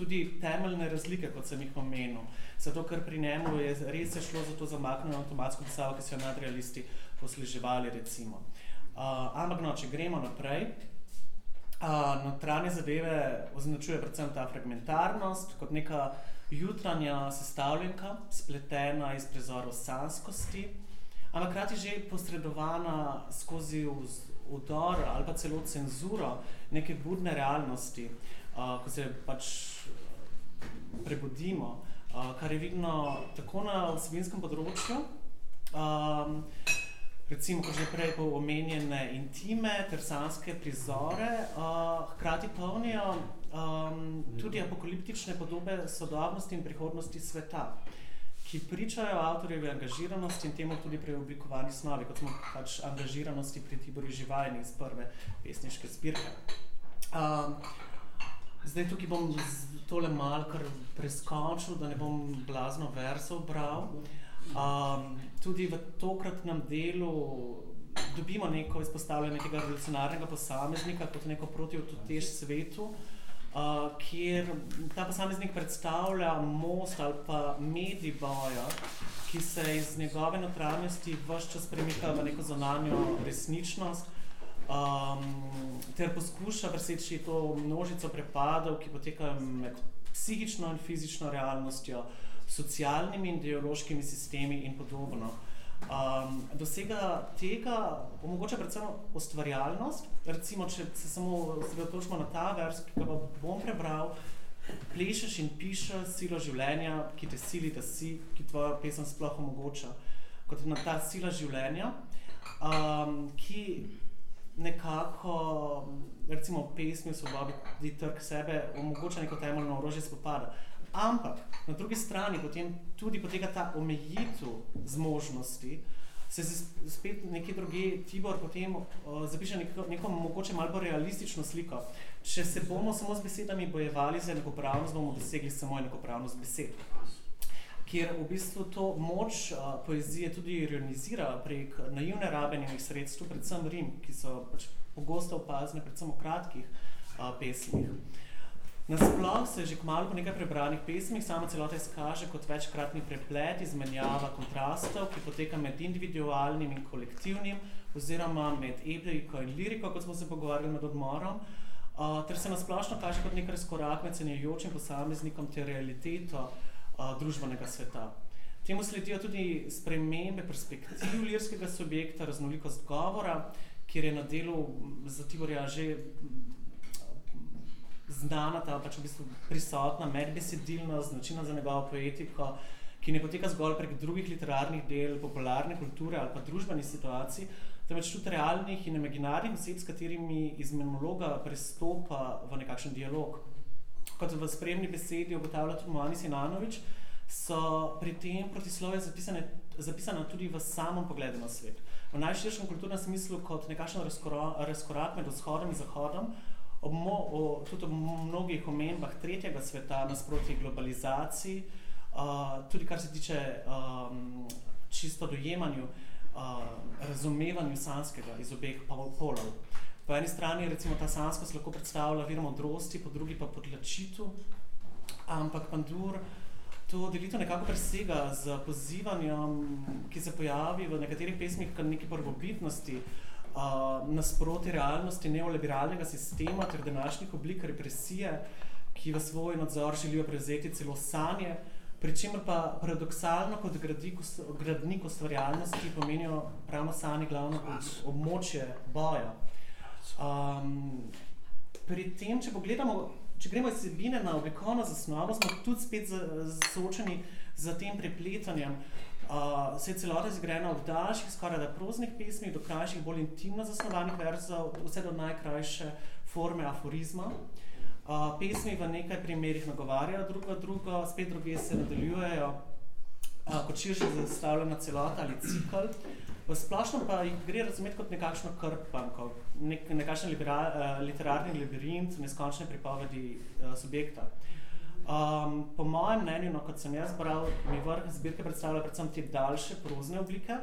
tudi temeljne razlike, kot sem jih omenil. Zato, ker pri njemu je res je šlo za to zamaknjeno avtomatsko pisavo, ki so jo nadrealisti posluževali, recimo. Uh, ampak, no, če gremo naprej, uh, notranje zadeve označuje predvsem ta fragmentarnost kot neka jutranja sestavljanka, spletena iz prizorov sanskosti, ampak hkrati že posredovana skozi udor ali pa celo cenzuro neke budne realnosti, uh, ko se pač prebudimo, uh, kar je vidno tako na vsebinskem področju, um, recimo, kot že prej omenjene intime ter sanske prizore, uh, hkrati polnijo um, tudi apokaliptične podobe sodobnosti in prihodnosti sveta, ki pričajo avtorjevi angažiranosti in temu tudi preoblikovani snovi, kot smo pač angažiranosti pri Tiborju Živalini iz prve pesniške zbirke. Um, zdaj tukaj bom tole kar preskočil, da ne bom blazno versov bral. Um, tudi v tokratnem delu dobimo neko izpostavljanje tega revolucionarnega posameznika kot neko protivtež svetu, uh, kjer ta posameznik predstavlja most ali pa medij boja, ki se iz njegove notranjosti vse čas premika v neko zonanjo resničnost, um, ter poskuša preseči to množico prepadov, ki potekajo med psihično in fizično realnostjo, socialnimi in ideološkimi sistemi in podobno. Um, dosega tega omogoča predvsem ustvarjalnost. Recimo, če se samo osredotočimo na ta vers, ki ga bom prebral, plešeš in pišeš silo življenja, ki te sili, da si, ki tvoja pesem sploh omogoča. Kot na ta sila življenja, um, ki nekako, recimo, pesmi svobodi trg sebe omogoča neko temeljno orožje spopada. Ampak na drugi strani potem tudi poteka ta omejitev zmožnosti, se spet nekje druge Tibor potem uh, zapiše neko, neko mogoče malo bolj realistično sliko. Če se bomo samo z besedami bojevali za enakopravnost, bomo dosegli samo enakopravnost besed. Kjer v bistvu to moč uh, poezije tudi ironizira prek naivne rabenih sredstv, predvsem Rim, ki so pač pogosto opazne, predvsem v kratkih uh, pesmih. Nasploh se že kmalo po nekaj prebranih pesmih sama celota izkaže kot večkratni preplet izmenjava kontrastov, ki poteka med individualnim in kolektivnim, oziroma med epiko in liriko, kot smo se pogovarjali med odmorom, uh, ter se nasplošno kaže kot nek razkorak med cenjajočim posameznikom ter realiteto družbenega sveta. Temu sledijo tudi spremembe perspektiv lirskega subjekta, raznolikost govora, kjer je na delu za Tiborja že znana, ta pač v bistvu prisotna medbesedilnost, značilna za njegovo poetiko, ki ne poteka zgolj prek drugih literarnih del, popularne kulture ali pa družbenih situacij, temveč tudi realnih in imaginarnih oseb, s katerimi iz monologa prestopa v nekakšen dialog. Kot v spremni besedi ugotavlja tudi Moani Sinanovič, so pri tem protislove zapisane, zapisane tudi v samem pogledu na svet. V najširšem kulturnem smislu kot nekakšen razkorak med vzhodom in zahodom, ob mo, o, tudi ob mnogih omembah tretjega sveta nasproti globalizaciji, uh, tudi kar se tiče um, čisto dojemanju, uh, razumevanju sanskega iz obeh polov. Po eni strani recimo ta sanskost lahko predstavlja vir modrosti, po drugi pa podlačitu, ampak Pandur to delito nekako presega z pozivanjem, ki se pojavi v nekaterih pesmih kar neki prvobitnosti, uh, nasproti realnosti neoliberalnega sistema ter današnjih oblik represije, ki v svoj nadzor želijo prevzeti celo sanje, pri čemer pa paradoksalno kot gradnik ustvarjalnosti pomenijo ravno sanje glavno območje boja. Um, pri tem, če pogledamo, če gremo iz sebine na oblikovno zasnovo, smo tudi spet soočeni z tem prepletanjem Uh, se je celota izgrajena od daljših, skoraj da proznih pesmi, do krajših, bolj intimno zasnovanih verzov, vse do najkrajše forme aforizma. Uh, pesmi v nekaj primerih nagovarjajo drugo drugo, spet druge se nadaljujejo uh, kot širše zastavljena celota ali cikl. V splošno pa jih gre razumeti kot nekakšno krpanko, nek, nekakšen libera, uh, literarni labirint, neskončne pripovedi uh, subjekta. Um, po mojem mnenju, no, kot sem jaz bral, mi vrh zbirke predstavlja predvsem te daljše prozne oblike,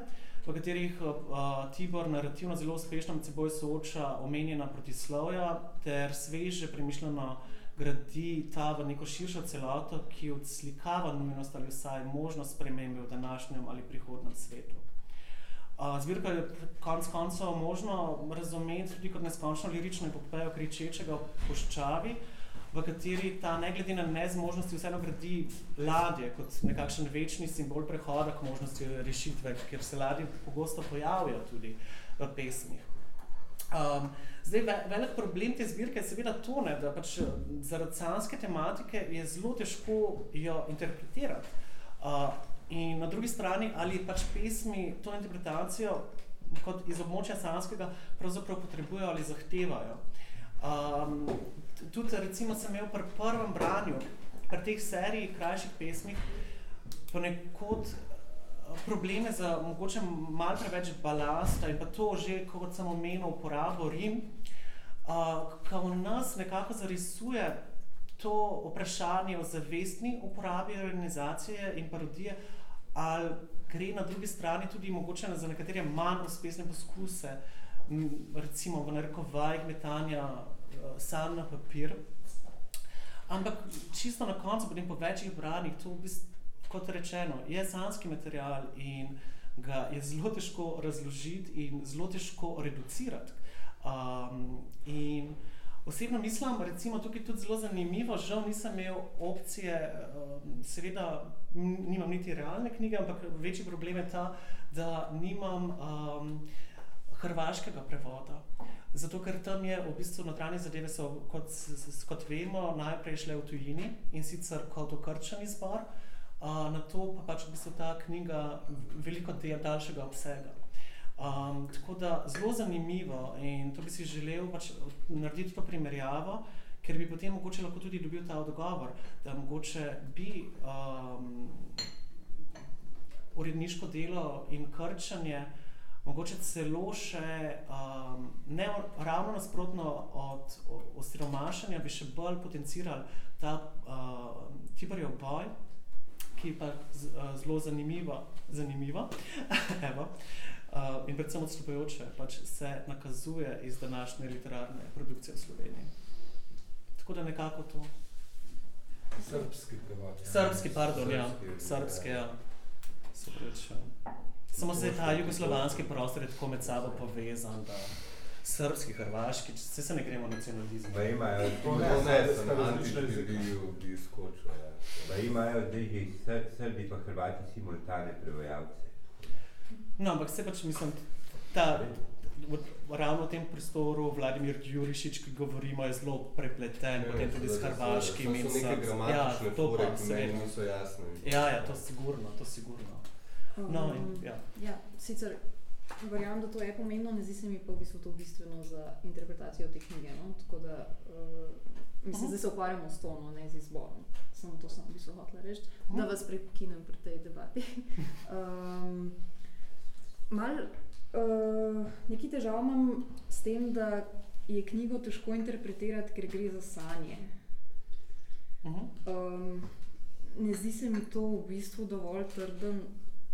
v katerih uh, Tibor narativno zelo uspešno med seboj sooča omenjena protislovja ter sveže premišljeno gradi ta v neko širšo celoto, ki odslikava nujnost ali vsaj možnost spremembe v današnjem ali prihodnem svetu. Uh, zbirka je konc koncev možno razumeti tudi kot neskončno lirično epopejo kričečega v puščavi, v kateri ta ne glede na nezmožnosti vseeno gradi ladje kot nekakšen večni simbol prehoda k možnosti rešitve, ker se ladje pogosto pojavijo tudi v pesmih. Um, zdaj, ve, velik problem te zbirke je seveda to, ne, da pač zaradi sanske tematike je zelo težko jo interpretirati. Uh, in na drugi strani, ali pač pesmi to interpretacijo kot iz območja sanskega pravzaprav potrebujejo ali zahtevajo. Um, tudi recimo sem imel pri prvem branju, pri teh seriji krajših pesmih, ponekod probleme z mogoče malo preveč balasta in pa to že, kot sem omenil, uporabo Rim, uh, ko nas nekako zarisuje to vprašanje o zavestni uporabi organizacije in parodije, ali gre na drugi strani tudi mogoče za nekatere manj uspešne poskuse, recimo v narekovajih metanja uh, sam na papir. Ampak čisto na koncu, potem po večjih branjih, to v bistvu kot rečeno, je sanski material in ga je zelo težko razložiti in zelo težko reducirati. Um, in osebno mislim, recimo tukaj tudi zelo zanimivo, žal nisem imel opcije, um, seveda nimam niti realne knjige, ampak večji problem je ta, da nimam um, hrvaškega prevoda. Zato, ker tam je v bistvu notranje zadeve so, kot, kot vemo, najprej šle v tujini in sicer kot okrčeni zbor, Uh, na to pa pač v bistvu ta knjiga veliko del daljšega obsega. Um, tako da zelo zanimivo in to bi si želel pač narediti to primerjavo, ker bi potem mogoče lahko tudi dobil ta odgovor, da mogoče bi um, uredniško delo in krčanje mogoče celo še um, ne ravno nasprotno od osiromašanja bi še bolj potencirali ta uh, Tiborjev boj, ki je pa zelo zanimiva, zanimiva. Evo, uh, in predvsem odstopajoče pač se nakazuje iz današnje literarne produkcije v Sloveniji. Tako da nekako to. Srpski prevod. Ja. Srpski, pardon, ja. Srpski, ja. Se Samo se ta jugoslovanski prostor je tako med sabo povezan, da srpski, hrvaški, vse se ne gremo nacionalizem. Pa imajo, to ne, ne, sem antični bil, bi skočil, ja. Pa imajo, da jih Srbi pa Hrvati simultane prevajalce. No, ampak se pač mislim, ta, v, ravno v tem prostoru Vladimir Jurišič, ki govorimo, je zelo prepleten, ja, potem tudi s hrvaškim in s Ja, to pa se niso jasne. Ja, ja, to sigurno, to sigurno. No, in, ja. ja, sicer verjamem, da to je pomembno, ne zdi se mi pa v bistvu to bistveno za interpretacijo te knjige. No? Tako da, uh, mislim, da se ukvarjamo s tonom, ne z izborom. Samo to sem v bistvu hotel reči, da vas prekinem pri tej debati. um, mal, uh, neki težav imam s tem, da je knjigo težko interpretirati, ker gre za sanje. Um, ne zdi se mi to v bistvu dovolj trden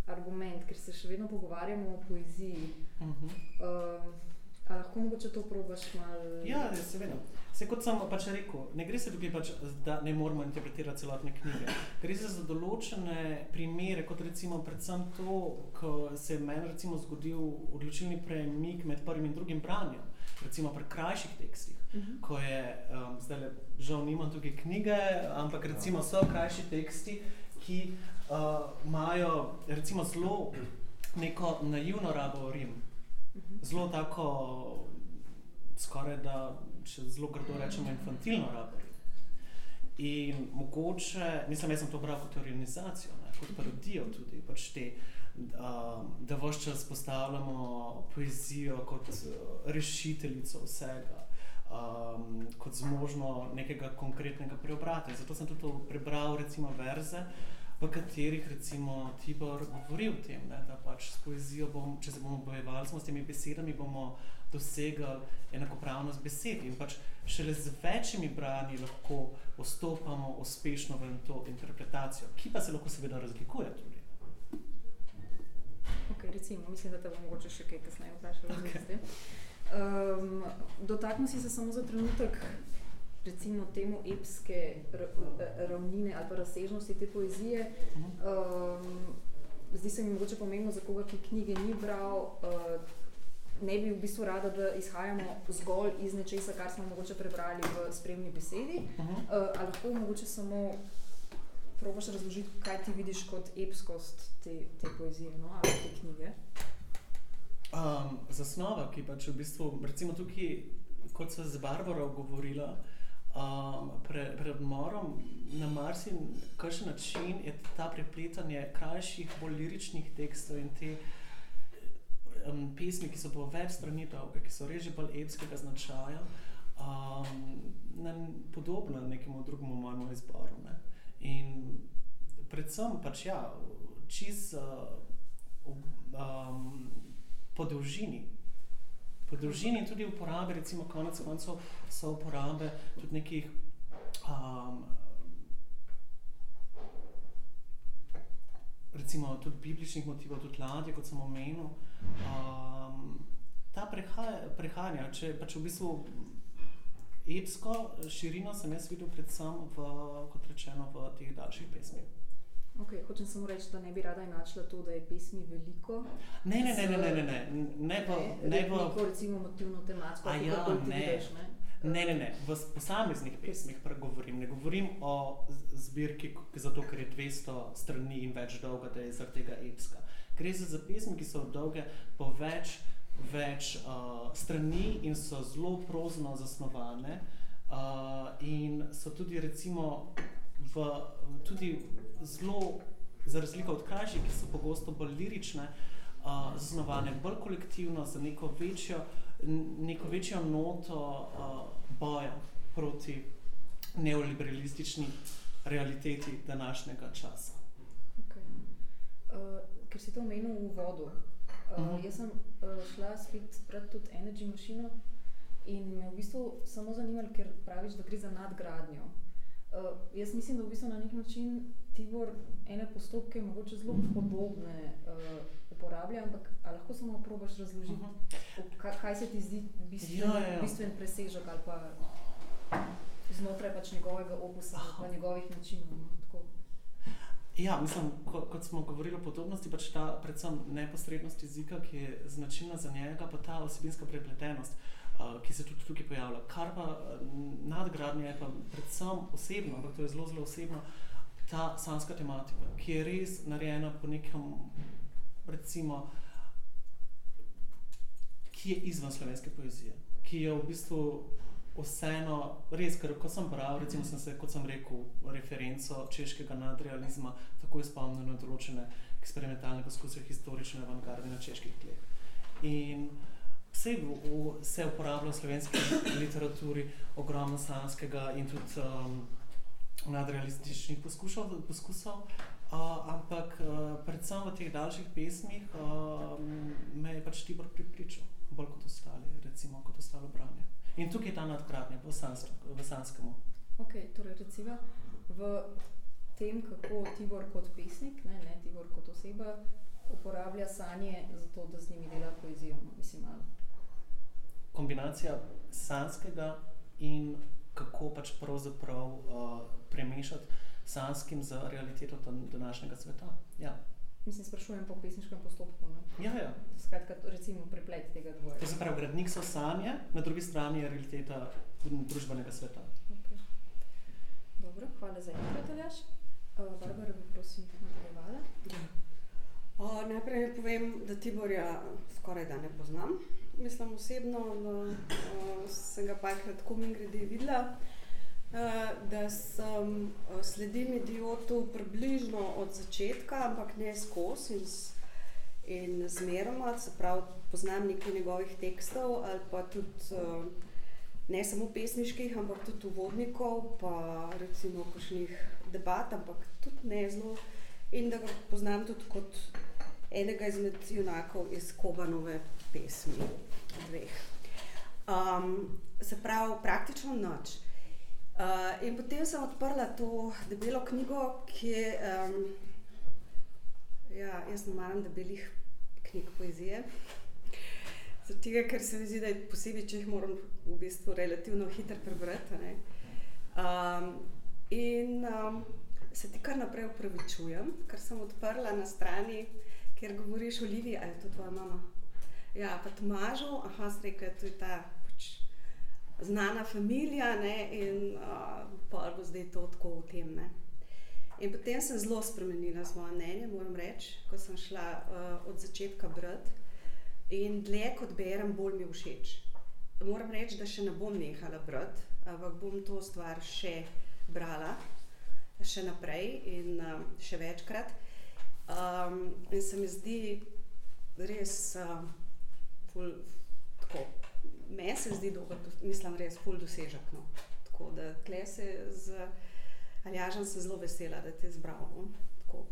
argument, ker se še vedno pogovarjamo o poeziji. Uh -huh. uh, ali lahko mogoče to probaš malo? Ja, seveda. Se kot sem pač rekel, ne gre se tukaj pač, da ne moramo interpretirati celotne knjige. Gre se za določene primere, kot recimo predvsem to, ko se je meni recimo zgodil odločilni premik med prvim in drugim branjem, recimo pri krajših tekstih, uh -huh. ko je, um, zdaj le, žal nimam tukaj knjige, ampak recimo so krajši teksti, ki imajo uh, recimo zelo neko naivno rabo Rim. Zelo tako, skoraj da, če zelo grdo rečemo, infantilno rabo. In mogoče, mislim, jaz sem to bral kot organizacijo, ne, kot parodijo tudi, pač te, uh, da vse čas postavljamo poezijo kot uh, rešiteljico vsega. Um, kot zmožno nekega konkretnega preobrata. Zato sem tudi prebral, recimo, verze, uh, v katerih recimo Tibor govori o tem, ne, da pač s poezijo bom, če se bomo bojevali s temi besedami, bomo dosegali enakopravnost besed in pač šele z večjimi branji lahko vstopamo uspešno v to interpretacijo, ki pa se lahko seveda razlikuje tudi. Ok, recimo, mislim, da te bom mogoče še kaj kasneje vprašala. Okay. Um, Dotaknil si se samo za trenutek recimo temu epske ravnine ali pa razsežnosti te poezije. Um, zdi se mi mogoče pomembno za koga, ki knjige ni bral, uh, ne bi v bistvu rada, da izhajamo zgolj iz nečesa, kar smo mogoče prebrali v spremni besedi, Uh -huh. uh, ali lahko mogoče samo probaš razložiti, kaj ti vidiš kot epskost te, te poezije no? ali te knjige. Um, zasnova, ki pač v bistvu, recimo tukaj, kot sva z Barbaro govorila, um, pre, pred morom, na marsikakšen način je ta prepletanje krajših, bolj liričnih tekstov in te um, pesmi, ki so po več strani dolge, ki so res že bolj epskega značaja, um, na, podobno nekemu drugemu mojemu izboru. Ne. In predvsem pač ja, čez uh, um, po dolžini. Po dolžini tudi uporabe, recimo konec koncev so uporabe tudi nekih um, recimo tudi bibličnih motivov, tudi ladje, kot sem omenil. Um, ta prehaja, prehajanja, če pač v bistvu epsko širino sem jaz videl predvsem v, kot rečeno, v teh daljših pesmih. Okay, hočem samo reči, da ne bi rada enačila to, da je pesmi veliko. Ne, ne, ne, ne, ne, ne, ne, ne v, ne v, Neko recimo motivno tematsko, A ja, kako ti ne. vidiš, ne? ne, ne, ne, v posameznih pesmih pregovorim. Ne govorim o zbirki, zato ker je 200 strani in več dolga, da je zaradi tega epska. Gre za, za pesmi, ki so dolge po več, več uh, strani in so zelo prozno zasnovane. Uh, in so tudi, recimo, v, tudi zelo, za razliko od krajših, ki so pogosto bolj lirične, uh, zasnovane bolj kolektivno, za neko večjo, neko večjo noto uh, boja proti neoliberalistični realiteti današnjega časa. Okay. Uh, ker si to omenil v uvodu. Uh, Mhm. Jaz sem uh, šla spet brati tudi Energy mašino in me v bistvu samo zanimalo, ker praviš, da gre za nadgradnjo. Uh, jaz mislim, da v bistvu na nek način Tibor ene postopke mogoče zelo podobne uh, uporablja, ampak lahko samo probaš razložiti, uh -huh. kaj, kaj se ti zdi bistven, Ja, ja, bistven presežek ali pa znotraj pač njegovega opusa, ali pa njegovih načinov. No, tako. Ja, mislim, ko, kot smo govorili o podobnosti, pač ta predvsem neposrednost jezika, ki je značilna za njega, pa ta osebinska prepletenost, uh, ki se tudi tukaj pojavlja. Kar pa uh, nadgradnja je pa predvsem osebno, ampak to je zelo, zelo osebno, ta sanska tematika, ki je res narejena po nekem, recimo, ki je izven slovenske poezije, ki je v bistvu vseeno, res, ker ko sem bral, recimo sem se, kot sem rekel, referenco češkega nadrealizma, takoj spomnil na določene eksperimentalne poskuse historične avantgarde na čeških tleh. In vse se uporablja v slovenski literaturi ogromno slanskega in tudi um, nadrealističnih poskušal, poskusov, uh, ampak uh, predvsem v teh daljših pesmih uh, me je pač Tibor pripričal, bolj kot ostali, recimo kot ostalo branje. In tukaj je ta nadgradnja v, sans, v sanskemu. Ok, torej recimo v tem, kako Tibor kot pesnik, ne, ne Tibor kot oseba, uporablja sanje za to, da z njimi dela poezijo. No, mislim, ali, Kombinacija sanskega in kako pač pravzaprav uh, premešati sanskim z realiteto dan- današnjega sveta. Ja, mislim, sprašujem po pesniškem postopku. Ne. ja, ja. Skratka, recimo preplet tega dvoje. To se pravi, gradnik so sanje, na drugi strani je realiteta družbenega sveta. Okay. Dobro, hvala za enkrat, Aljaš. Uh, Barbara bi prosim nadaljevala. O, najprej naj povem, da Tiborja skoraj da ne poznam. Mislim osebno, da o, sem ga parkrat tako mi grede videla, eh, da sem o, sledim idiotu približno od začetka, ampak ne skozi in, in zmeroma, se pravi, poznam nekaj njegovih tekstov ali pa tudi o, ne samo pesniških, ampak tudi uvodnikov, pa recimo kakšnih debat, ampak tudi ne zelo. In da ga poznam tudi kot enega izmed junakov iz Kobanove pesmi. Dveh. Um, se pravi, praktično noč. Uh, in potem sem odprla to debelo knjigo, ki je. Um, ja, jaz ne maram debelih knjig poezije. Zato, ker se mi zdi, da je posebej, če jih moram v bistvu relativno hitro prebrati. ne. Um, in um, se ti kar naprej upravičujem, ker sem odprla na strani, kjer govoriš o Livi, ali je to tvoja mama. Ja, pa Tomažu, aha, rekel, to je ta pač znana ne, in uh, pa bo zdaj to tako v tem. Ne. In potem sem zelo spremenila svoje mnenje, moram reči, ko sem šla uh, od začetka brati. In dlje kot berem, bolj mi všeč. Moram reči, da še ne bom nehala brati, ampak bom to stvar še brala, še naprej in uh, še večkrat. Um, in se mi zdi res, uh, ful, tako, meni se zdi dober, mislim, res ful dosežek. No. Tako da tle se z Aljažem sem zelo vesela, da te zbral. No. Tako.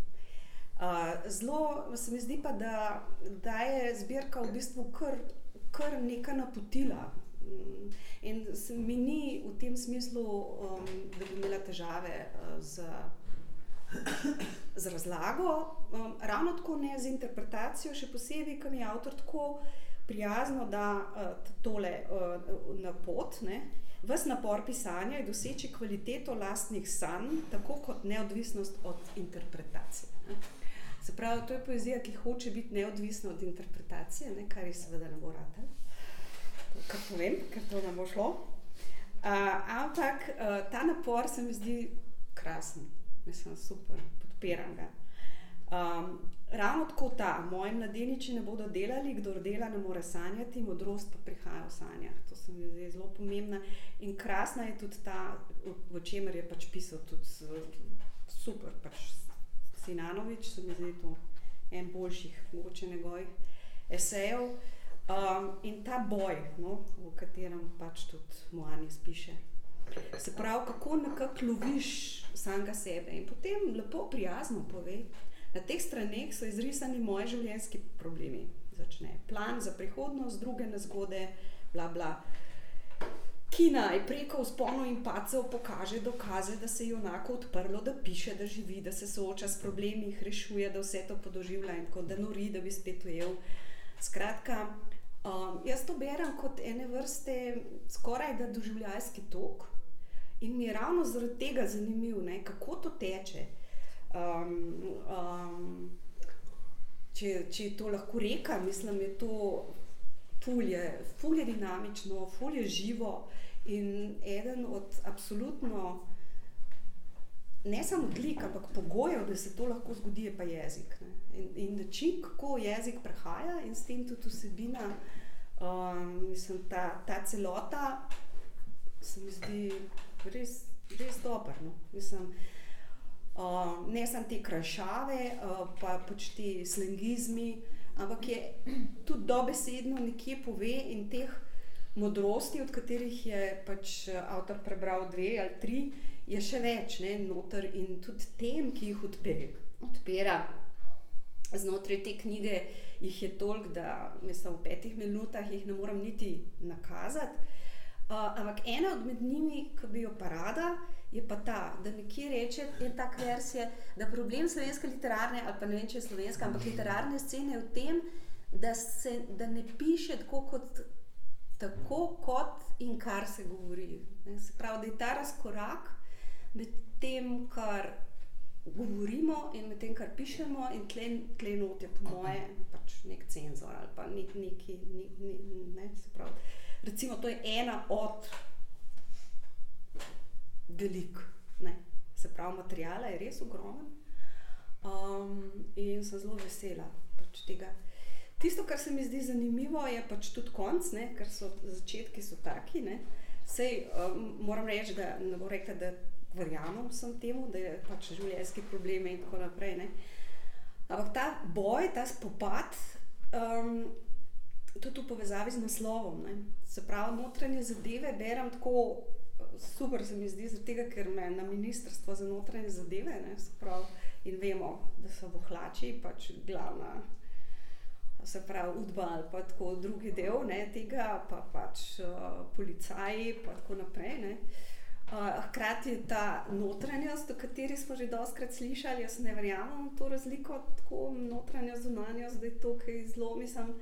Uh, zelo se mi zdi pa, da, da je zbirka v bistvu kar, kar neka napotila. In mi ni v tem smislu, um, da bi imela težave uh, z, z razlago, um, ravno tako ne z interpretacijo, še posebej, ker mi je avtor tako prijazno, da uh, tole uh, na pot. Ne, Ves napor pisanja je doseči kvaliteto lastnih sanj, tako kot neodvisnost od interpretacije. Ne. Se pravi, to je poezija, ki hoče biti neodvisna od interpretacije, ne, kar je seveda ne bo ratelj. Kar povem, ker to ne bo šlo. Uh, ampak uh, ta napor se mi zdi krasen, mislim, super, podpiram ga. Um, ravno tako ta, moji mladeniči ne bodo delali, kdo dela, ne more sanjati, modrost pa prihaja v sanjah. To se mi zdi zelo pomembna. In krasna je tudi ta, v, v čemer je pač pisal tudi super. Pač Sinanovič se mi zdi to en boljših, mogoče njegovih esejev. Um, in ta boj, no, v katerem pač tudi Moanis piše. Se pravi, kako nekako loviš samega sebe in potem lepo, prijazno pove. Na teh straneh so izrisani moji življenjski problemi. Začne plan za prihodnost, druge nezgode, bla bla. Ki naj preko vzponov in pacev pokaže dokaze, da se je enako odprlo, da piše, da živi, da se sooča s problemi, jih rešuje, da vse to podoživlja in tako da nori, da bi spet ujel. Skratka, um, jaz to berem kot ene vrste skoraj da doživljajski tok in mi je ravno zaradi tega zanimivo, kako to teče. Um, um, če, če to lahko reka, mislim, je to fulje, fulje dinamično, fulje živo in eden od absolutno ne samo odlik, ampak pogojev, da se to lahko zgodi, je pa jezik. In, in način, kako jezik prehaja in s tem tudi vsebina, um, mislim, ta, ta celota se mi zdi res, res dobro. No. Mislim, Uh, ne samo te krašave, uh, pa pač ti slengizmi, ampak je tudi dobesedno nekje pove in teh modrosti, od katerih je pač avtor prebral dve ali tri, je še več, ne, noter in tudi tem, ki jih odpira. odpira. Znotraj te knjige jih je toliko, da mislim, v petih minutah jih ne morem niti nakazati. Uh, ampak ena od med njimi, ki bi jo parada, je pa ta, da nekje reče en tak versije, da problem slovenske literarne, ali pa ne vem, če je slovenska, ampak literarne scene je v tem, da se da ne piše tako kot, tako kot in kar se govori. Ne? Se pravi, da je ta razkorak med tem, kar govorimo in med tem, kar pišemo, in tle, not je po moje pač nek cenzor ali pa nek, neki, ne, ne, ne, se pravi. Recimo, to je ena od velik. Ne. Se pravi, materijala je res ogromen um, in sem zelo vesela pač tega. Tisto, kar se mi zdi zanimivo, je pač tudi konc, ne, ker so začetki so taki. Ne. Sej, um, moram reči, da ne bo rekla, da verjamem vsem temu, da je pač življenjski problem in tako naprej. Ne. Ampak ta boj, ta spopad, um, tudi v povezavi z naslovom. Ne. Se pravi, notranje zadeve berem tako super, se mi zdi, tega, ker me na ministrstvo za notranje zadeve ne, pravi, in vemo, da so bohlači pač glavna. Se pravi, udba ali pa tako drugi del ne, tega, pa pač uh, policaji, pa tako naprej. Ne. Uh, hkrati je ta notranjost, o kateri smo že dostakrat slišali, jaz ne verjamem v to razliko, tako notranjost, zunanjost, da je to, ki je zelo, mislim,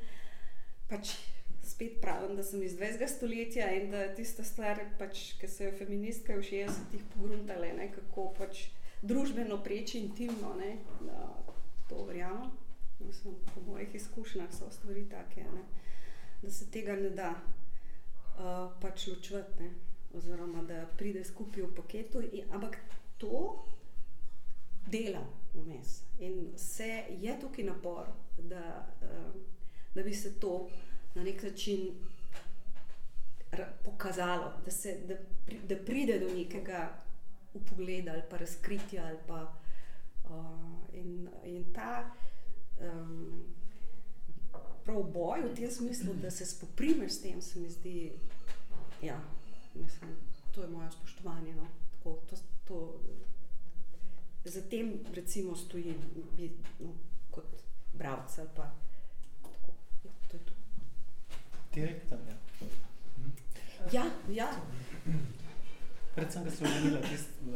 pač spet pravim, da sem iz 20. stoletja in da je tista stvar, pač, ki so jo feministke v 60-ih pogruntale, ne, kako pač družbeno preči intimno, ne, da to verjamem. Mislim, po mojih izkušnjah so stvari take. Ne. se tega ne da uh, pač ločevati, ne? oziroma da pride skupaj v paketu. In, ampak to dela vmes. In se je tukaj napor, da, uh, da bi se to na nek način pokazalo, da, se, da, da pride do nekega upogleda ali pa razkritja. Ali pa, uh, in, in ta um, prav boj v tem smislu, da se spoprimeš s tem, se mi zdi, ja, mislim, to je moje spoštovanje. No. Tako, to, to, za tem recimo stojim bi, no, kot bralec ali pa tako. Ja, to je to. Direktor, ja. Ja, ja. Predvsem, ker si omenila,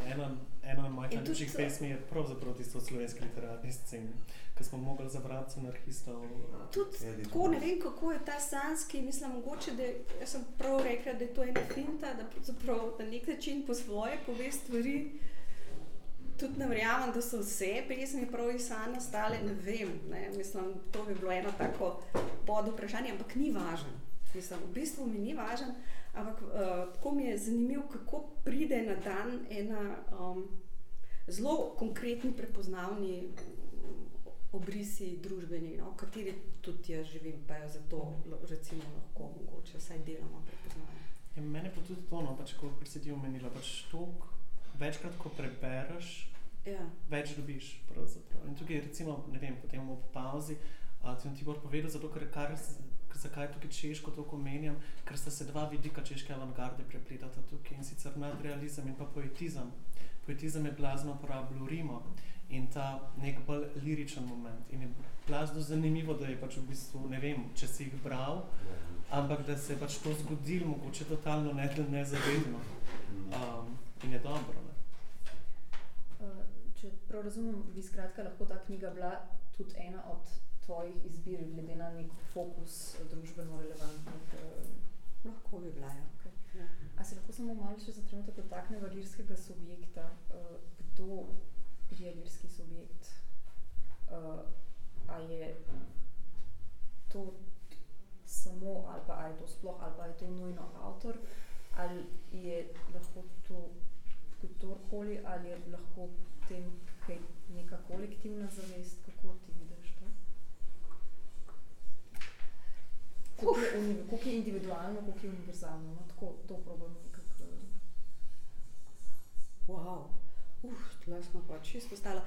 ena, ena mojih In najljubših tudi- pesmi je pravzaprav tisto v slovenski literarni sceni, ki smo mogli zabrati anarhistov. Tudi Edith tako ne vem, kako je ta sanski, mislim, mogoče, da jaz sem prav rekla, da je to ena finta, da pravzaprav na nek način po svoje pove stvari. Tudi ne verjamem, da so vse pesmi prav iz Sana stale, ne vem, ne, mislim, to bi bilo eno tako pod vprašanje, ampak ni važno. Mislim, v bistvu mi ni važno, ampak uh, tako mi je zanimivo, kako pride na dan ena um, zelo konkretni, prepoznavni mm, obrisi družbeni, no, kateri tudi jaz živim, pa jo zato recimo lahko mogoče vsaj deloma prepoznavam. Ja, mene pa tudi to, no, pač, kot si ti omenila, pač toliko, večkrat, ko prebereš, Ja. več dobiš. pravzaprav. In tukaj, recimo, ne vem, potem v pauzi, a ti bom Tibor povedal, zato, ker kar, zakaj tukaj češko toliko omenjam, ker sta se dva vidika češke avantgarde prepletata tukaj in sicer nadrealizem in pa poetizem. Poetizem je blazno uporabljal Rimo in ta nek bolj liričen moment. In je blazno zanimivo, da je pač v bistvu, ne vem, če si jih bral, ampak da se je pač to zgodilo, mogoče totalno ne, nezavedno. Um, in je dobro. Ne? Uh, če prav razumem, bi skratka lahko ta knjiga bila tudi ena od tvojih izbir, glede na nek fokus eh, družbeno relevantnih. Uh, Lahko bi bila. Ja. okay. Ja. A se lahko samo malo še za trenutek dotaknemo lirskega subjekta? Uh, kdo je lirski subjekt? Uh, a je to samo, ali pa a je to sploh, ali pa je to nujno avtor, ali je lahko to kdorkoli, ali je lahko tem kaj neka kolektivna zavest, kako ti vidiš to? Koliko je, individualno, koliko je univerzalno? No, tako to probam nekako. eh, Wow. Uf, tukaj smo pa čisto stala.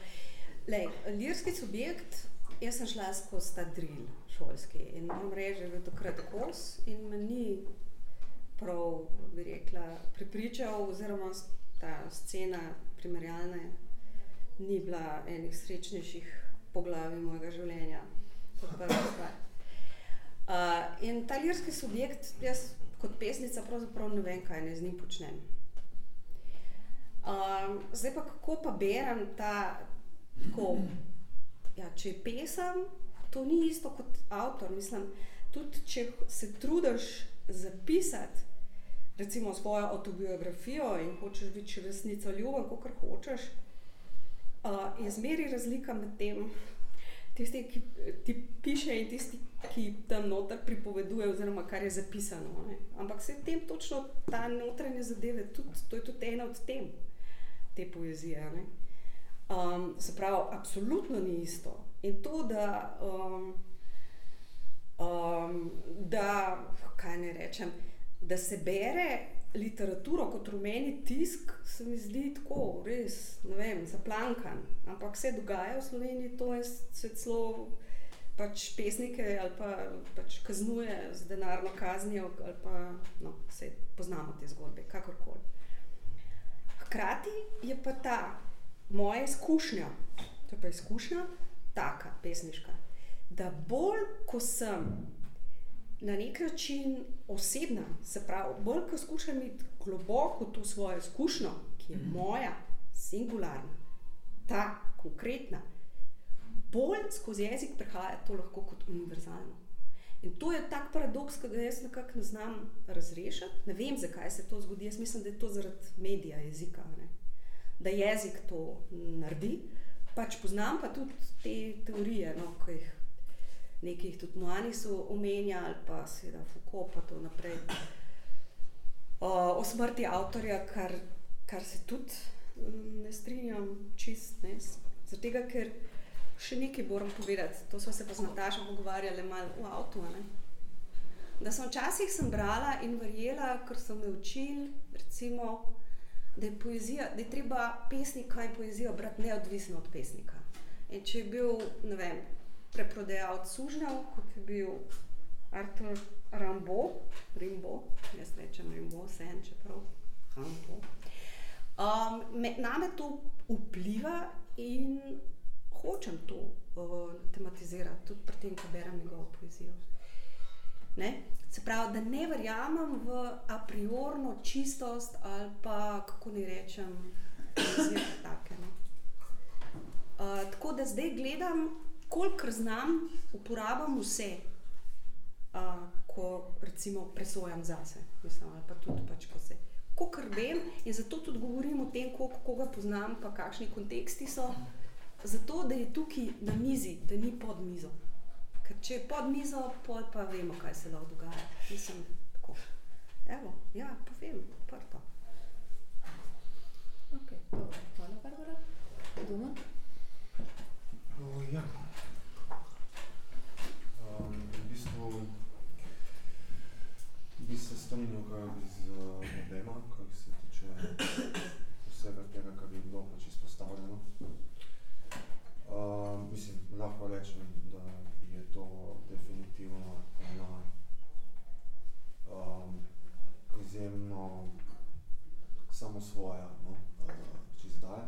Lej, lirski subjekt, jaz sem šla skozi ta drill šolski in moram reči, da je bil takrat kos in me ni prav, bi rekla, prepričal, oziroma ta scena primerjalne ni bila enih srečnejših poglavij mojega življenja. To je prva stvar. Uh, in ta lirski subjekt, jaz kot pesnica pravzaprav ne vem, kaj naj z njim počnem. Um, zdaj pa kako pa berem ta, tako, ja, če pesem, to ni isto kot avtor. Mislim, tudi če se trudiš zapisati recimo svojo avtobiografijo in hočeš biti resnico ljuben, kot hočeš, uh, je zmeri razlika med tem, tisti, ki ti piše in tisti, ki tam noter pripoveduje, oziroma kar je zapisano. Ne. Ampak se tem točno ta notranje zadeve, tudi, to je tudi ena od tem te poezije. Ne. Um, se pravi, absolutno ni isto. In to, da, um, um, da kaj ne rečem, da se bere literaturo kot rumeni tisk, se mi zdi tako, res, ne vem, zaplankan. Ampak se dogaja v Sloveniji, to je se celo pač pesnike ali pa pač kaznuje z denarno kaznijo, ali pa no, se poznamo te zgodbe, kakorkoli. Hkrati je pa ta moja izkušnja, to je pa izkušnja, taka pesniška, da bolj ko sem na nek način osebna, se pravi, bolj ko skušam iti globoko v to svojo izkušnjo, ki je moja, singularna, ta konkretna, bolj skozi jezik prihaja to lahko kot univerzalno. In to je tak paradoks, ki ga jaz nekako ne znam razrešiti. Ne vem, zakaj se to zgodi. Jaz mislim, da je to zaradi medija, jezika. Ne? Da jezik to naredi. Pač poznam pa tudi te teorije, no, ki jih nekih tudi Moani so omenjali, pa seveda Foucault, pa to naprej. Uh, o smrti avtorja, kar, kar se tudi mm, ne strinjam, čist ne. Zaradi tega, ker še nekaj moram povedati, to smo se pa z Natašo pogovarjali malo v avtu. Ne? Da sem včasih sem brala in verjela, ker so me učili, recimo, da je poezija, da je treba pesnika in poezijo brati neodvisno od pesnika. In če je bil, ne vem, preprodajalec sužnjev, kot je bil Artur Rambo, Rimbo, jaz rečem Rimbo, vse en, čeprav Rambo. Um, me, name to vpliva in hočem to uh, tematizirati, tudi pri tem, ko berem njegovo poezijo. Ne? Se pravi, da ne verjamem v a priorno čistost ali pa kako naj rečem, poezijo kot take. No? Uh, tako da zdaj gledam, kolikor znam, uporabljam vse, uh, ko recimo presojam zase, mislim, ali pa tudi pač ko se. Kolikor vem in zato tudi govorim o tem, koliko koga poznam, pa kakšni konteksti so. Zato, da je tukaj na mizi, da ni pod mizo. Ker če je pod mizo, pol pa vemo, kaj se lahko dogaja. Mislim, tako. Evo, ja, povem, odprto. Okay, dobro. Hvala, Barbara. Doma? O, ja. Um, v bistvu bi se strinjal kar z uh, obema, kar se tiče vsega tega, kar je bilo pač izpostavljeno. Uh, mislim, lahko rečem, da je to definitivno ena um, izjemno samosvoja, no, uh, čizdaja.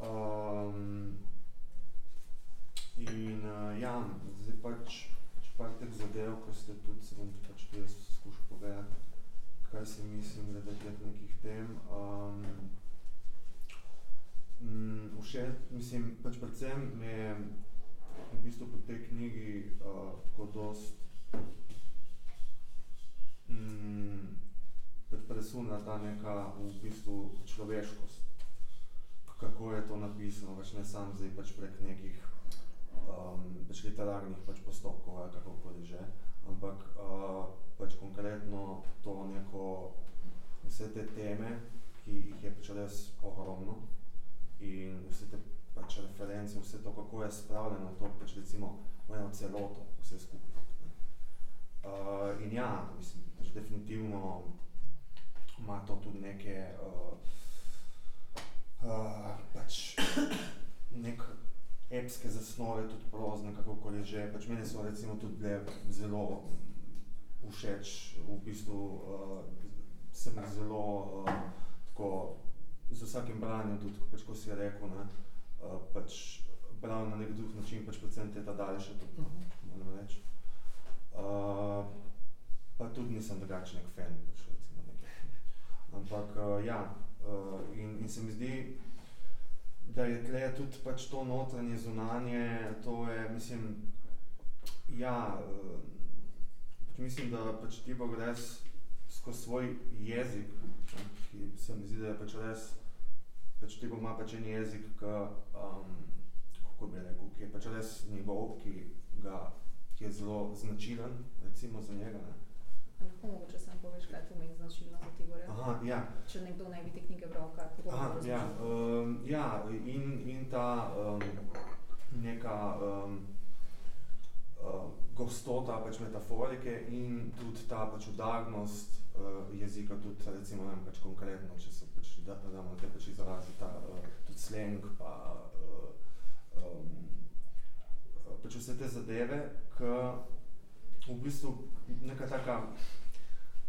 Um, in uh, ja, zdaj pač, pač par teh zadev, ko ste tudi, se bom pač tudi jaz skušal povedati, kaj si mislim glede teh nekih tem. Um, všeč, mislim, pač predvsem me je v bistvu po tej knjigi uh, tako dost mm, pač presunila ta neka v bistvu človeškost kako je to napisano, pač ne samo zdaj pač prek nekih um, pač literarnih pač postopkov ali kakokoli že, ampak uh, pač konkretno to neko, vse te teme, ki jih je pač res ogromno in vse te pač reference, vse to, kako je spravljeno to pač recimo v eno celoto, vse skupaj. Uh, in ja, mislim, pač definitivno ima to tudi neke uh, uh, pač nek epske zasnove, tudi prozne, kako koli že. Pač meni so recimo tudi bile zelo všeč, v bistvu uh, sem zelo uh, tako z vsakim branjem, tudi pač, ko si je rekel, ne, uh, pač bral na nek drug način, pač predvsem te ta daljše, tudi, no, moram reči. Uh, pa tudi nisem drugačen nek fan, pač recimo nekaj. Ampak uh, ja, Uh, in, in se mi zdi, da je tle tudi pač to notranje, zunanje, to je, mislim, ja, uh, pač mislim, da pač ti bo res skozi svoj jezik, ne, ki se mi zdi, da je pač res, pač ti bo ima pač en jezik, ki, um, kako bi rekel, ki je pač res njegov, ki ga, ki je zelo značilen, recimo za njega, ne. Lahko mogoče sam poveš, kaj pomeni značilno za Tiborja? Aha, ja. Če nekdo ne bi te knjige bral, kako Aha, bi ja, razložil? um, ja, in, in ta um, neka um, uh, gostota pač metaforike in tudi ta pač udarnost uh, jezika, tudi recimo ne vem, pač konkretno, če se pač da, damo te pač izrazi, ta uh, tudi slang pa uh, um, pač vse te zadeve, k v bistvu neka taka,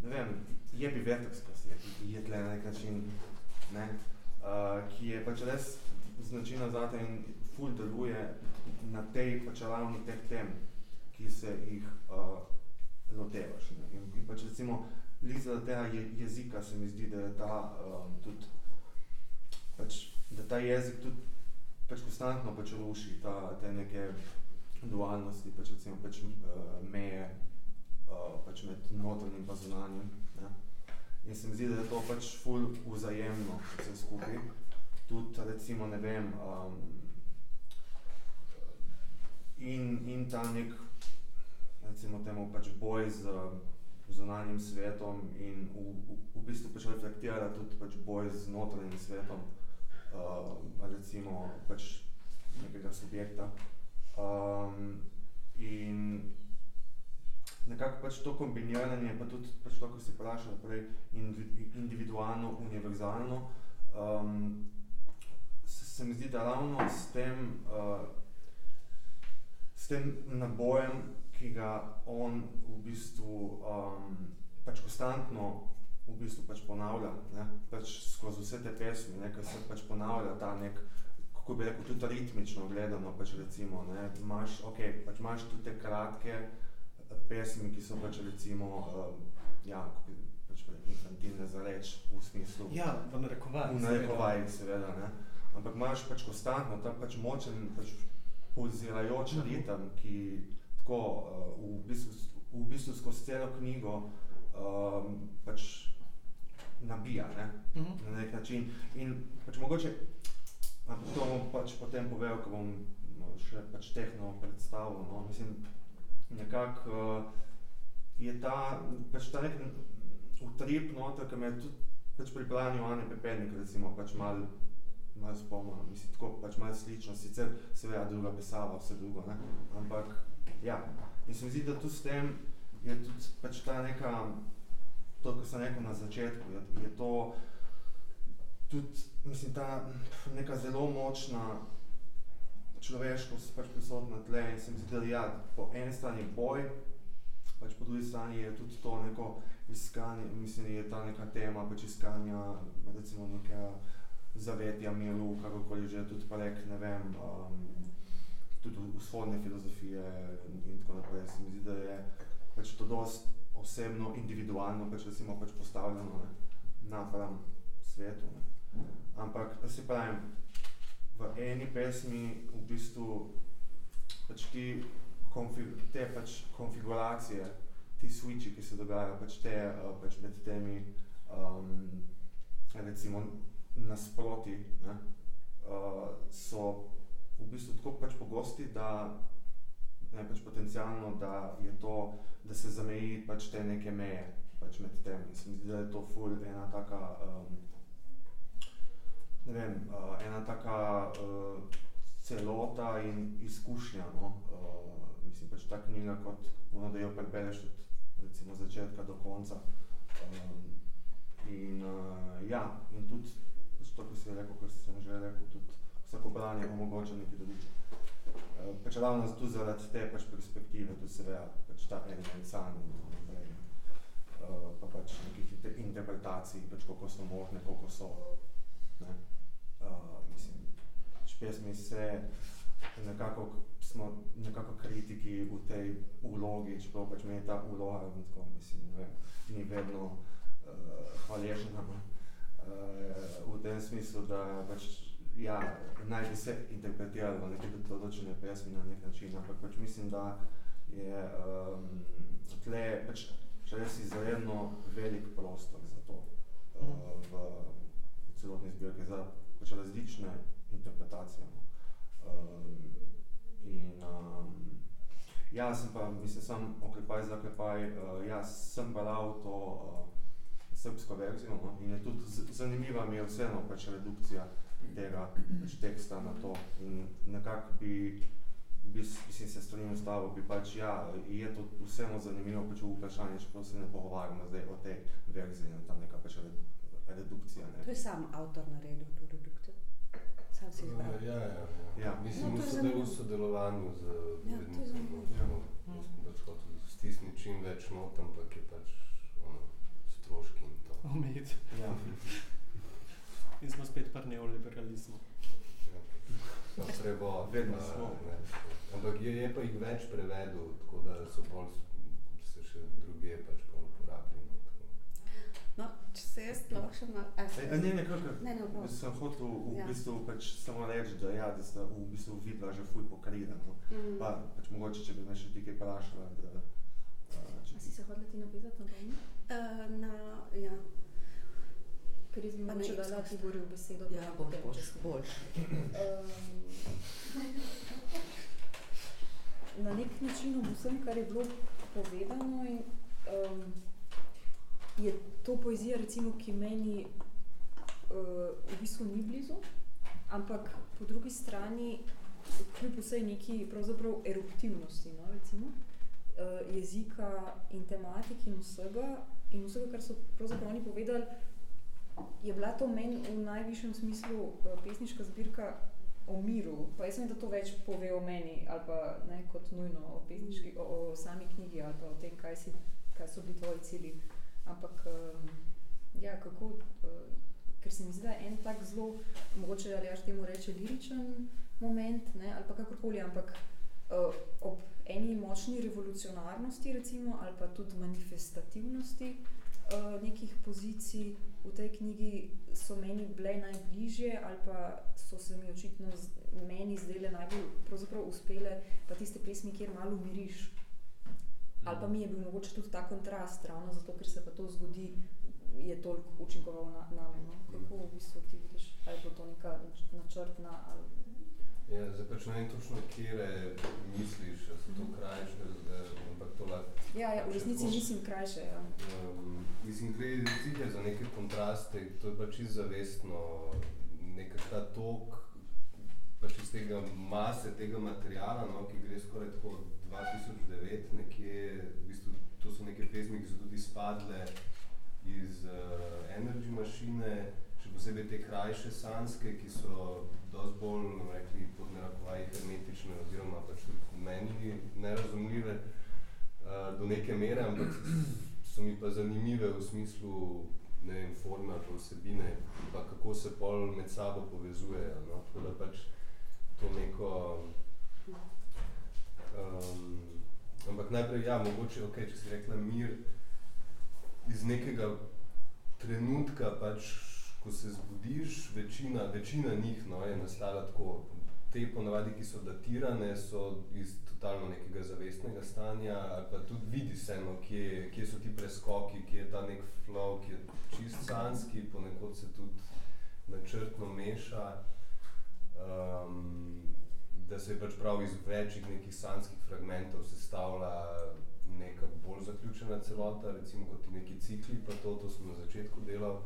ne vem, jebi vetrskost je, je tle na nek način, ne, uh, ki je pač res značilna zate in ful deluje na tej pač ravni teh tem, ki se jih uh, lotevaš. Ne. In, in pač recimo, glih zaradi tega je, jezika se mi zdi, da je ta um, tudi, pač, da ta jezik tudi pač konstantno pač ruši ta, te neke dualnosti, pač recimo pač, uh, meje uh, pač med notranjim pa zunanjim. Ne. In se mi zdi, da je to pač ful vzajemno vse skupaj. Tudi recimo, ne vem, um, in, in ta nek, recimo temu, pač boj z zunanjim svetom in v, v, v bistvu pač reflektira tudi pač boj z notranjim svetom, uh, recimo pač nekega subjekta. Um, in nekako pač to kombiniranje, pa tudi pač to, ko si vprašal prej, individualno, univerzalno, um, se, se mi zdi, da ravno s tem, uh, s tem nabojem, ki ga on v bistvu um, pač konstantno v bistvu pač ponavlja, ne, pač skozi vse te pesmi, ne, ker se pač ponavlja ta nek, kako bi rekel, tudi ritmično gledano, pač recimo, ne, imaš, ok, pač imaš tudi te kratke pesmi, ki so pač recimo, um, ja, pač infantilne za reč, v smislu. Ja, v narekovajih. V narekovajih, seveda, ne. Ampak imaš pač konstantno ta pač močen, pač pulzirajoč Mhm. ritem, ki tako uh, v, bistvu, v bistvu skozi celo knjigo um, pač nabija, ne, Mhm. na nek način. In pač mogoče, to bom pač potem povedal, ko bom no, še pač tehno predstavil, no, mislim, nekako uh, je ta, pač ta nek utrip noter, ki me je tudi pač pri branju Ane Pepelnik recimo pač malo malo spomnil, mislim, tako pač malo slično, sicer seveda druga pisava, vse drugo, ne, ampak ja, in se mi zdi, da tu s tem je tudi pač ta neka, to, kar sem rekel na začetku, je, je to tudi, mislim, ta neka zelo močna človeškost pač prisotna tle in se mi zdi, da ja, po eni strani boj, pač po drugi strani je tudi to neko iskanje, mislim, je ta neka tema pač iskanja recimo nekega zavetja miru, kakorkoli že, tudi prek, ne vem, um, tudi vzhodne filozofije in, tako naprej. Se mi zdi, da je pač to dost osebno, individualno pač recimo pač postavljeno ne, napram svetu. Ne. Ampak, da se pravim, v eni pesmi v bistvu pač ti konfig, te pač konfiguracije, ti switchi, ki se dogajajo, pač te uh, pač med temi um, recimo nasproti, ne, uh, so v bistvu tako pač pogosti, da ne, pač potencialno, da je to, da se zameji pač te neke meje pač med tem. In se mi zdi, da je to ful ena taka, um, ne vem, uh, ena taka uh, celota in izkušnja, no, uh, mislim pač ta knjiga kot ono, da jo prebereš od recimo začetka do konca. Um, in uh, ja, in tudi to, ko si rekel, ko sem že rekel, tudi vsako branje omogoča neki dobiček. Uh, pač ravno tu zaradi te pač perspektive, tu seveda pač ta element sam in tako naprej. Uh, pa pač nekih inter interpretacij, pač koliko so možne, koliko so, ne. Uh, mislim, pač pesmi se nekako, smo nekako kritiki v tej vlogi, čeprav pač meni ta vloga, tako, mislim, ne vem, ni vedno uh, hvaležna, uh, v tem smislu, da pač, ja, naj bi se interpretiralo neke določene pesmi na nek način, ampak pač mislim, da je um, tle pač res izredno velik prostor za to uh, v, v celotni zbirki, za pač različne interpretacije. Um, in um, ja, sem pa, mislim, sam oklepaj za oklepaj, uh, ja, sem bral to uh, srbsko verzijo, no, in je tudi zanimiva mi je vseeno pač redukcija tega pač teksta na to in nekako bi, bi, mislim, se strinjal s tabo, bi pač, ja, je to vseeno zanimivo pač vprašanje, čeprav se ne pogovarjamo zdaj o tej verziji, ne, tam neka pač redu, redukcija, ne. To je sam avtor naredil to redukcijo. Sam si izbral. Ja, ja, ja. Ja. Mislim, No, v to je sodel- v sodelovanju z Ja, to je urednikom. zanimivo. no, tako, Jaz sem pač hotel stisniti čim več not, ampak je pač ono, stroški in to. Omejiti. Ja. In smo spet pri neoliberalizmu. Ja. Prevod. Vedno smo. ne. Ampak je, je pa jih več prevedel, tako da so bolj se še druge pač bolj uporabljali. No, tako. No, če se jaz lahko še malo... a, a ne, ne, kar, kar. Ne, ne. Jaz sem hotel v Ja. bistvu pač samo reči, da ja, da sta v bistvu vidva že ful pokrila, no. Mm. Pa pač mogoče, če bi me še ti kaj vprašala, da, uh, če A si se hodila ti napisati na to? Uh, na, ja, Ker jaz bi mogoče dala. Tiborju besedo. ja, bom boljš, boljš. Um, na nek način ob vsem, kar je bilo povedano, in, um, je to poezija, recimo, ki meni uh, v bistvu ni blizu, ampak po drugi strani, kljub vsej neki pravzaprav eruptivnosti, no, recimo, uh, jezika in tematike in vsega, in vsega, kar so pravzaprav oni povedali, je bila to meni v najvišjem smislu uh, pesniška zbirka o miru. Pa jaz mislim, da to več pove o meni, ali pa ne kot nujno o, pesniški, o, o sami knjigi, ali pa o tem, kaj, si, kaj so bili tvoji cilji. Ampak, um, ja, kako, uh, ker se mi zdi, da je en tak zelo, mogoče ali až temu reče liričen moment, ne, ali pa kakorkoli, ampak uh, ob eni močni revolucionarnosti, recimo, ali pa tudi manifestativnosti uh, nekih pozicij v tej knjigi so meni bile najbližje, ali pa so se mi očitno z, meni zdele najbolj uspele, pa tiste pesmi, kjer malo umiriš. Ali pa mi je bil mogoče tudi ta kontrast, ravno zato, ker se pa to zgodi, je toliko učinkoval na, na me. No? Kako v bistvu ti vidiš, ali bo to neka načrtna ali Ja, zdaj pač ne vem točno, kje misliš, da so to krajše, ampak to lahko. Ja, ja, v resnici nisem krajše. Ja. Um, mislim, gre zide za neke kontraste, to je pač zavestno, neka ta tok, pač iz tega mase, tega materijala, no, ki gre skoraj tako 2009 nekje, v bistvu to so neke pesmi, ki so tudi spadle iz uh, Energy mašine, še posebej te krajše sanske, ki so dosti bolj, rekli, pod narekovaji hermetične oziroma pač tudi meni nerazumljive uh, do neke mere, ampak so mi pa zanimive v smislu ne vem, forme ali vsebine, pa kako se pol med sabo povezujejo. No? Tako da pač to neko... Um, ampak najprej, ja, mogoče, ok, če si rekla mir, iz nekega trenutka pač ko se zbudiš, večina, večina njih no, je nastala tako. Te ponavadi, ki so datirane, so iz totalno nekega zavestnega stanja, ali pa tudi vidi se, no, kje, kje so ti preskoki, kje je ta nek flow, ki je čist sanski, ponekod se tudi načrtno meša. Um, da se je pač prav iz večjih nekih sanskih fragmentov sestavlja neka bolj zaključena celota, recimo kot neki cikli, pa to, to smo na začetku delali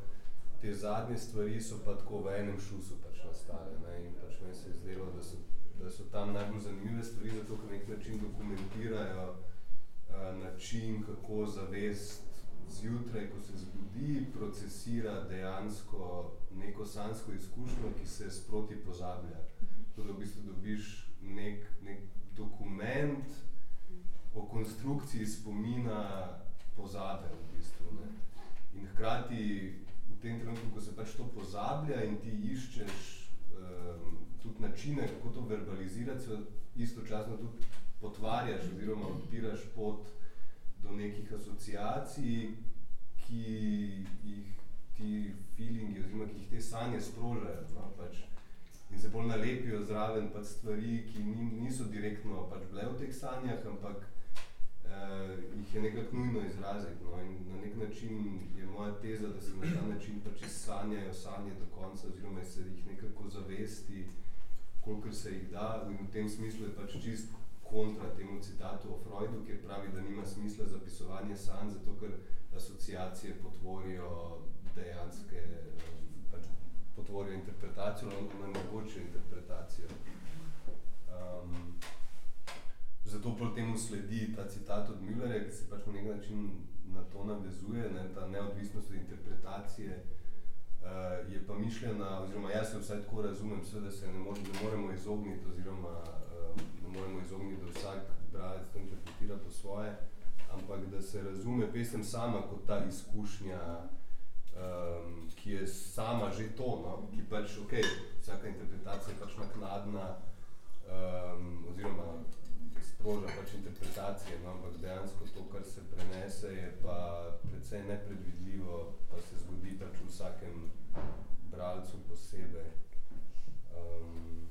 te zadnje stvari so pa tako v enem šusu pač nastale. Ne? In pač meni se je zdelo, da so, da so tam najbolj zanimive stvari, zato ker nek način dokumentirajo uh, način, kako zavest zjutraj, ko se zbudi, procesira dejansko neko sansko izkušnjo, ki se sproti pozablja. To, da v bistvu dobiš nek, nek dokument o konstrukciji spomina pozabe v bistvu. Ne? In hkrati tem trenutku, ko se pač to pozablja in ti iščeš um, tudi načine, kako to verbalizirati, se istočasno tudi potvarjaš oziroma odpiraš pot do nekih asociacij, ki jih ti feelingi oziroma ki jih te sanje sprožajo. No, pač, in se bolj nalepijo zraven pač stvari, ki ni, niso direktno pač bile v teh sanjah, ampak uh, jih je nekako nujno izraziti. No? In na nek način je moja teza, da se na ta način pač sanjajo sanje do konca, oziroma se jih nekako zavesti, kolikor se jih da. In v tem smislu je pač čist kontra temu citatu o Freudu, kjer pravi, da nima smisla zapisovanje sanj, zato ker asociacije potvorijo dejanske, pač potvorijo interpretacijo, ali omogočijo interpretacijo. Um, zato pol temu sledi ta citat od Müllerja, ki se pač na nek način na to navezuje, ne, ta neodvisnost od interpretacije uh, je pa mišljena, oziroma jaz se vsaj tako razumem, sve, da se ne, mo ne moremo izogniti, oziroma uh, ne moremo izogniti, da vsak bralec to interpretira po svoje, ampak da se razume pesem sama kot ta izkušnja, um, ki je sama že to, no? ki pač, ok, vsaka interpretacija je pač nakladna, um, oziroma sproža pač interpretacije, no, ampak dejansko to, kar se prenese, je pa precej nepredvidljivo, pa se zgodi pač v vsakem bralcu posebej. Um,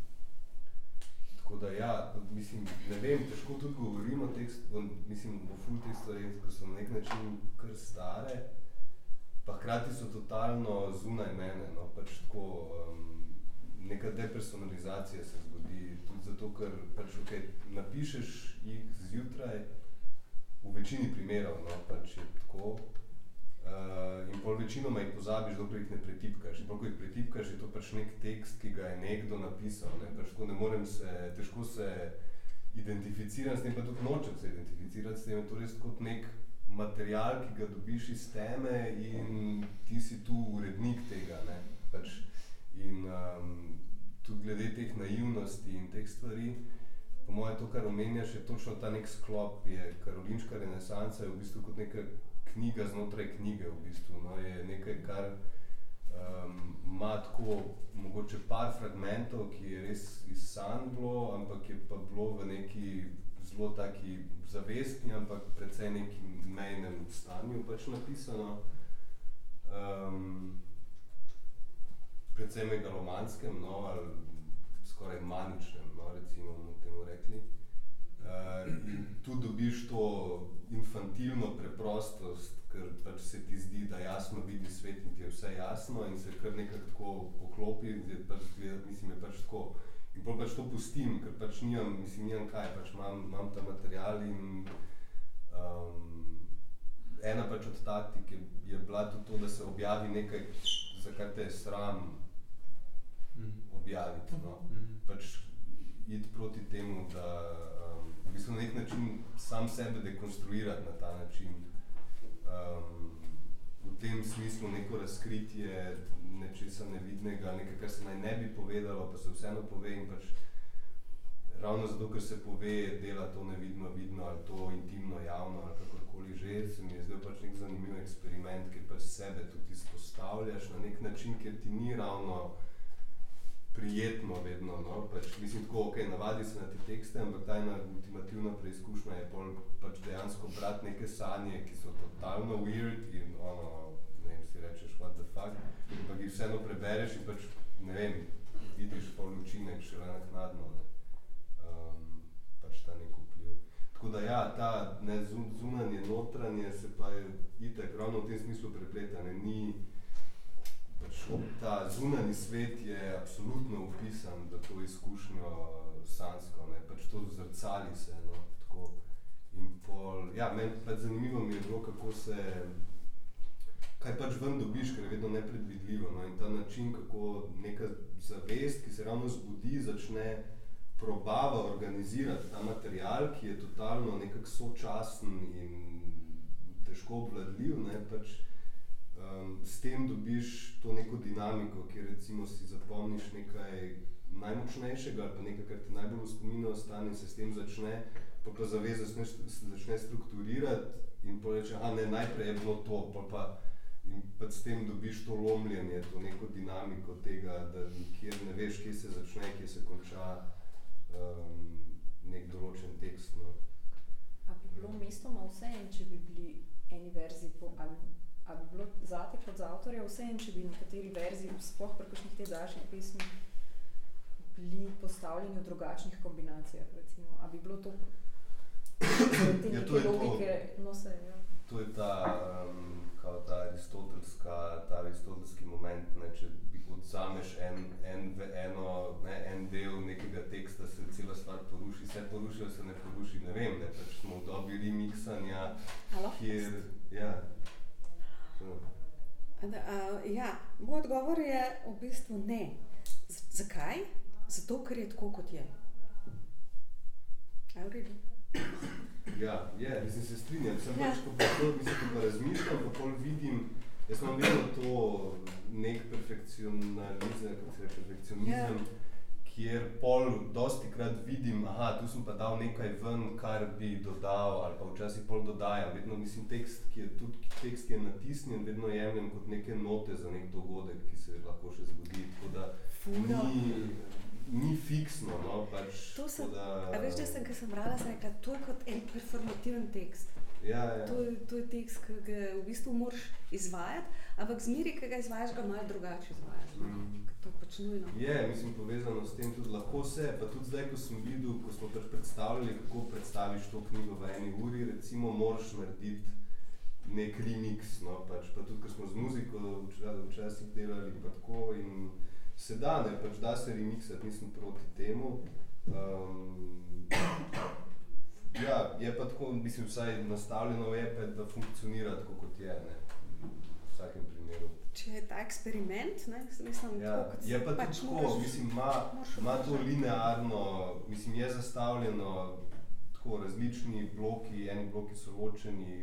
tako da ja, mislim, ne vem, težko tudi govorim o teh, mislim, o ful teh stvarih, ko so na nek način kar stare, pa hkrati so totalno zunaj mene, no, pač tako, um, neka depersonalizacija se zgodi, tudi zato, ker pač, okay, napišeš jih zjutraj, v večini primerov, no, pač je tako, uh, in pol večinoma jih pozabiš, dokler jih ne pretipkaš. In pol, ko jih pretipkaš, je to pač nek tekst, ki ga je nekdo napisal, ne, pač tako ne morem se, težko se identificiram s tem, pa tudi nočem se identificirati s tem, je to res kot nek material, ki ga dobiš iz teme in ti si tu urednik tega, ne, pač, in um, tudi glede teh naivnosti in teh stvari, po mojem, to, kar omenjaš, je točno ta nek sklop, je karolinška renesansa, je v bistvu kot neka knjiga znotraj knjige, v bistvu, no, je nekaj, kar um, ima tako mogoče par fragmentov, ki je res iz sanj bilo, ampak je pa bilo v neki zelo taki zavestni, ampak precej nekim mejnem stanju pač napisano. Um, predvsem megalomanskem, no, ali skoraj maničnem, no, recimo bomo temu rekli. Uh, tu dobiš to infantilno preprostost, ker pač se ti zdi, da jasno vidi svet in ti je vse jasno in se kar nekako tako poklopi, je pač gledati, mislim, je pač tako. In pol pač to pustim, ker pač nimam, mislim, nimam kaj, pač imam, imam ta material in um, ena pač od taktik je, je bila tudi to, da se objavi nekaj, za kar te je sram objaviti. No. Pač iti proti temu, da um, v bistvu na nek način sam sebe dekonstruirati na ta način. Um, v tem smislu neko razkritje nečesa nevidnega, nekaj, kar se naj ne bi povedalo, pa se vseeno pove in pač ravno zato, ker se pove, dela to nevidno, vidno ali to intimno, javno ali kakorkoli že, se mi je zdel pač nek zanimiv eksperiment, ker pač sebe tudi izpostavljaš na nek način, ker ti ni ravno prijetno vedno, no, pač mislim tako, ok, navadi se na te tekste, ampak ta ena ultimativna preizkušnja je pol pač dejansko brati neke sanje, ki so totalno weird in ono, ne vem, si rečeš, what the fuck, ampak jih vseeno prebereš in pač, ne vem, vidiš pol učinek šele naknadno, ne, um, pač ta nek vpliv. Tako da ja, ta ne, zunanje, notranje se pa je itak ravno v tem smislu prepletane, ni, ta zunani svet je absolutno upisan v to izkušnjo sansko, ne, pač to zrcali se, no, tako. In pol, ja, meni pač zanimivo mi je bilo, kako se, kaj pač ven dobiš, ker je vedno nepredvidljivo, no, in ta način, kako neka zavest, ki se ravno zbudi, začne probava organizirati ta material, ki je totalno nekako sočasen in težko obvladljiv, ne, pač, um, s tem dobiš to neko dinamiko, kjer recimo si zapomniš nekaj najmočnejšega ali pa nekaj, kar ti najbolj v spominu ostane, se s tem začne, pa pa zaveza začne strukturirati in pa reče, aha, ne, najprej je bilo to, pa pa in pa s tem dobiš to lomljenje, to neko dinamiko tega, da nikjer ne veš, kje se začne, kje se konča um, nek določen tekst. No. A bi bilo mestoma vse en, če bi bili eni verzi po, ali Ali bi bilo zate kot za avtorja vseeno, če bi nekateri verziji, sploh pri kakšnih teh daljših pesmih, bili postavljeni v drugačnih kombinacijah? Recimo? Ali bi bilo to te Ja, to je to. logike? No, se, ja. To je ta, um, kao ta aristotelska, ta aristotelski moment, ne, če bi odzameš en, en, v eno, ne, en del nekega teksta, se cela stvar poruši, se poruši se ne poruši, ne vem, ne, pač smo v dobi remiksanja, kjer, ja, to, Da, a, ja, moj odgovor je v bistvu ne. Z zakaj? Zato, ker je tako, kot je. Je ja, je, mislim, se strinjam, sem Ja. pač, ko to, mislim, ko pa razmišljam, ko pol vidim, jaz imam vedno to nek perfekcionalizem, kako se reče, perfekcionizem, kjer pol dosti krat vidim, aha, tu sem pa dal nekaj ven, kar bi dodal, ali pa včasih pol dodajam. Vedno mislim, tekst, ki je tudi tekst, ki je natisnjen, vedno jemljem kot neke note za nek dogodek, ki se lahko še zgodi. Tako da Fino. ni, ni fiksno, no, pač. To sem, da, veš, da sem, ko sem brala, sem rekla, to je kot en performativen tekst. Ja, ja. To je, to je tekst, ki ga v bistvu moraš izvajati, ampak zmeri, ki ga izvajaš, ga malo drugače izvajaš. Mm. Ker To je pač nujno. Je, mislim, povezano s tem tudi lahko se, pa tudi zdaj, ko sem videl, ko smo pač predstavljali, kako predstaviš to knjigo v eni uri, recimo, moraš narediti nek remix, no, pač, pa tudi, ko smo z muziko vča- včasih delali, pa tako in se da, ne, pač da se remixati, nisem proti temu. Um, ja, je pa tako, mislim, vsaj nastavljeno je, da funkcionira tako, kot je, ne, v vsakem primeru. Če je ta eksperiment, ne, mislim, Ja, tako, kot je pa pač tako, moraš- mislim, ima, moraš ima to linearno, mislim, je zastavljeno tako različni bloki, eni bloki so ločeni,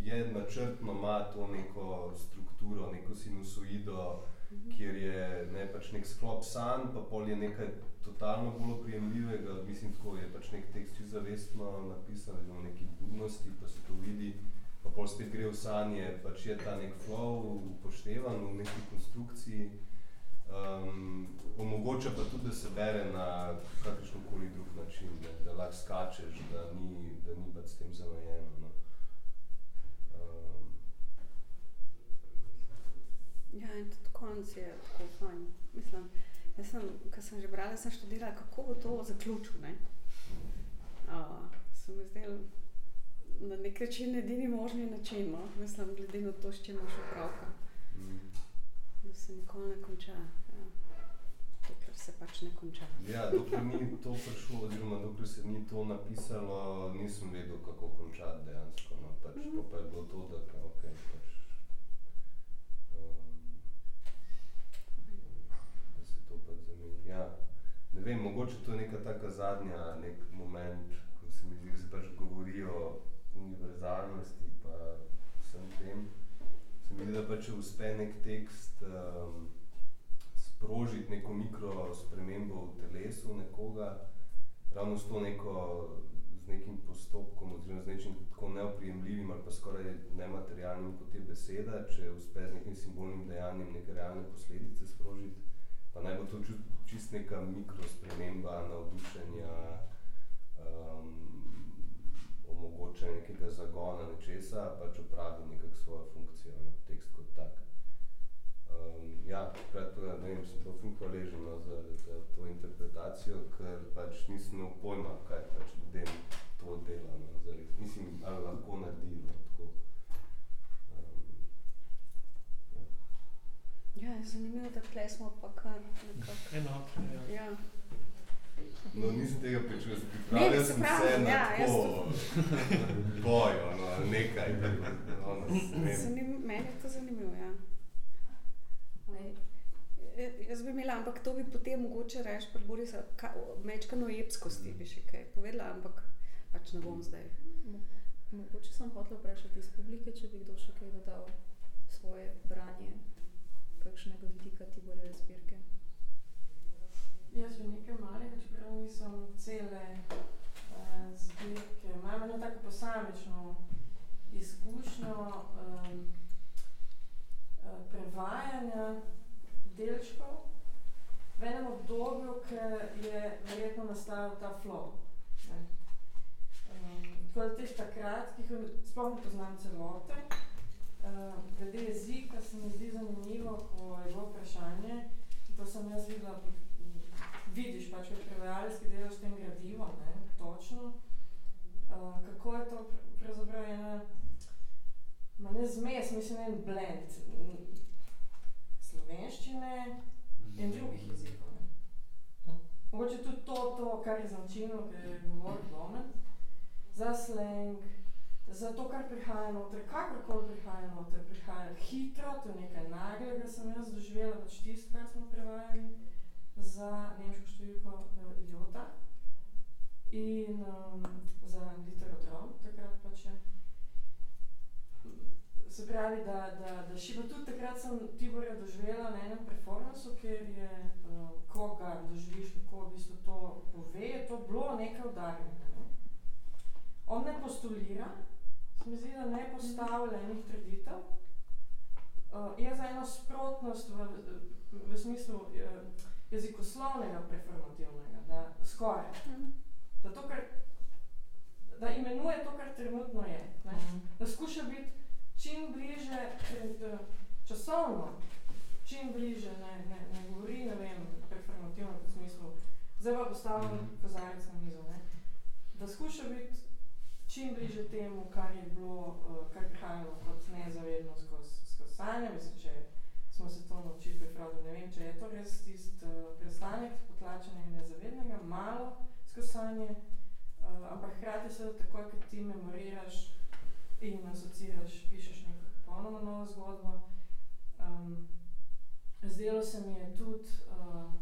je načrtno ima to neko strukturo, neko sinusoido, kjer je ne, pač nek sklop sanj, pa pol je nekaj totalno bolj oprijemljivega, mislim, tako je pač nek tekst zavestno napisan, oziroma v neki budnosti, pa se to vidi, pa pol spet gre v sanje, pač je ta nek flow upoštevan v neki konstrukciji. Um, omogoča pa tudi, da se bere na kakršen koli drug način, ne, da lahko skačeš, da ni, da ni pač s tem zamejeno. No. Um, Ja, in tudi konc je tako fajn. Mislim, jaz sem, ko sem že brala, sem študirala, kako bo to zaključil. Ne? Uh, se mi zdel na nek način edini možni način, no? mislim, glede na to, s čim imaš opravka, mm. da se nikoli ne konča. Ja. Dokler se pač ne konča. Ja, dokler ni to prišlo, oziroma dokler se ni to napisalo, nisem vedel, kako končati dejansko. No. Pač, Mhm. to pa je bilo to, da kao, okay, pač, um, da se to pač zameni. Ja, ne vem, mogoče to je neka taka zadnja, nek moment, ko se mi zdi, da se pač govori o univerzalnosti pa vsem tem. Se mi zdi, da pač če uspe nek tekst um, sprožiti neko mikro spremembo v telesu nekoga, ravno s to neko, z nekim postopkom oziroma z nečim tako neoprijemljivim ali pa skoraj nematerialnim kot je beseda, če uspe z nekim simbolnim dejanjem neke realne posledice sprožiti, pa naj bo to čist neka mikro sprememba navdušenja, um, omogoča nekega zagona nečesa, pač opravi nekako svojo funkcijo, no, tekst kot tak. Um, ja, takrat pa, ne vem, sem pa ful hvaležen no, za, za to interpretacijo, ker pač nisem imel pojma, kaj pač ljudem to dela, no, zares. Mislim, ali lahko naredi, no, tako. Um, Ja, je zanimivo, da tle smo pa kar nekako. Enotni, ja. Ja. No, nisem tega pričakoval, se pripravljal sem se pravi, se na ja, tako boj, ono, nekaj, tako, ono, ne vem. Zanim, meni je to zanimivo. Ja. E, Jaz bi imela, ampak to bi potem mogoče reči, pri Borisa, mečkano epskosti bi še kaj povedala, ampak pač ne bom zdaj. mo- Mogoče sem hotel vprašati iz publike, če bi kdo še kaj dodal svoje branje, kakšnega vidika Tiborjeve zbirke. Jaz bi nekaj malega, čeprav nisem cele uh, zbirke. Imam eno tako posamično izkušnjo um, prevajanja delčkov v enem obdobju, ki je verjetno nastajal ta flow. Ne. Um, tako da teh takrat, ki jih sploh ne poznam celote, uh, glede jezika se mi zdi zanimivo, ko je bilo vprašanje, to sem jaz videla vidiš pač kot prevajalec, ki delaš s tem gradivom, ne, točno, uh, kako je to pr- pravzaprav ena, ma ne zmes, mislim en blend slovenščine in drugih jezikov. Ne. Mogoče tudi to, to, kar je značilno, ker je govoril Domen, za slang, za to, kar prihaja noter, kakorkoli prihaja noter, prihaja hitro, to je nekaj naglega, sem jaz doživela, pač tisto, kar smo prevajali za nemško številko uh, Jota in um, za literaturo, takrat pač je. Se pravi, da, da, da šiba tudi takrat sem Tiborja doživela na enem performansu, kjer je, uh, ko ga doživiš, kako v bistvu to pove, je to bilo nekaj udarnega. Ne? On ne postulira, se mi zdi, da ne postavlja enih trditev, uh, je za eno sprotnost v, v smislu uh, jezikoslovnega performativnega, da skoraj. Da, to, kar, da imenuje to, kar trenutno je. Ne? Da skuša biti čim bliže, eh, časovno, čim bliže, ne, ne, ne govori, ne vem, performativno v smislu, zdaj pa postavljam Mhm. kozarec na mizo, ne? da skuša biti čim bliže temu, kar je bilo, uh, kar prihajalo kot nezavedno skozi skozi sanje, mislim, če smo se to naučili pri Freudu. Ne vem, če je to res tist uh, eh, prestanek potlačenega in nezavednega, malo skrsanje, uh, ampak hkrati se takoj, ko ti memoriraš in asociraš, pišeš neko popolnoma novo zgodbo. Um, zdelo se mi je tudi uh,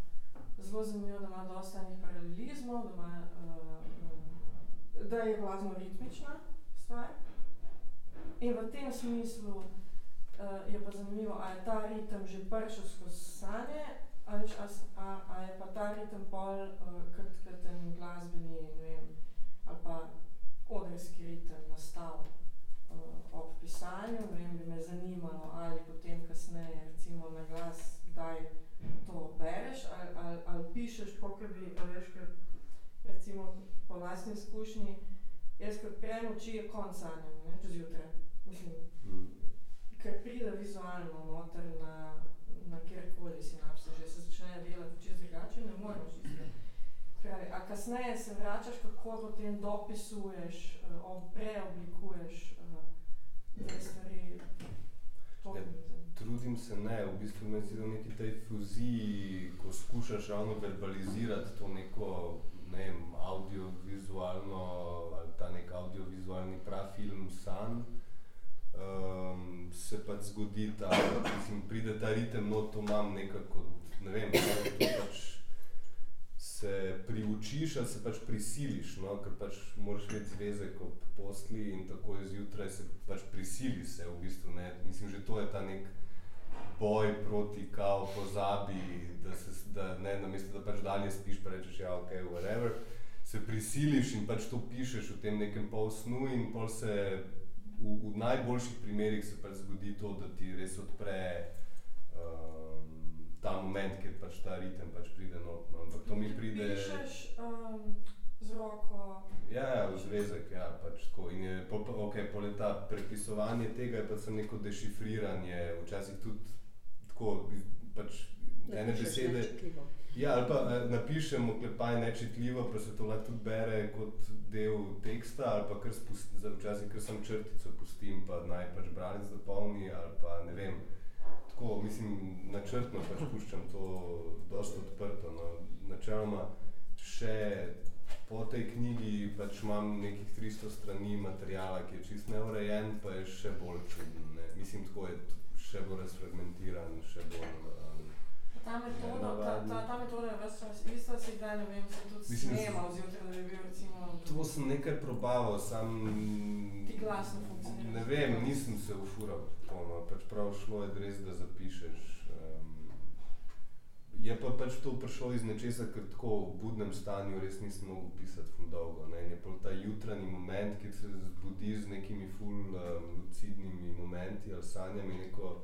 zelo zanimivo, da ima dosta enih paralelizmov, da, ima, uh, da je glasno ritmična stvar. In v tem smislu uh, je pa zanimivo, ali je ta ritem že prišel skozi sanje, ali a, a, a je pa ta ritem pol uh, kot ten glasbeni, ne vem, ali pa odrski ritem nastal uh, ob pisanju. Ne vem, bi me zanimalo, ali potem kasneje, recimo na glas, kdaj to bereš, ali, ali, ali pišeš, kot bi, a veš, ker recimo po lastni izkušnji, jaz kot prejem oči je konc sanjam, ne, čez jutre. Mislim, Mm. Ker pride vizualno noter na, na kjerkoli sinapse, že se začnejo delati čez drugače, ne moremo čisto. Pravi, a kasneje se vračaš, kako potem dopisuješ, eh, ob- preoblikuješ eh, te stvari. To Ja, me zanima. Trudim se ne, v bistvu me zdi, da v neki tej fuziji, ko skušaš ravno verbalizirati to neko, ne vem, audiovizualno ali ta nek audiovizualni prafilm san, um, se pač zgodi ta, mislim, pride ta ritem, no to imam nekako, ne vem, to pač se priučiš ali se pač prisiliš, no? ker pač moraš imeti zvezek ob posli in tako zjutraj se pač prisili se v bistvu, ne? mislim, že to je ta nek boj proti kao pozabi, da se, da ne, namesto da pač dalje spiš, pa rečeš, ja, ok, whatever, se prisiliš in pač to pišeš v tem nekem polsnu in pol se v, v najboljših primerih se pač zgodi to, da ti res odpre um, ta moment, kjer pač ta ritem pač pride not, no, ampak to mi pride... Pišeš um, z roko. Ja, ja, v zvezek, ja, pač tako. In je, pol, okay, pol je ta prepisovanje tega, je pa sem neko dešifriranje, včasih tudi tako, pač ene besede. nečitljivo. Ja, ali pa eh, napišem oklepaj nečitljivo, pa se to lahko tudi bere kot del teksta, ali pa kar spustim, včasih kar sem črtico pustim, pa naj pač bralec dopolni, ali pa ne vem. Tako, mislim, načrtno pač puščam to dosta odprto. No. Načeloma še po tej knjigi pač imam nekih 300 strani materijala, ki je čist neurejen, pa je še bolj čuden. Ne. Mislim, tako je še bolj razfragmentiran, še bolj um, Ta metoda, ta, ta, ta metoda je ves čas ista, si kdaj ne vem, se tudi Mislim, snemal zjutraj, da bi bil recimo To sem nekaj probaval, sam ti glasno funkcionira. ne vem, nisem se ufural tako, no, pač prav šlo je res, da zapišeš. Um, je pa pač to prišlo iz nečesa, ker tako v budnem stanju res nisem mogel pisati ful dolgo. Ne. In je pa ta jutranji moment, ki se zbudiš z nekimi ful um, lucidnimi momenti ali sanjami, neko,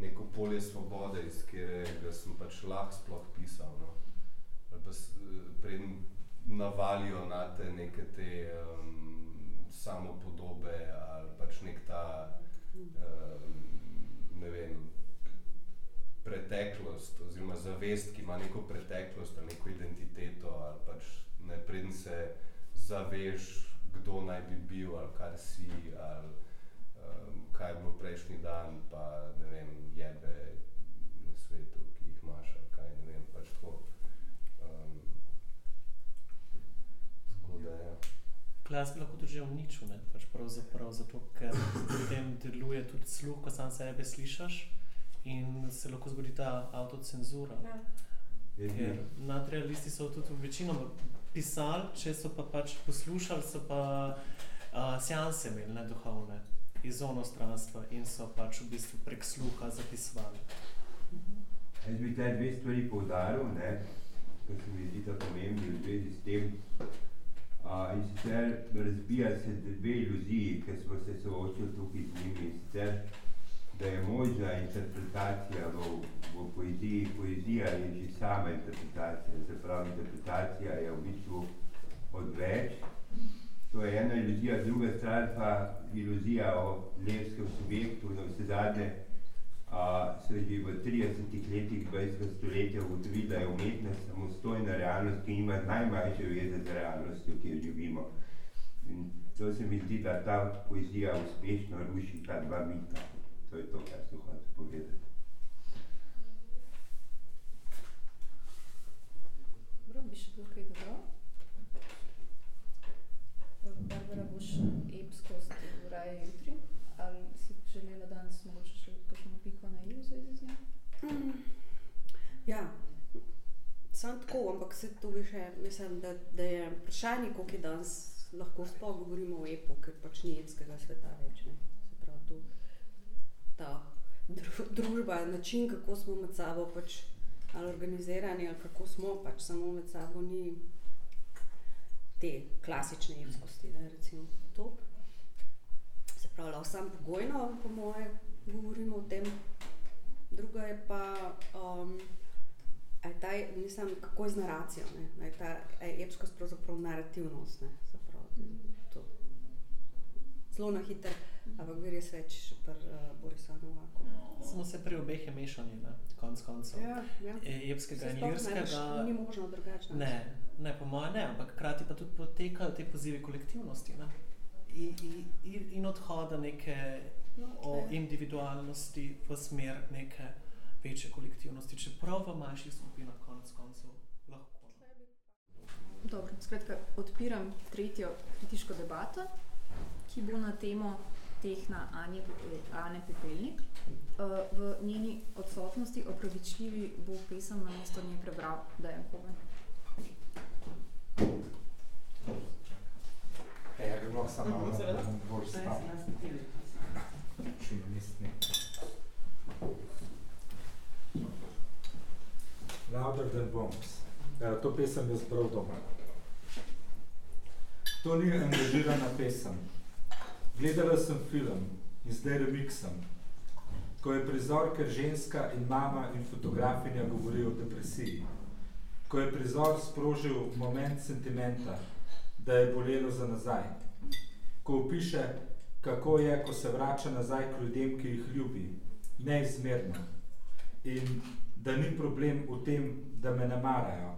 neko polje svobode, iz katerega sem pač lahko sploh pisal. No. Ali pa preden navalijo na te neke te um, samopodobe ali pač nek ta, um, ne vem, preteklost oziroma zavest, ki ima neko preteklost ali neko identiteto ali pač ne, preden se zaveš, kdo naj bi bil ali kar si ali um, kaj je bilo prejšnji dan, pa ne vem, jebe na svetu, ki jih imaš kaj, ne vem, pač tako. Um, tako da ja. Glas bi lahko tudi uničil, ne? pač pravzaprav zato, ker pri tem deluje tudi sluh, ko sam sebe slišiš in se lahko zgodi ta avtocenzura. Ja. Ker nadrealisti so tudi večinoma pisali, če so pa pač poslušali, so pa uh, seanse imeli, ne duhovne, iz onostranstva in so pač v bistvu prek sluha zapisovali. Jaz bi te dve stvari poudaril, ne, ker se mi zdi ta pomembni v zvezi s tem. Uh, in sicer razbija se dve iluziji, ki smo se soočili tukaj z njimi. In sicer, da je možna interpretacija v, v poeziji. Poezija je že sama interpretacija, se pravi, interpretacija je v bistvu odveč. To je ena iluzija, druga stran pa iluzija o levskem subjektu, na vse zadnje a, so že v 30 letih 20. stoletja ugotovili, da je umetnost samostojna realnost, ki nima najmanjše veze z realnostjo, ki jo živimo. In to se mi zdi, da ta poezija uspešno ruši ta dva mita. To je to, kar sem hotel povedati. Dobro, bi še kdo kaj dodal? Barbara, boš epskost raje jutri? Ali si želela danes mogoče še kakšno piko na i v zvezi z njo? Mm, Ja, sam tako, ampak se to bi še, mislim, da, da je vprašanje, koliko je danes lahko sploh govorimo o epu, ker pač ni epskega sveta več. Ne. Se pravi, to dru, družba, način, kako smo med sabo pač ali organizirani, ali kako smo pač samo med sabo, ni te klasične jemskosti. Ne, recimo to. Se pravi, lahko samo pogojno, po moje, govorimo o tem. Druga je pa, um, ta, mislim, kako je z naracijo, ne? Ta je epskost pravzaprav narativnost. Ne? Se pravi, to. Zelo na hitro, ampak gre res več pri uh, Borisu Novaku. Samo se pri obeh je mešani, ne? konc koncev. Ja, ja. E, Jepskega Saj in lirskega. Ni možno drugače. Ne, ne, po mojem ne, ampak hkrati pa tudi potekajo te pozivi kolektivnosti. Ne? In, in, in odhoda neke No, o individualnosti v smer neke večje kolektivnosti, čeprav v manjših skupinah konec koncev lahko. Dobro, skratka, odpiram tretjo kritiško debato, ki bo na temo tehna Anje, Ane Pepelnik. Uh, v njeni odsotnosti opravičljivi bo pesem na mesto nje prebral Dajan Hoven. Ja, bi lahko samo malo bolj. Še namestnik. Louder than bombs. Ja, to pesem je zbral doma. To ni angažirana pesem. Gledala sem film in zdaj remixam, ko je prizor, ker ženska in mama in fotografinja govori o depresiji. Ko je prizor sprožil moment sentimenta, da je bolelo za nazaj. Ko opiše, kako je, ko se vrača nazaj k ljudem, ki jih ljubi, neizmerno. In da ni problem v tem, da me ne marajo.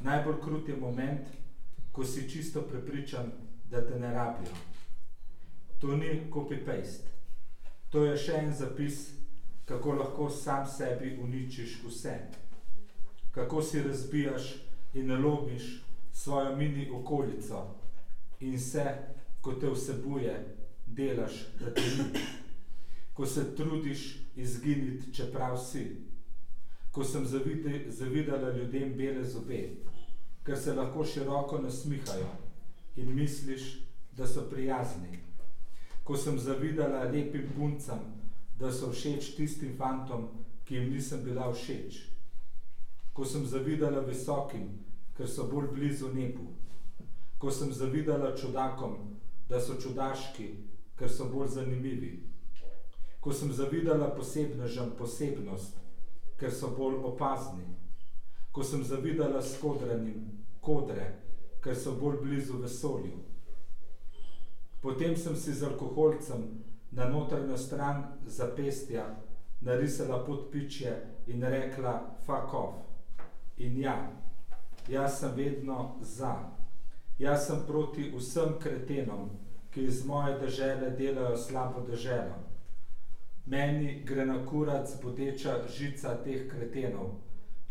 Najbolj krut je moment, ko si čisto prepričan, da te ne rabijo. To ni copy-paste. To je še en zapis, kako lahko sam sebi uničiš vse. Kako si razbijaš in lomiš svojo mini okolico in vse, ko te vsebuje, delaš, da te ni. Ko se trudiš izginiti, čeprav si. Ko sem zavide, zavidala ljudem bele zobe, ker se lahko široko nasmihajo in misliš, da so prijazni. Ko sem zavidala lepim puncam, da so všeč tistim fantom, ki jim nisem bila všeč. Ko sem zavidala visokim, ker so bolj blizu nebu. Ko sem zavidala čudakom, da so čudaški, ker so bolj zanimivi. Ko sem zavidala posebnežem posebnost, ker so bolj opazni. Ko sem zavidala skodranim kodre, ker so bolj blizu vesolju. Potem sem si z alkoholcem na notranjo stran zapestja narisala podpičje in rekla fuck off. In ja, jaz sem vedno za. Jaz sem proti vsem kretenom, ki iz moje dežele delajo slabo deželo. Meni gre na kurac bodeča žica teh kretenov,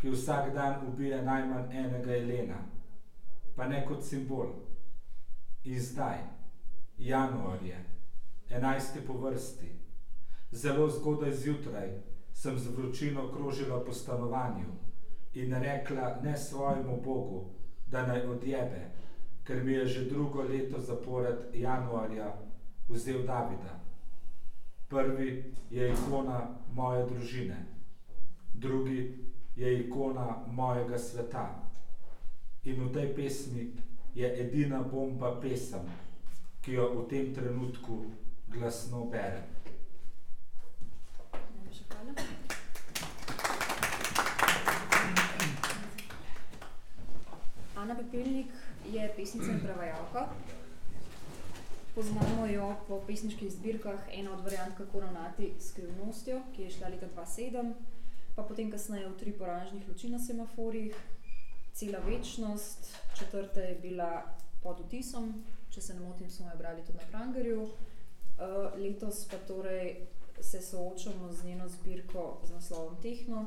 ki vsak dan ubije najmanj enega jelena, pa ne kot simbol. In zdaj, januar je, enajsti po vrsti, zelo zgodaj zjutraj sem z vročino krožila po stanovanju in rekla ne svojemu Bogu, da naj odjebe, ker mi je že drugo leto zapored januarja vzel Davida. Prvi je ikona moje družine, drugi je ikona mojega sveta. In v tej pesmi je edina bomba pesem, ki jo v tem trenutku glasno berem. Ana Pepelnik je pesnica in prevajalka. Poznamo jo po pesniških zbirkah, ena od variant Kako ravnati s skrivnostjo, ki je šla leta 2007, pa potem kasneje v tri poražnih luči na semaforjih, Cela večnost, četrta je bila pod vtisom, če se ne motim, smo jo brali tudi na Prangerju. Uh, letos pa torej se soočamo z njeno zbirko z naslovom Tehno,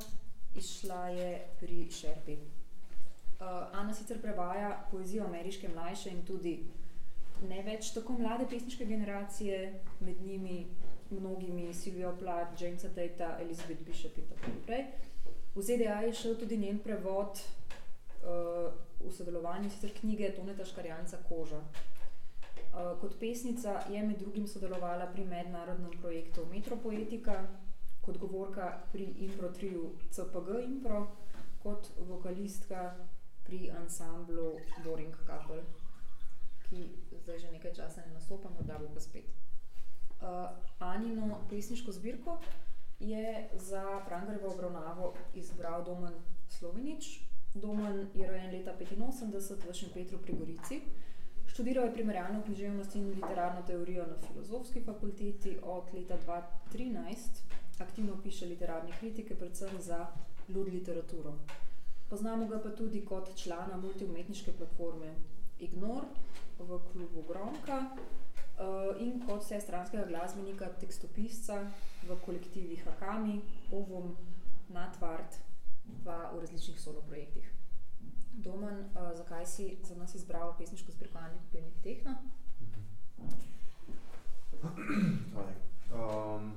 izšla je pri Šerpi. Uh, Ana sicer prevaja poezijo ameriške mlajše in tudi ne več tako mlade pesniške generacije, med njimi mnogimi Silvijo Plath, Jamesa Tate, Elizabeth Bishop in tako naprej. V ZDA je šel tudi njen prevod uh, v sodelovanju sicer knjige Toneta Škarjanca Koža. Uh, kot pesnica je med drugim sodelovala pri mednarodnem projektu Metropoetika, kot govorka pri impro triju CPG Impro, kot vokalistka pri ansamblu Boring Couple, ki zdaj že nekaj časa ne nastopa, morda bo pa spet. Uh, Anino pesniško zbirko je za Prangerjevo obravnavo izbral Domen Slovenič. Domen je rojen leta 1985 v Šempetru pri Gorici. Študiral je primerjalno književnost in literarno teorijo na filozofski fakulteti od leta 2013. Aktivno piše literarne kritike, predvsem za lud literaturo. Poznamo ga pa tudi kot člana multiumetniške platforme Ignor v klubu Gronka uh, in kot vsestranskega glasbenika, tekstopisca v kolektivih Hakami, Ovum, Natvart, pa v različnih solo projektih. Domen, uh, zakaj si za nas izbral pesniško zbirko Ani Popelnik Tehna? Um,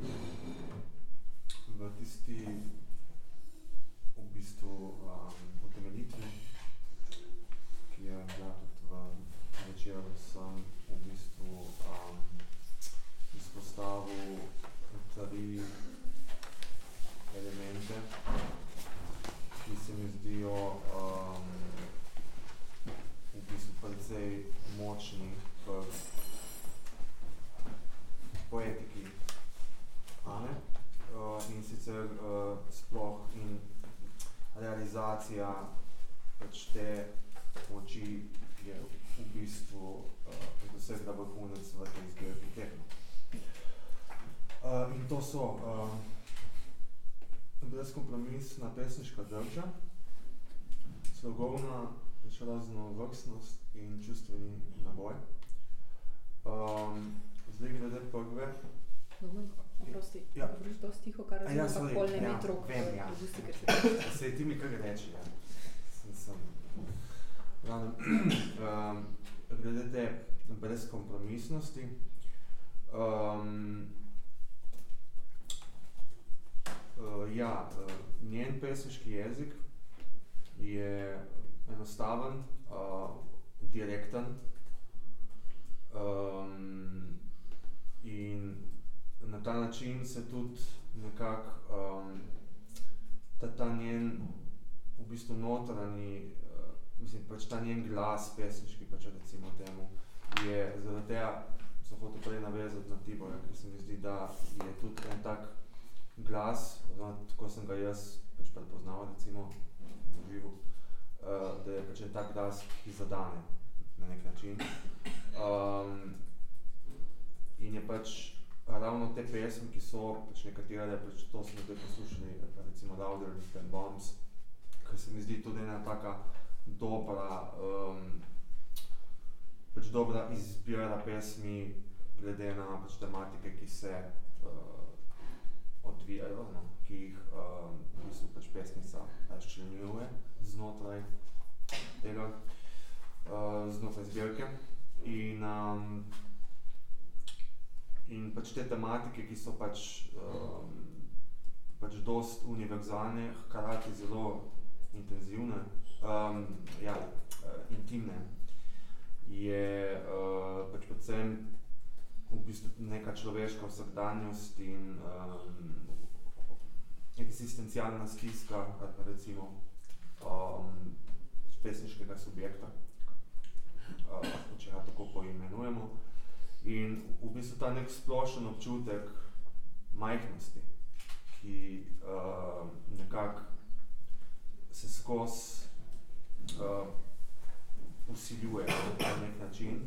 v tisti v bistvu um, utemeljitvi, ki je bila tudi v večeru, sem v bistvu um, izpostavil tri elemente, ki se mi zdijo um, v bistvu precej močni v poetiki Ane. Uh, in sicer uh, sploh in realizacija pač te moči je v bistvu uh, od vsega vrhunec v tej zbirki tehno. Uh, in to so uh, brezkompromisna pesniška drža, slogovna pač raznovrstnost in čustveni naboj. Um, zdaj glede prve, Domen, oprosti, Ja. govoriš dosti tiho, kar ja, razumem, sorry, pa pol ne ja, met rok vem, ja. v usti, ker se Sej ti mi kar reči, ja. Sem, sem. Glavnem, um, glede te brezkompromisnosti, um, uh, ja, uh, njen pesniški jezik je enostaven, uh, direkten um, in na ta način se tudi nekako um, ta, ta njen v bistvu notranji, uh, mislim pač ta njen glas pesniški, pač recimo temu, je zaradi tega, sem hotel prej navezati na Tiborja, ker se mi zdi, da je tudi en tak glas, oziroma tako sem ga jaz pač prepoznal recimo v živu, uh, da je pač en tak glas, ki zadane na nek način. Um, in je pač ravno te pesmi, ki so pač nekatere, pač to smo zdaj poslušali, recimo Louder than Bombs, ker se mi zdi tudi ena taka dobra, um, pač dobra izbira pesmi glede na pač tematike, ki se uh, odvijajo, no, ki jih um, v bistvu pač pesnica razčlenjuje znotraj tega, uh, znotraj zbirke. In, um, in pač te tematike, ki so pač, um, pač dost univerzalne, hkrati zelo intenzivne, um, ja, uh, intimne, je uh, pač predvsem v bistvu neka človeška vsakdanjost in um, eksistencialna stiska, recimo um, pesniškega subjekta, uh, če ga tako poimenujemo. In v bistvu ta nek splošen občutek majhnosti, ki uh, nekako se skozi uh, usiljuje na nek način.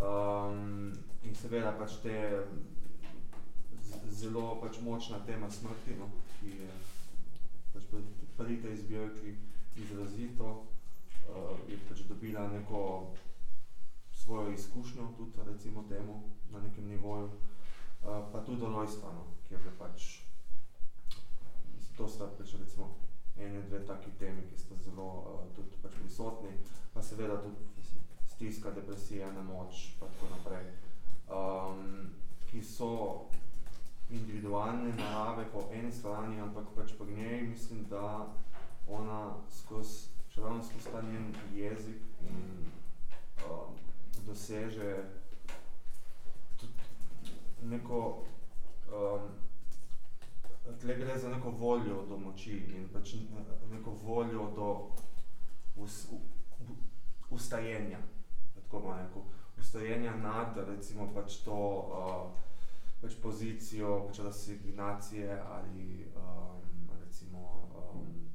Um, in seveda pač te zelo pač močna tema smrti, no, ki je pač pri, pri tej zbirki izrazito, uh, je pač dobila neko svojo izkušnjo tudi recimo temu na nekem nivoju, uh, pa tudi do rojstva, no, kjer je pač, mislim, to sta pač recimo ene, dve taki temi, ki sta zelo uh, tudi pač prisotni, pa seveda tudi mislim, stiska, depresija, nemoč, pa tako naprej, um, ki so individualne narave po eni strani, ampak pač pri njej mislim, da ona skozi, še ravno skozi ta njen jezik in um, doseže neko um, tle gre za neko voljo do moči in pač ne- neko voljo do us, u, ustajenja, tako bom rekel, ustajenja nad recimo pač to uh, pač pozicijo pač resignacije ali um, recimo um,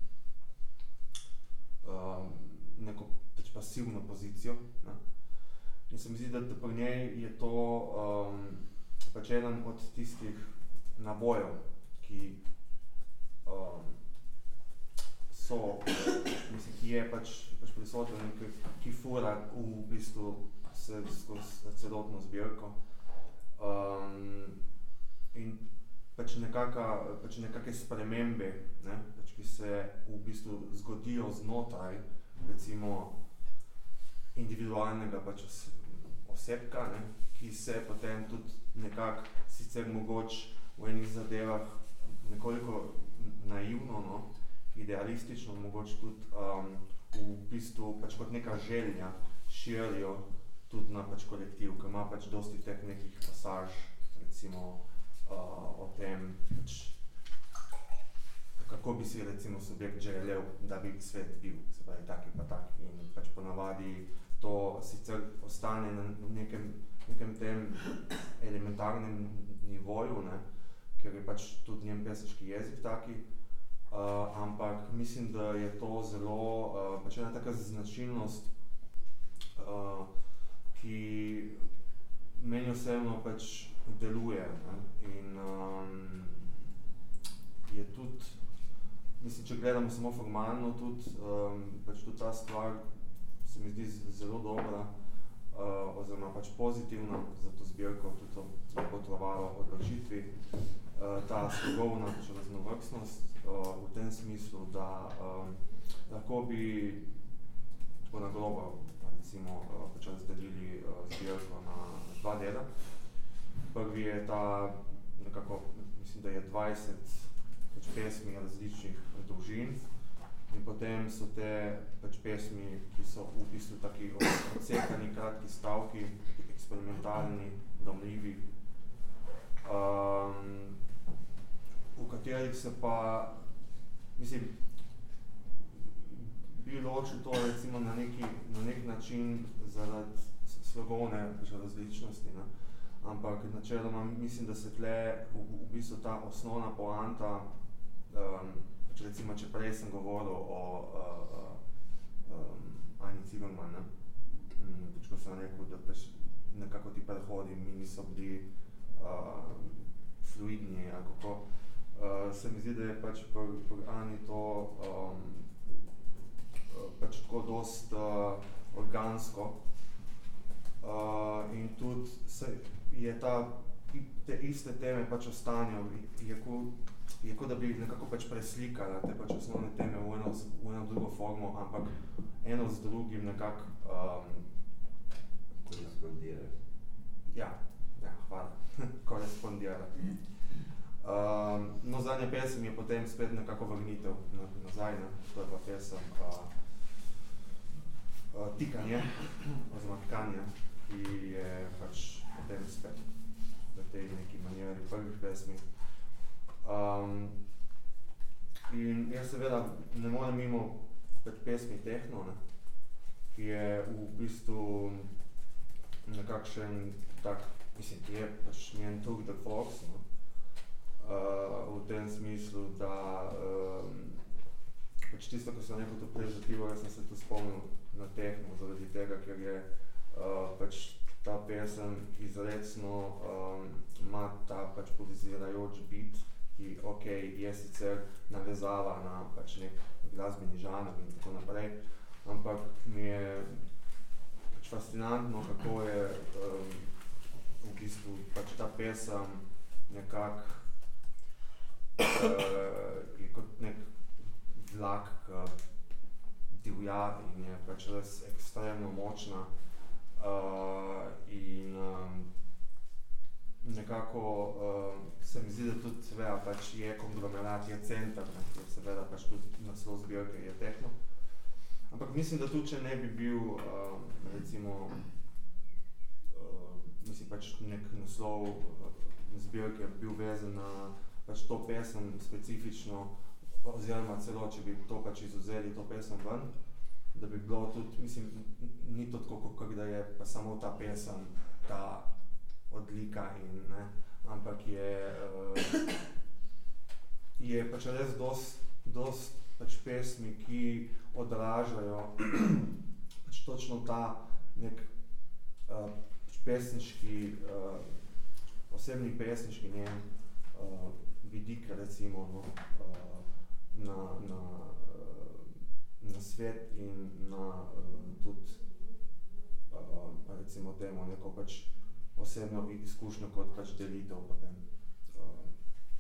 um, neko pač pasivno pozicijo. Ne? In se mi zdi, da, da pri njej je to um, pač eden od tistih nabojev, ki um, so, mislim, ki je pač, pač prisoten in ki, ki fura v bistvu se skozi celotno zbirko. Um, in pač nekaka, pač nekake spremembe, ne, pač ki se v bistvu zgodijo znotraj recimo individualnega pač os, osebka, ne, ki se potem tudi nekako sicer mogoče v enih zadevah nekoliko naivno, no, idealistično, mogoče tudi um, v bistvu pač kot neka želja širijo tudi na pač kolektiv, ki ima pač dosti teh nekih pasaž, recimo uh, o tem, pač, kako bi si recimo subjekt želel, da bi svet bil, se pravi taki pa taki. In pač ponavadi to sicer ostane na nekem, nekem tem elementarnem nivoju, ne, ker je pač tudi njen pesniški jezik taki, uh, ampak mislim, da je to zelo uh, pač ena taka značilnost, uh, ki meni osebno pač deluje ne, in um, je tudi, mislim, če gledamo samo formalno, tudi, um, pač tudi ta stvar se mi zdi zelo dobra, uh, oziroma pač pozitivna za to zbirko, tudi to potrovalo odločitvi, uh, ta slogovna pač raznovrstnost uh, v tem smislu, da um, lahko bi tako na grobo recimo uh, pač razdelili uh, zbirko na dva dela. Prvi je ta nekako, mislim, da je 20 pač pesmi različnih dolžin in potem so te pač pesmi, ki so v bistvu taki odsekani kratki stavki, eksperimentalni, domljivi, um, v katerih se pa, mislim, bi ločil to recimo na neki, na nek način zaradi slogovne različnosti, ne. Ampak načeloma mislim, da se tle v, v bistvu ta osnovna poanta, um, pač recimo, če prej sem govoril o uh, uh, um, Ani Ciberman, ne, um, pač ko sem rekel, da pač nekako ti prehodi mi niso bili uh, fluidni kako, uh, se mi zdi, da je pač pri, pri Ani to um, pač tako dost uh, organsko uh, in tudi se, je ta, te iste teme pač ostanejo, je kot, je kot da bi nekako pač preslikala te pač osnovne teme v eno, v eno drugo formo, ampak eno z drugim nekako um, Korespondira. Ja, ja, hvala. Korespondira. Um, no, zadnja pesem je potem spet nekako vrnitev na, nazaj, ne? to je pa pesem uh, uh, Tikanje, oziroma Tkanje, ki je pač potem spet v tej neki manjeri prvih pesmi. Um, in jaz seveda ne morem mimo pač pesmi Tehno, ne? ki je v bistvu nekakšen tak, mislim, ki je pač njen tour de force, no? uh, v tem smislu, da um, pač tisto, ko sem rekel to prezativo, jaz sem se tu spomnil na tehno, zaradi tega, ker je uh, pač ta pesem izredno um, ima ta pač podizirajoč beat, ki ok, je sicer navezava na pač nek glasbeni žanr in tako naprej, ampak mi je pač fascinantno, kako je um, v bistvu pač ta pesem nekako uh, je kot nek vlak, ki divja in je pač res ekstremno močna uh, in um, nekako uh, se mi zdi, da tudi seveda pač je konglomerat, je center, ne, ker seveda pač tudi naslov zbirke je tehno. Ampak mislim, da tudi če ne bi bil uh, recimo uh, mislim pač nek naslov uh, zbirke bil vezan na pač to pesem specifično, oziroma celo, če bi to pač izuzeli, to pesem ven, da bi bilo tudi, mislim, ni to tako, kot da je pa samo ta pesem, ta odlika in ne, ampak je, uh, je pač res dost, dost pač pesmi, ki odražajo pač točno ta nek uh, pač pesniški, uh, osebni pesniški njen uh, vidik, recimo, no, uh, na, na, uh, na svet in na uh, tudi, uh, recimo temu, neko pač osebno izkušnjo kot pač delitev potem uh,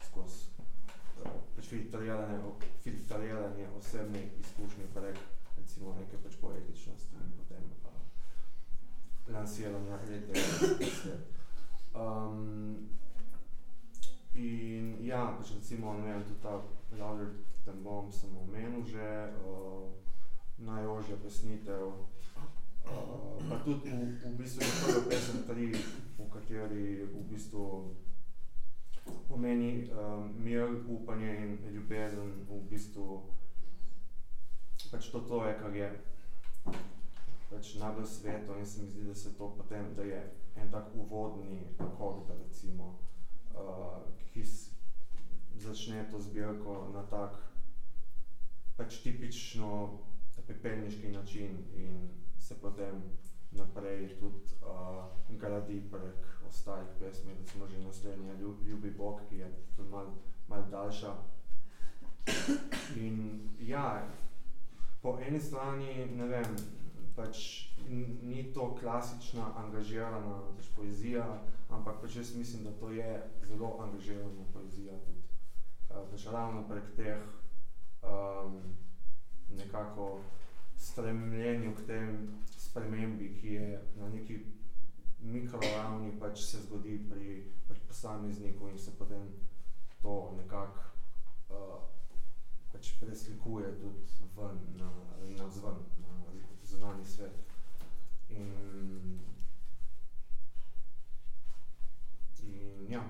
skozi uh, pač filtriranje, filtriranje osebne izkušnje prek recimo neke pač poetičnosti in potem uh, lansiranja letega svet. Um, in ja, pač recimo, ne vem, tudi ta Louder Than Bomb sem omenil že, uh, najožja pesnitev, pa tudi v, v bistvu je prva pesem tri, v kateri v bistvu pomeni um, mir, upanje in ljubezen v bistvu pač to, to je, kar je pač najbolj sveto in se mi zdi, da se to potem, da je en tak uvodni akord, recimo, uh, ki s, začne to zbirko na tak pač tipično pepelniški način in se potem naprej tudi uh, gradi prek ostalih pesmi, recimo že naslednja Ljub, Ljubi Bog, ki je tudi malo mal daljša. In ja, po eni strani, ne vem, pač ni to klasična angažirana pač poezija, ampak pač jaz mislim, da to je zelo angažirana poezija tudi. Pač ravno prek teh um, nekako stremljenju k tem spremembi, ki je na neki mikroravni pač se zgodi pri pač posamezniku in se potem to nekako uh, pač preslikuje tudi ven, na, na zven, na zunanji svet. In, in ja,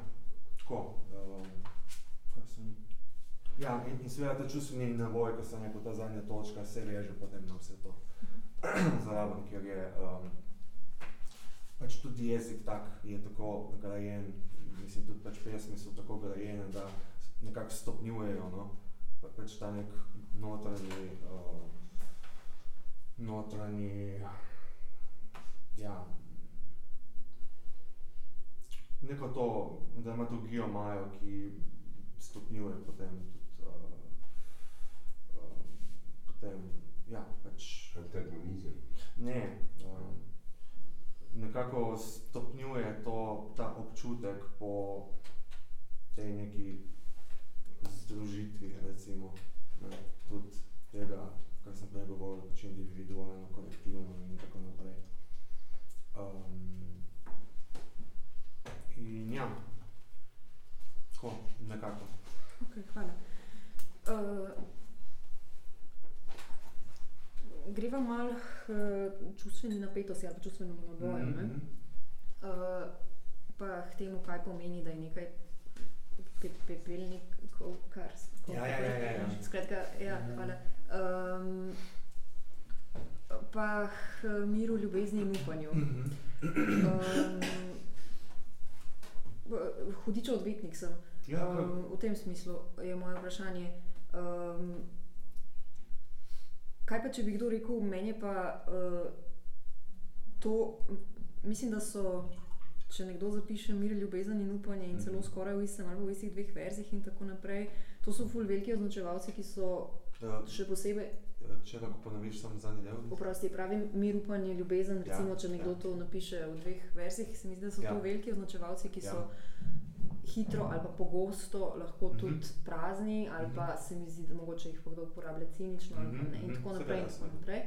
tako. Ja, in, in seveda ta čustveni naboj, ko sem rekel, ta zadnja točka, se veže potem na vse to. Zraven, ker je um, pač tudi jezik tak, je tako grajen, mislim, tudi pač pesmi so tako grajene, da nekako stopnjujejo, no, pa, pač ta nek notranji, uh, notranji, ja, neko to dramaturgijo imajo, ki stopnjuje potem tudi, uh, uh, potem, ja, pač Antagonizem. ne, um, nekako stopnjuje to, ta občutek po tej neki združitvi, recimo, ne, tudi tega, kar sem prej govoril, pač individualno, kolektivno in tako naprej. Um, in ja, tako, nekako. Okay, hvala. Uh, greva malo k uh, čustveni napetosti ali čustvenemu naboju. Mm -hmm. Uh, pa k temu, kaj pomeni, da je nekaj pe pepelnikov, kar s- Ja, ja, ja, ja, ja. Skratka, ja, Mhm. hvala. Um, pa k miru, ljubezni in upanju. Mhm. Um, v- hudičev odvetnik sem. Ja, um, v tem smislu je moje vprašanje. Um, kaj pa, če bi kdo rekel, meni je pa uh, to, mislim, da so, če nekdo zapiše mir, ljubezen in upanje in celo Mhm. skoraj v istem ali v istih dveh verzih in tako naprej, to so ful veliki označevalci, ki so Da, še posebej, če lahko ponoviš sam zadnji del. oprosti, pravim, mir, upanje, ljubezen, Ja, recimo, če nekdo ja. to napiše v dveh verzih, se mi zdi, da so Ja. to veliki označevalci, ki Ja. so hitro ali pa pogosto lahko Mhm. tudi prazni, ali pa se mi zdi, da mogoče jih kdo uporablja cinično pa Mhm, ne, in mhm, tako naprej. In, tako naprej.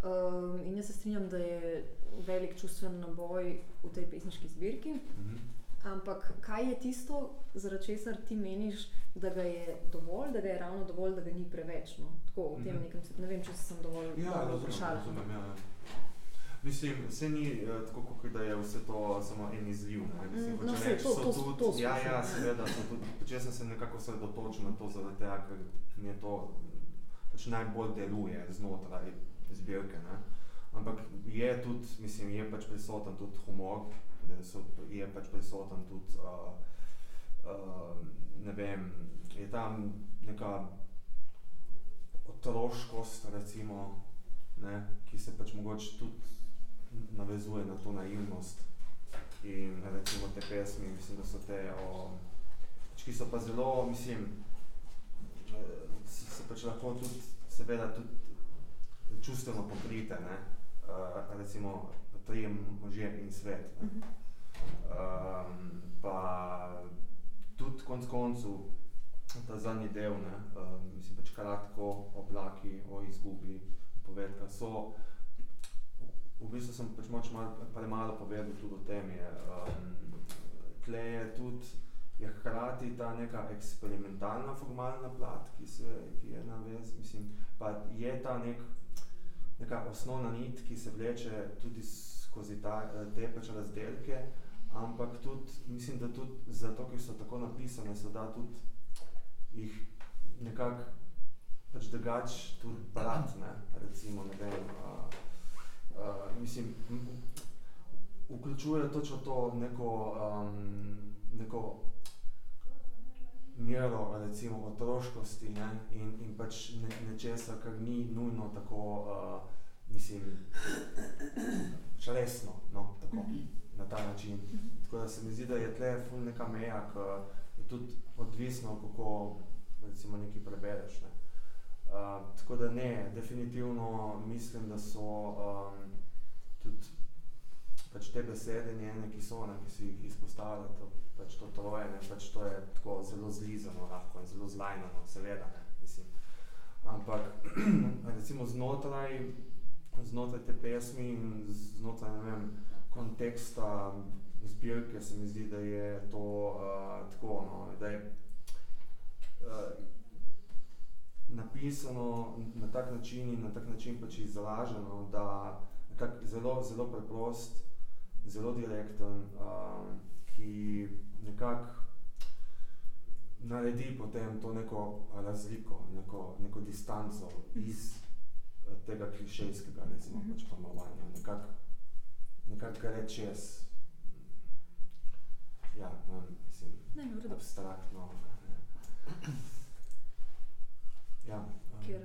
Um, in jaz se strinjam, da je velik čustven naboj v tej pesniški zbirki. Mhm. Ampak kaj je tisto, zaradi česar ti meniš, da ga je dovolj, da ga je ravno dovolj, da ga ni preveč? No? Tako, v tem Mhm. nekem, ne vem, če sem dovolj Ja, dobro vprašala. razumem, ja, ja. Mislim, vse ni uh, tako, kot da je vse to samo en izliv. Mislim, Mm, no, saj, reči, to- to- tudi, to skušam, ja, ja. seveda, tudi, jaz sem se nekako sredotočil na to zaradi tega, ker mi je to pač najbolj deluje znotraj zbirke. Ne? Ampak je tudi, mislim, je pač prisoten tudi humor, so, je pač prisoten tudi, uh, uh, ne vem, je tam neka otroškost, recimo, ne, ki se pač mogoče tudi navezuje na to naivnost. In recimo te pesmi, mislim, da so te, o, pač, ki so pa zelo, mislim, eh, se, pač lahko tudi, seveda, tudi čustveno pokrite, ne, uh, recimo trije možje in svet. Ne. Um, pa tudi konc koncu ta zadnji del, ne, um, mislim pač kratko oblaki o izgubi povedka, so v bistvu sem pač moč malo premalo povedal tudi o tem, je, um, tle je tudi je hkrati ta neka eksperimentalna formalna plat, ki, se, ki je navez, mislim, pa je ta nek, neka osnovna nit, ki se vleče tudi skozi ta, te pač razdelke, ampak tudi, mislim, da tudi zato, ker so tako napisane, se da tudi jih nekako pač drugač tudi brat, ne, recimo, ne vem, uh, uh, mislim, vključuje točno to neko, um, neko mero, recimo, otroškosti ne, in, in pač ne, nečesa, kar ni nujno tako, uh, mislim, šresno, no, tako, na ta način. Tako da se mi zdi, da je tle ful neka meja, ki je tudi odvisno, kako recimo nekaj prebereš. Ne. Uh, tako da ne, definitivno mislim, da so um, tudi pač te besede njene, ki so, ne, ki si jih izpostavila, to, pač to troje, ne, pač to je tako zelo zlizano lahko in zelo zlajnano, seveda, ne, mislim. Ampak recimo znotraj, znotraj te pesmi in znotraj, ne vem, konteksta zbirke se mi zdi, da je to uh, tako, no, da je uh, napisano na tak način in na tak način pač izraženo, da nekako zelo, zelo preprost, zelo direkten, um, ki nekako naredi potem to neko razliko, neko, neko distanco iz eh, tega klišejskega, recimo, pač pojmovanja. Nekako nekak gre čez, ja, ne mislim, Ne, abstraktno. Ne. Ja, um, Ker,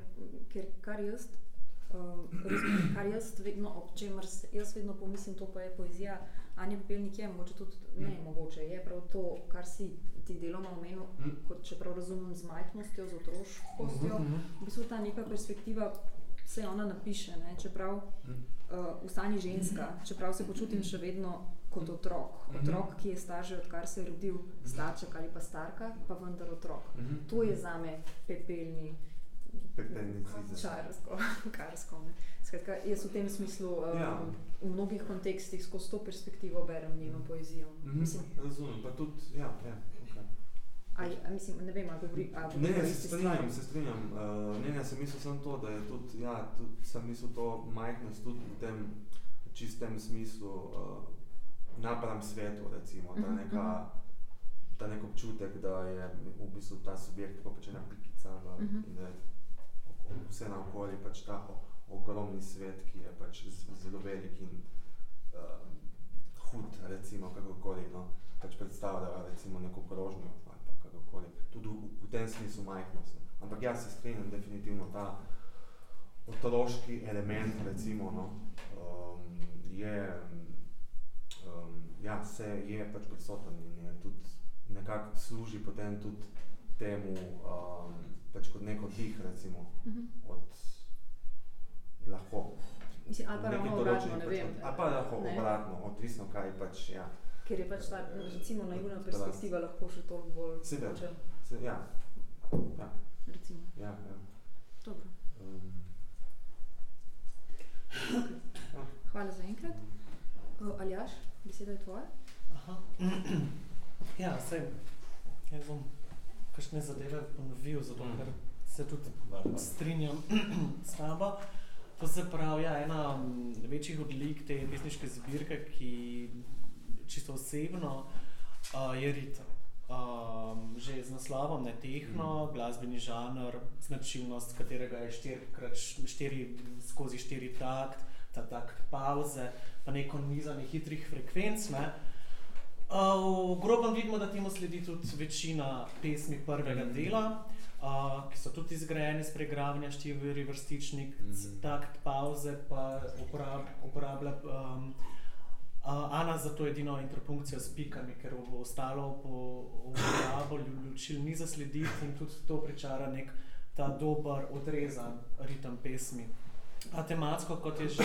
ker kar jaz, um, res, kar jaz vedno, ob čemer jaz vedno pomislim, to pa je poezija, Anja Pepelnik je, mogoče tudi, ne Mm. mogoče, je prav to, kar si ti deloma omenil, Mm. kot čeprav razumem z majhnostjo, z otroškostjo, Mhm, v bistvu ta neka perspektiva, se ona napiše, ne, čeprav Mm. uh, vstani ženska, čeprav se počutim še vedno kot otrok, Mhm. otrok, ki je star že odkar se je rodil, starček ali pa starka, pa vendar otrok. Mhm. To je zame pepelni Pepelnicizem. Čarsko, karsko. Skratka, jaz v tem smislu um, Ja. v mnogih kontekstih skozi to perspektivo berem njeno poezijo. Mhm, Mislim, Razumem, pa tudi, ja, ja, okay. a, a mislim, ne vem, ali govori, a Ne, ne, se strinjam, se strinjam. Uh, ne, ne, sem mislil samo to, da je tudi, ja, tudi sem mislil to majhnost tudi v tem čistem smislu uh, napram svetu, recimo, ta Mhm, neka, ta nek občutek, da je v bistvu ta subjekt tako pač ena pikica v, Mhm. in da je vse naokoli pač ta ogromni svet, ki je pač zelo velik in uh, hud, recimo, kakorkoli, no, pač predstavlja recimo neko grožnjo ali pa kakorkoli. Tudi v, v tem smislu majhnost. Ampak jaz se strinjam definitivno ta otroški element, recimo, no, um, je, um, ja, se je pač prisoten in je tudi nekako služi potem tudi temu, um, pač kot neko dih, recimo, Mhm. od lahko. Mislim, ali pa ravno obratno, ne pač vem. Ali pa lahko Ne. obratno, odvisno kaj pač, ja. Ker je pač ta, recimo, naivna perspektiva lahko še toliko bolj Seveda. Se, ja, ja, recimo. ja, ja. Dobro. Um, Hvala za enkrat. Uh, Aljaš, beseda je tvoja. Aha. Ja, sej, jaz bom kakšne zadeve ponovil, zato ker se tudi strinjam s tabo. To se pravi, ja, ena m, večjih odlik te pesniške zbirke, ki čisto osebno uh, je ritem. Um, že z naslovom ne tehno, glasbeni žanr, značilnost katerega je 4 štiri, skozi 4 takt, ta takt pauze, pa neko nizanje hitrih frekvenc. Ne. Uh, v grobem vidimo, da temu sledi tudi večina pesmi prvega dela, uh, ki so tudi izgrajene iz pregravanja štiri vrstičnik, Mhm. takt pauze pa uporab, uporablja um, uh, Ana za to edino interpunkcijo s pikami, ker v ostalo po uporabo lučil ni zaslediti in tudi to pričara nek ta dober odrezan ritem pesmi. A tematsko, kot je že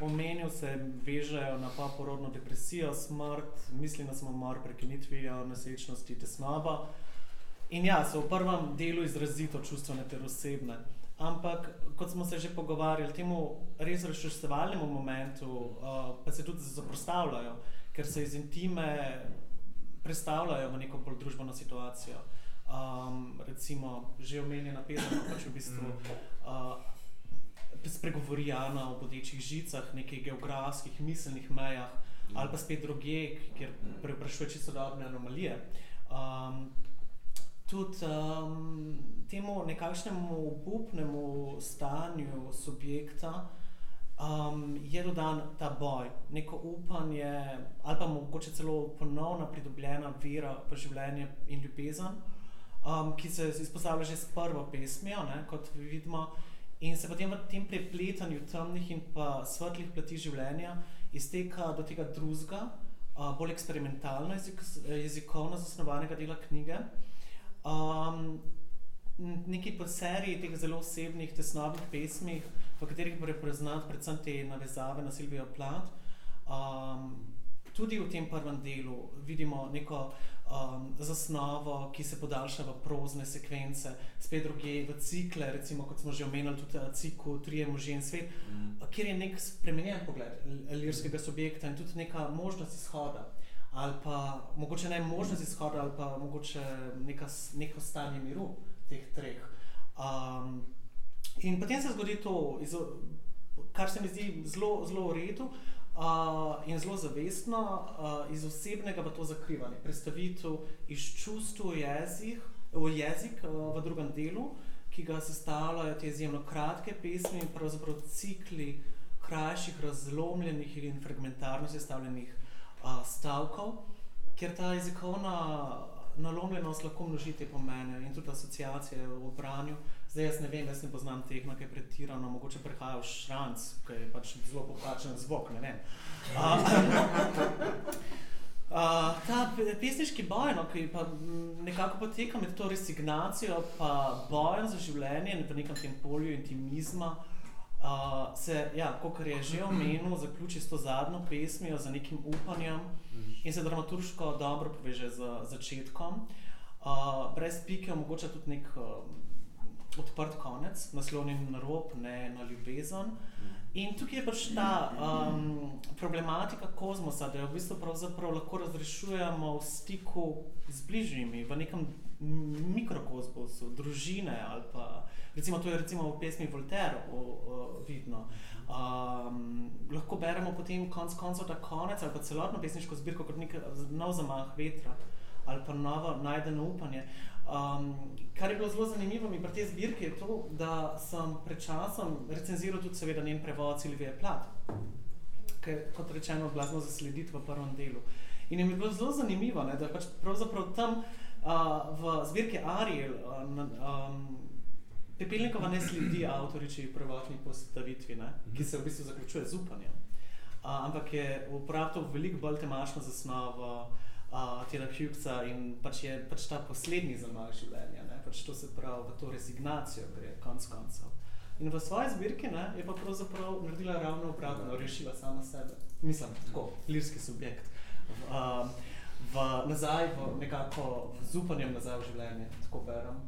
omenil, se vežejo na poporodno depresijo, smrt, misli na samomor, prekinitvijo nosečnosti, tesnobo. In ja, so v prvem delu izrazito čustvene ter osebne. Ampak, kot smo se že pogovarjali, temu res razčustovanemu momentu uh, pa se tudi zaprostavljajo, ker se iz intime predstavljajo v neko bolj družbeno situacijo. Um, recimo, že omenjena pesem, pač v bistvu uh, spregovori Jana o bodečih žicah, nekih geografskih, miselnih mejah, ali pa spet druge, kjer preprašuje čisto sodobne anomalije. Um, tudi um, temu nekakšnemu obupnemu stanju subjekta um, je dodan ta boj, neko upanje, ali pa mogoče celo ponovna pridobljena vera v življenje in ljubezen, um, ki se izpostavlja že s prvo pesmijo, ne, kot vidimo. In se potem v tem prepletanju temnih in pa svetlih plati življenja izteka do tega drugega, bolj eksperimentalno jezik, jezikovno zasnovanega dela knjige. Um, nekaj po seriji teh zelo osebnih, tesnovnih pesmih, v katerih bo prepoznati predvsem te navezave na Silvijo Plat. Um, tudi v tem prvem delu vidimo neko um, zasnovo, ki se podaljša v prozne sekvence, spet druge v cikle, recimo kot smo že omenili, tudi uh, ciklu Trije možje in svet, kjer je nek spremenjen pogled lirskega subjekta in tudi neka možnost izhoda. Ali pa mogoče ne možnost izhoda, ali pa mogoče neka, neko stanje miru teh treh. Um, in potem se zgodi to, kar se mi zdi zelo, zelo v redu uh, in zelo zavestno, uh, iz osebnega v to zakrivanje, predstavitev iz čustv v jezik, v, jezik uh, v drugem delu, ki ga sestavljajo te izjemno kratke pesmi in pravzaprav cikli krajših, razlomljenih in fragmentarno sestavljenih uh, stavkov, ker ta jezikovna nalomljenost lahko množi te pomene in tudi asociacije v branju. Zdaj jaz ne vem, jaz ne poznam je pretirano, mogoče prehaja v šranc, ki je pač zelo poplačen zvok, ne vem. Uh, Uh, ta pe- pesniški boj, no, ki pa nekako poteka med to resignacijo in bojem za življenje v nekem tem polju intimizma, uh, se, ja, kot je že omenil, zaključi s to zadnjo pesmijo, z nekim upanjem in se dramaturško dobro poveže z začetkom. Uh, brez pike omogoča tudi nek uh, odprt konec, naslonjen na rob, ne na ljubezen. In tukaj je pač ta um, problematika kozmosa, da jo v bistvu lahko razrešujemo v stiku z bližnjimi, v nekem m- mikrokozmosu, družine ali pa recimo to je recimo v pesmi Voltaire o, o, vidno. Um, lahko beremo potem konc koncev ta konec ali pa celotno pesniško zbirko kot nek nov zamah vetra ali pa novo najdeno upanje. Um, kar je bilo zelo zanimivo mi pri tej zbirki je to, da sem pred časom recenziral tudi seveda njen prevod Silvije Plat, ki je kot rečeno bila zelo zaslediti v prvem delu. In je mi bilo zelo zanimivo, ne, da je pač pravzaprav tam uh, v zbirki Ariel uh, um, Pepelnikova ne sledi avtoriči prvotni postavitvi, ne, ki se v bistvu zaključuje z upanjem. Ampak je uporabil veliko bolj temačno zasnovo uh, Hughesa in pač je pač ta poslednji zamah življenja, ne, pač to se pravi v to resignacijo gre konc koncev. In v svoji zbirki ne, je pa pravzaprav naredila ravno obratno, rešila sama sebe. Mislim, tako, lirski subjekt. V, um, v, nazaj, v nekako z upanjem nazaj v življenje, tako berem.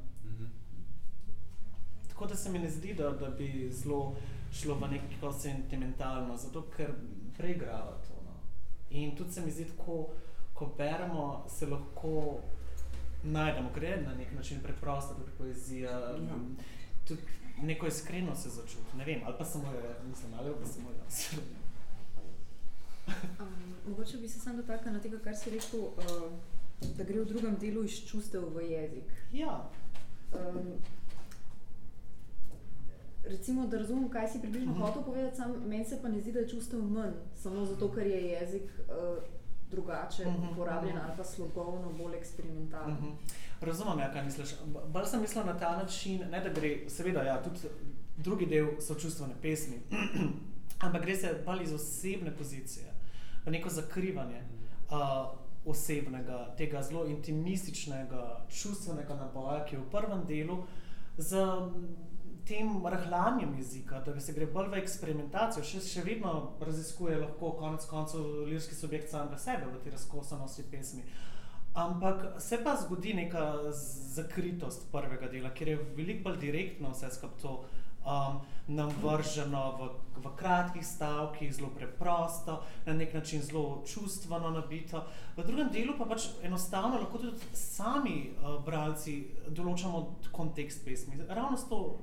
Tako da se mi ne zdi, da, da bi zelo šlo v neko sentimentalno, zato ker preigrava to. No. In tudi se mi zdi tako, ko beremo, se lahko najdemo, ker je na nek način preprosta tudi poezija. Ja. tudi neko iskreno se začuti. Ne vem, ali pa samo je, mislim, ali pa samo jaz. Um, mogoče bi se sam dotaknila tega, kar si rekel, uh, da gre v drugem delu iz čustev v jezik. Ja. Um, recimo, da razumem, kaj si približno Mhm. hotel povedati, sam meni se pa ne zdi, da je čustev manj, samo zato, ker je jezik uh, drugače Mhm, uporabljen mhm. ali pa slogovno bolj eksperimentalen. Mhm. Razumem, ja, kaj misliš. Bolj sem mislil na ta način, ne da gre, seveda, ja, tudi drugi del so čustvene pesmi, ampak gre se bolj iz osebne pozicije, v neko zakrivanje uh, osebnega, tega zelo intimističnega, čustvenega naboja, ki je v prvem delu, z tem rahljanjem jezika, da se gre bolj v eksperimentacijo, še, še vedno raziskuje lahko konec koncev lirski subjekt samega sebe v tej razkosanosti pesmi. Ampak se pa zgodi neka zakritost prvega dela, kjer je veliko bolj direktno vse skupaj to um, nam vrženo v, v kratkih stavkih, zelo preprosto, na nek način zelo čustveno nabito. V drugem delu pa pač enostavno lahko tudi sami uh, bralci določamo kontekst pesmi. Ravno s to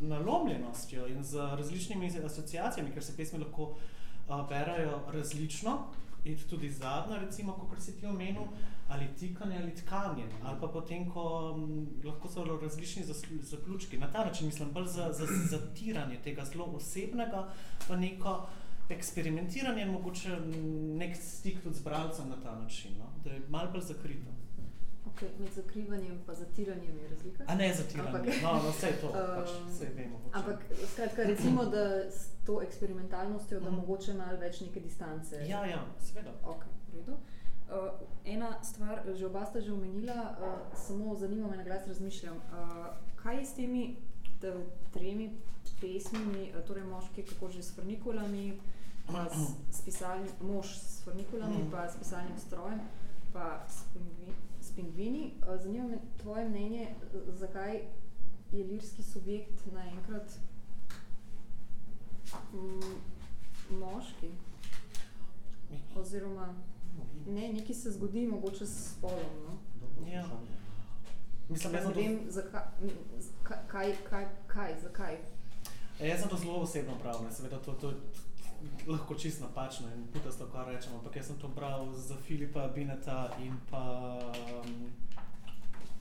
nalomljenostjo in z različnimi asociacijami, ker se pesmi lahko uh, berajo različno. In tudi zadnja, recimo, kot si ti omenil, ali tikanje ali tkanje, ali pa potem, ko m, lahko so različni zaključki. Na ta način mislim bolj za, za zatiranje tega zelo osebnega v neko eksperimentiranje mogoče m, nek stik tudi z bralcem na ta način, no? da je malo bolj zakrito. Okay, med zakrivanjem in zatiranjem je razlika. A ne zatiranje, Ampak- no, no vse to, pač, Um, saj vemo. o čem. Ampak, skratka, recimo, da s to eksperimentalnostjo, da Mhm. mogoče malo več neke distance. Ja, ja, seveda. Ok, v redu. Uh, ena stvar, že oba sta že omenila, uh, samo zanima me, na glas razmišljam. Uh, kaj je s temi tremi pesmimi, uh, torej moški, kako že s frnikulami, pa s, s pisalnim, mož s frnikulami, pa s pisalnim strojem, pa s, pingvi, s pingvini. Uh, zanima me tvoje mnenje, uh, zakaj je lirski subjekt naenkrat mm, moški. Oziroma, ne, nekaj se zgodi, mogoče s spolom. No? Ja. Mislim, jaz ne sem to- vem, zakaj, m, z- ka- kaj, kaj, kaj, zakaj. E, jaz sem to zelo osebno bral, ne, seveda to, to je lahko čisto napačno in putasto, kar rečem, ampak jaz sem to bral za Filipa Bineta in pa um,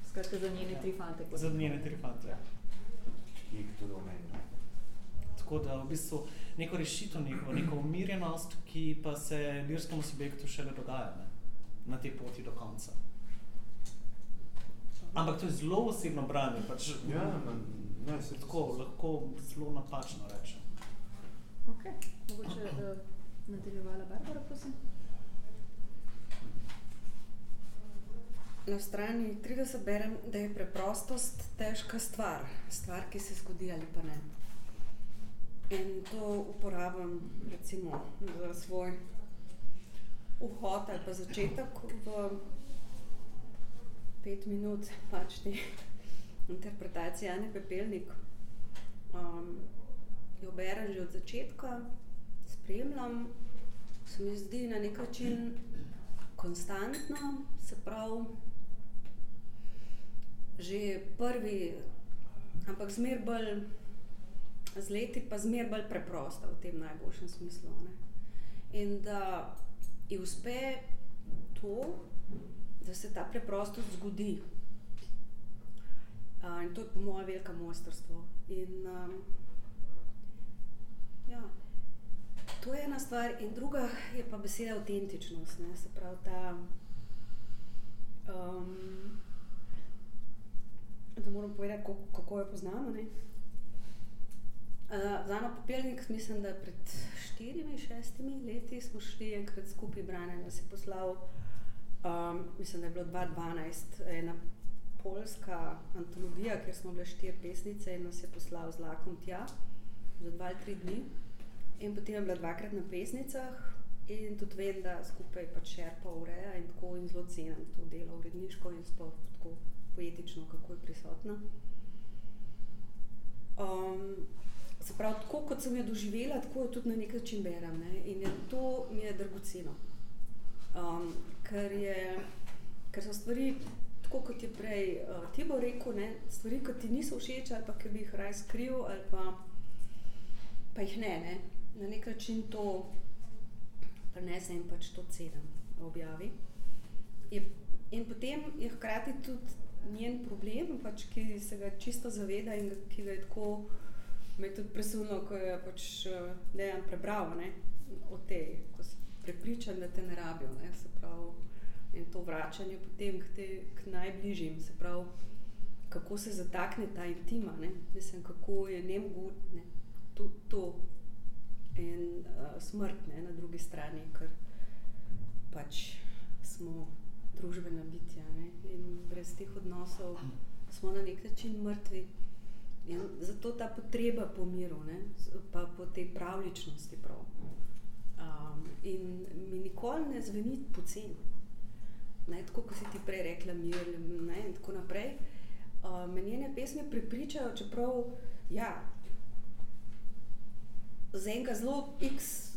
Skratka, za njene Ja. tri fante. za njene tri fante. ki jih tudi omenjam. Tako da v bistvu neko rešitev, neko, neko umirjenost, ki pa se lirskemu subjektu šele dogaja ne, na tej poti do konca. Ampak to je zelo osebno branje, pač Ja, ne, se tako lahko zelo napačno rečem. Ok, mogoče uh, nadaljevala Barbara, prosim. Na strani 30 berem, da je preprostost težka stvar, stvar, ki se zgodi ali pa ne. In to uporabljam recimo za svoj vhod ali pa začetek v pet minut pač te interpretacije Ane Pepelnik. Um, jo berem že od začetka, spremljam, se mi zdi na nek način konstantno, se pravi, že prvi, ampak zmer bolj z leti, pa zmer bolj preprosta v tem najboljšem smislu. Ne? In da ji uspe to, da se ta preprostost zgodi. Uh, in to je po mojem veliko mojstrstvo. In um, ja, to je ena stvar, in druga je pa beseda avtentičnost. Ne? Se pravi, ta. Um, da moram povedati, kako, kako jo poznamo. Uh, za eno popelnik, mislim, da pred štirimi, šestimi leti smo šli enkrat skupaj branje, da si poslal, um, mislim, da je bilo 2012, ena polska antologija, kjer smo bile štiri pesnice in nas je poslal z lakom tja za dva ali tri dni. In potem je bila dvakrat na pesnicah, in tudi vem, da skupaj pač šerpa ureja in tako in zelo cenim to delo uredniško in sploh tako poetično, kako je prisotna. Um, se pravi, tako kot sem jo doživela, tako jo tudi na nek način berem. Ne? In je, to mi je dragoceno. Um, ker, je, ker so stvari tako kot je prej uh, Tibor rekel, ne, stvari, ki ti niso všeč ali pa ki bi jih raj skril ali pa, pa jih ne, ne. Na nek način to prenese in pač to cenim v objavi. Je, in potem je hkrati tudi njen problem, pač, ki se ga čisto zaveda in ki ga je tako me je tudi presunilo, ko je pač Dejan prebral ne, o tej, ko si prepričan, da te ne rabijo. Ne, se pravi, in to vračanje potem k, te, k najbližjim, se pravi, kako se zatakne ta intima, ne, mislim, kako je ne mogoče to, to in uh, smrt ne, na drugi strani, ker pač smo družbena bitja ne, in brez teh odnosov smo na nek način mrtvi. In zato ta potreba po miru, ne, pa po tej pravličnosti. Prav. Um, in mi nikoli ne zveni poceni. Tako kot si ti prej rekla, mir ne, in tako naprej. Uh, me njene pesmi prepričajo, čeprav ja, za enega zelo x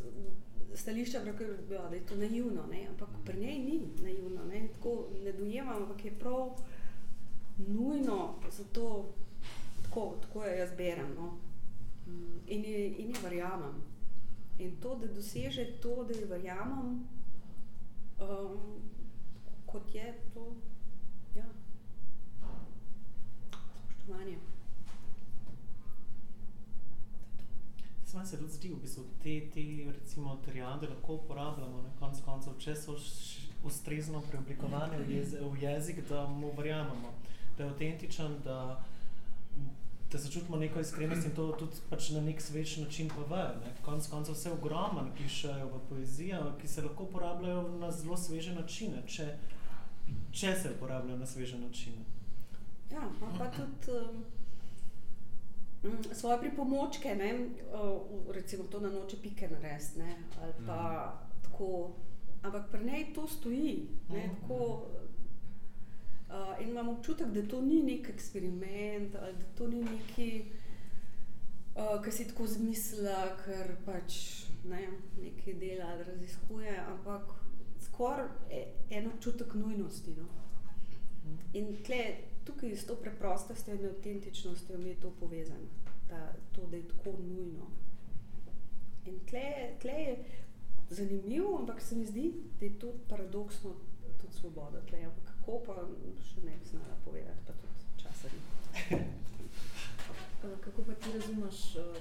stališča, da je to naivno, ne, ampak pri njej ni naivno. Ne, tako ne dojemam, ampak je prav nujno zato tako, tako jo jaz berem. No. In ji verjamem. In to, da doseže to, da ji verjamem, um, kot je to, ja. spoštovanje. Sam se tudi zdi, v bistvu, te, te recimo, triade lahko uporabljamo na konc koncev, če so ustrezno preoblikovane v, jez, v jezik, da mu verjamemo, da je avtentičen, da da začutimo neko iskrenost in to tudi pač na nek svež način povejo. Konec koncev vse ogromno pišejo v poezijo, ki se lahko uporabljajo na zelo sveže načine, če, če se uporabljajo na sveže načine. Ja, pa tudi um, svoje pripomočke, ne, uh, recimo to na noče pike narediti, ne, ali pa mm. tako, ampak pri njej to stoji, ne, mm. tako, Uh, in imam občutek, da to ni nek eksperiment, da to ni nekaj, uh, kar si tako zmislila, ker pač ne, nekaj dela ali raziskuje, ampak skoraj e, en občutek nujnosti. No. In tle, tukaj s to preprostostjo in avtentičnostjo je to povezano, da, to, da je tako nujno. In tle, tle je zanimivo, ampak se mi zdi, da je to paradoksno tudi svoboda. Tle, ampak kako pa še ne bi znala povedati, pa tudi časa ni. kako pa ti razumeš uh,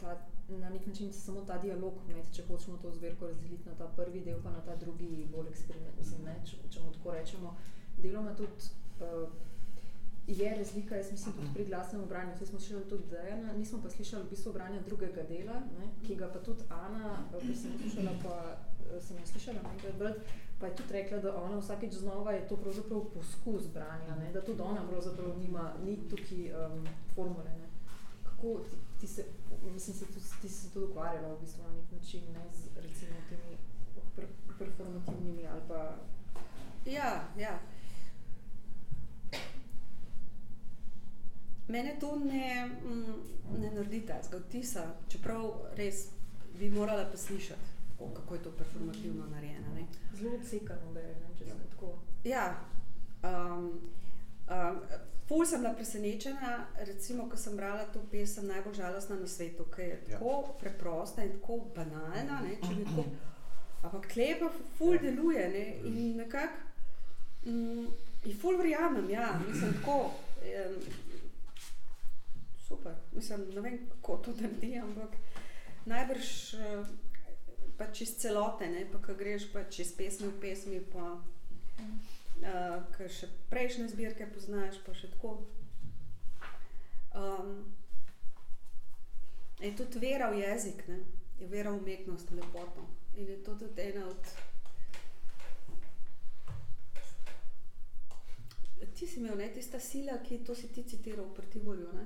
ta, na nek način samo ta dialog med, če hočemo to zbirko razdeliti na ta prvi del, pa na ta drugi bolj eksperiment, mislim, ne, če, če mu tako rečemo, deloma tudi uh, je razlika, jaz mislim, tudi pri glasnem branju, vse smo slišali tudi Dejana, nismo pa slišali v bistvu branja drugega dela, ne, ki ga pa tudi Ana, ker sem poslušala, pa sem jo slišala nekaj brati, pa je tudi rekla, da ona vsakeč znova je to pravzaprav poskus branja, ne? da tudi ona pravzaprav nima, ni tukaj um, formule. Ne? Kako ti, ti se, mislim, se tudi, ti se tudi ukvarjala v bistvu na nek način, ne, z recimo temi performativnimi ali pa... Ja, ja. Mene to ne, mm, ne naredi tega vtisa, čeprav res bi morala poslušati kako je to performativno narejeno. Ne. Zelo odsekano, da je če se tako. Ja. Um, um, Ful sem bila presenečena, recimo, ko sem brala to pesem Najbolj žalostna na svetu, ki je tako ja. preprosta in tako banalna. Ne, tako, ampak klepa ful deluje ne, in nekako. Mm, in ful verjamem, ja, mislim tako. Um, super, mislim, ne vem, kako to naredi, ampak najbrž. Uh, pač čez celote, ne? pa ko greš pač čez pesmi v pesmi, pa mm. uh, ki še prejšnje zbirke poznaš, pa še tako. Um, je tudi vera v jezik, ne? je vera v umetnost, v lepoto. In je to tudi ena od. Ti si imel ne, tista sila, ki to si ti citiral v Prtiborju. Ne?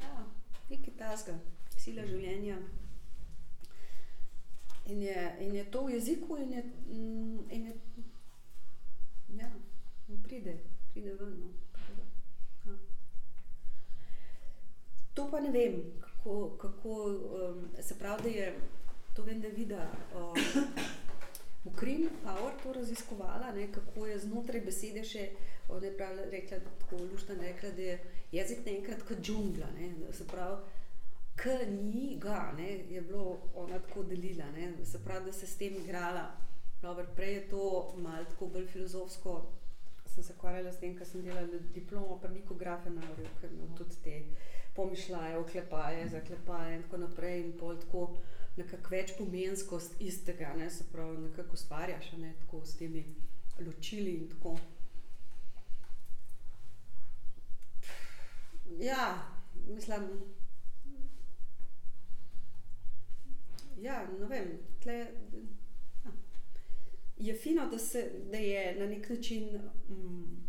Ja, nekaj tasga, sila življenja. In je, in je to v jeziku, in je, mm, in je ja, pride, pride ven. No. Ja. To pa ne vem, kako, kako um, se pravi, da je to vem, da vidi. Um, Ukrim Power to raziskovala, ne, kako je znotraj besede še, ona je prav rekla, tako luštno rekla, da je jezik naenkrat kot džungla, ne, se pravi, k ni ga, ne, je bilo ona tako delila, ne, se pravi, da se s tem igrala. Dobro, prej je to malo tako bolj filozofsko, sem se ukvarjala s tem, ker sem delala diplomo pri Niku Grafenauerju, ker imel tudi te pomišljaje, oklepaje, zaklepaje in tako naprej in pol tako nekako več pomenskost istega, ne, se pravi, nekako ustvarjaš, ne, tako s temi ločili in tako. Ja, mislim, ja, ne vem, tle, ja. je fino, da, se, da je na nek način, mm,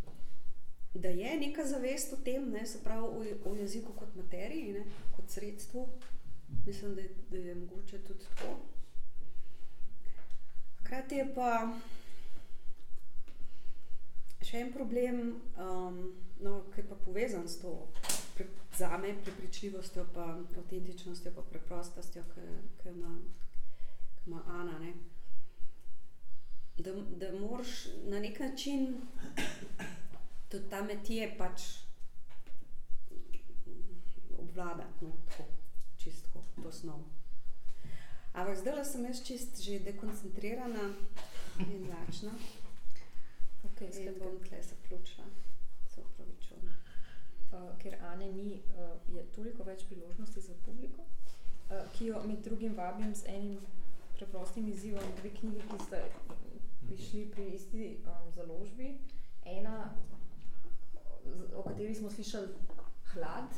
da je neka zavest o tem, ne, se pravi o, o jeziku kot materiji, ne, kot sredstvu. Mislim, da je, da je mogoče tudi tako. Hkrati je pa še en problem, um, no, ki je pa povezan s to, pre, za me, prepričljivostjo, pa avtentičnostjo, pa preprostostjo, ki ima, ima Ana. Ne. Da, da moraš na nek način tudi ta metije pač obvladati, no, tako, to snov. Ampak zdaj sem jaz čist že dekoncentrirana in lačna. Okay, In bom tle zaključila. Se opravičujem. Uh, ker Ane ni, uh, je toliko več priložnosti za publiko, uh, ki jo med drugim vabim z enim preprostim izzivom, dve knjigi, ki sta prišli pri isti um, založbi. Ena, z- o kateri smo slišali hlad,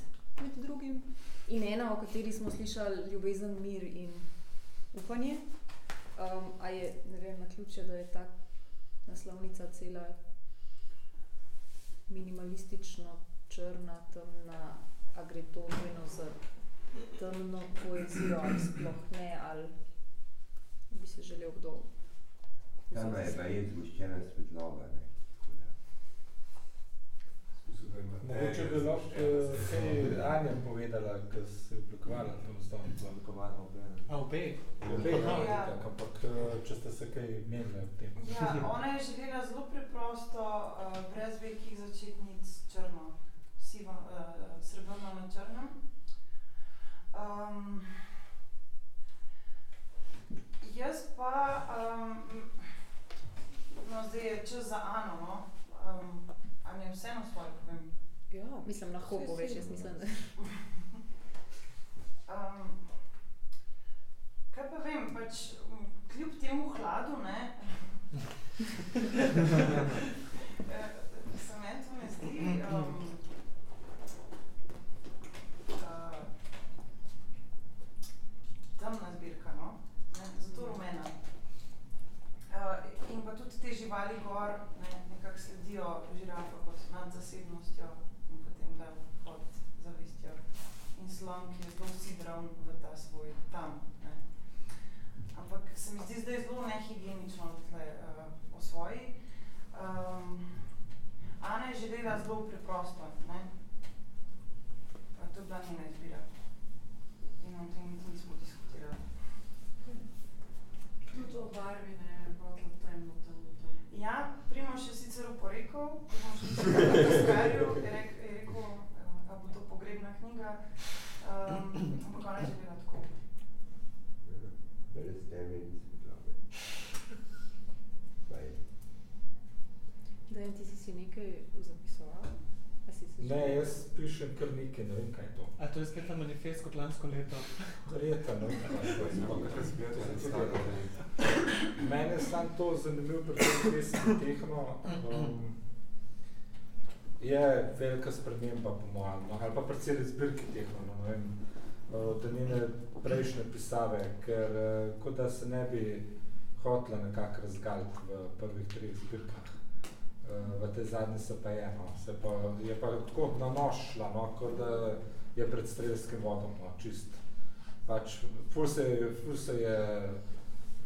med drugim, in ena, o kateri smo slišali ljubezen, mir in upanje. Um, a je, ne vem, na ključe, da je ta naslovnica cela minimalistično črna, temna, a gre to nujno za temno poezijo ali sploh ne, ali bi se želel kdo. Tam je pa je zgoščena svetloba. Ne? Mogoče bi lahko eh, kaj Anja povedala, ker se je oblikovala to naslovnico. Oblikovana obe. A obe? Obe, Aha. no, nekako, ampak eh, če ste se kaj menili o tem. Ja, ona je želela zelo preprosto, uh, brez velikih začetnic, črno, sivo, srebrno na črnem. Um, jaz pa, um, no zdaj je čas za Ano, no. um, a ne vseeno svoje povem. Ja, Mislim, lahko Saj poveš, jaz sigurno. mislim, da. Um, kaj pa vem, pač kljub temu hladu, ne, se meni to ne zdi um, uh, temna zbirka, no, ne, zato rumena. Uh, in pa tudi te živali gor ne, nekako sledijo žirafa kot nad zasebnostjo in potem da pod zavestjo in slon, ki je zelo sidran v ta svoj tam. Ne. Ampak se mi zdi zdaj zelo nehigienično tle, uh, o svoji. Um, Ana je želela zelo preprosto, ne. Pa to je bila njena izbira. In o tem nismo diskutirali. Tudi o barvi, ne, botlo temno, temno, temno. Ja, Primož je sicer oporekal, Primož je tiskarju, je, rek, je rekel, uh, a bo to pogrebna knjiga, um, ampak ona je želela tako. Brez teme in svetlobe. Baj. Dejan, ti si si nekaj zapisoval? Ne, jaz pišem kar nekaj, ne vem kaj je to. A to je spet ta manifest kot lansko leto? Verjetno, ne. Zbirke stavljajo? Mene je samo to zanimivo pri tem pesmi tehno. Um, je velika sprememba po mojem, no, ali pa pri celi zbirki tehno, no, ne vem, uh, da njene prejšnje pisave, ker uh, kot da se ne bi hotla nekako razgaliti v prvih treh zbirkah. Uh, v tej zadnji se pa je, no, se pa, je pa tako na nož šla, no, kot da je pred strelskim vodom, no, čist. Pač, ful se, je- ful se je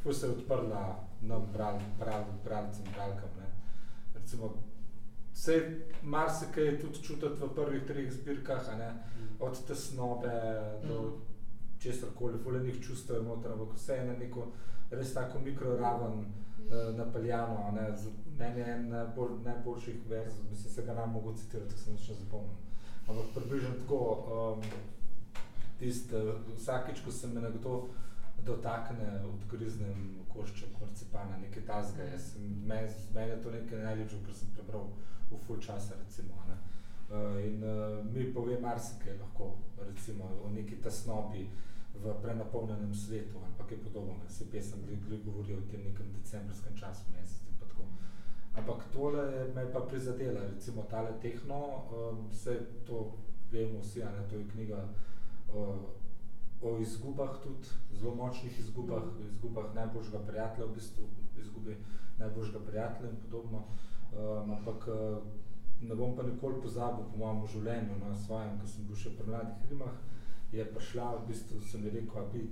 ful se je odprla nam bral, bral, bralcem, bralkam. Ne. Recimo, vse marsikaj je tudi čutiti v prvih treh zbirkah, a ne, od tesnobe do česar koli, fulejnih čustev je noter, ampak vse je na neko res tako mikroraven uh, napeljano. Ne, Z, meni je en najbolj, najboljših verzov, mislim, se ga nam mogo citirati, ker sem še zapomnil. Ampak približno tako, um, tist, uh, vsakič, ko se me nekdo dotakne, odgriznem košček marcipana, nekaj tazga, meni, meni je to nekaj najljubše, kar sem prebral v full časa, recimo. Ne. Uh, in uh, mi pove marsikaj lahko, recimo o neki tesnobi v prenapolnjenem svetu ali pa kaj podobnega. Se pesem govori o tem nekem decembrskem času, mesecu pa tako. Ampak tole je me pa prizadela, recimo tale tehno, um, vse to vemo vsi, ne, to je knjiga uh, o izgubah tudi, zelo močnih izgubah, izgubah najboljšega prijatelja, v bistvu izgubi najboljšega prijatelja in podobno. Um, ampak uh, ne bom pa nikoli pozabil po mojem življenju, na svojem, ko sem bil še pri mladih rimah, je prišla, v bistvu sem ji rekel, a bi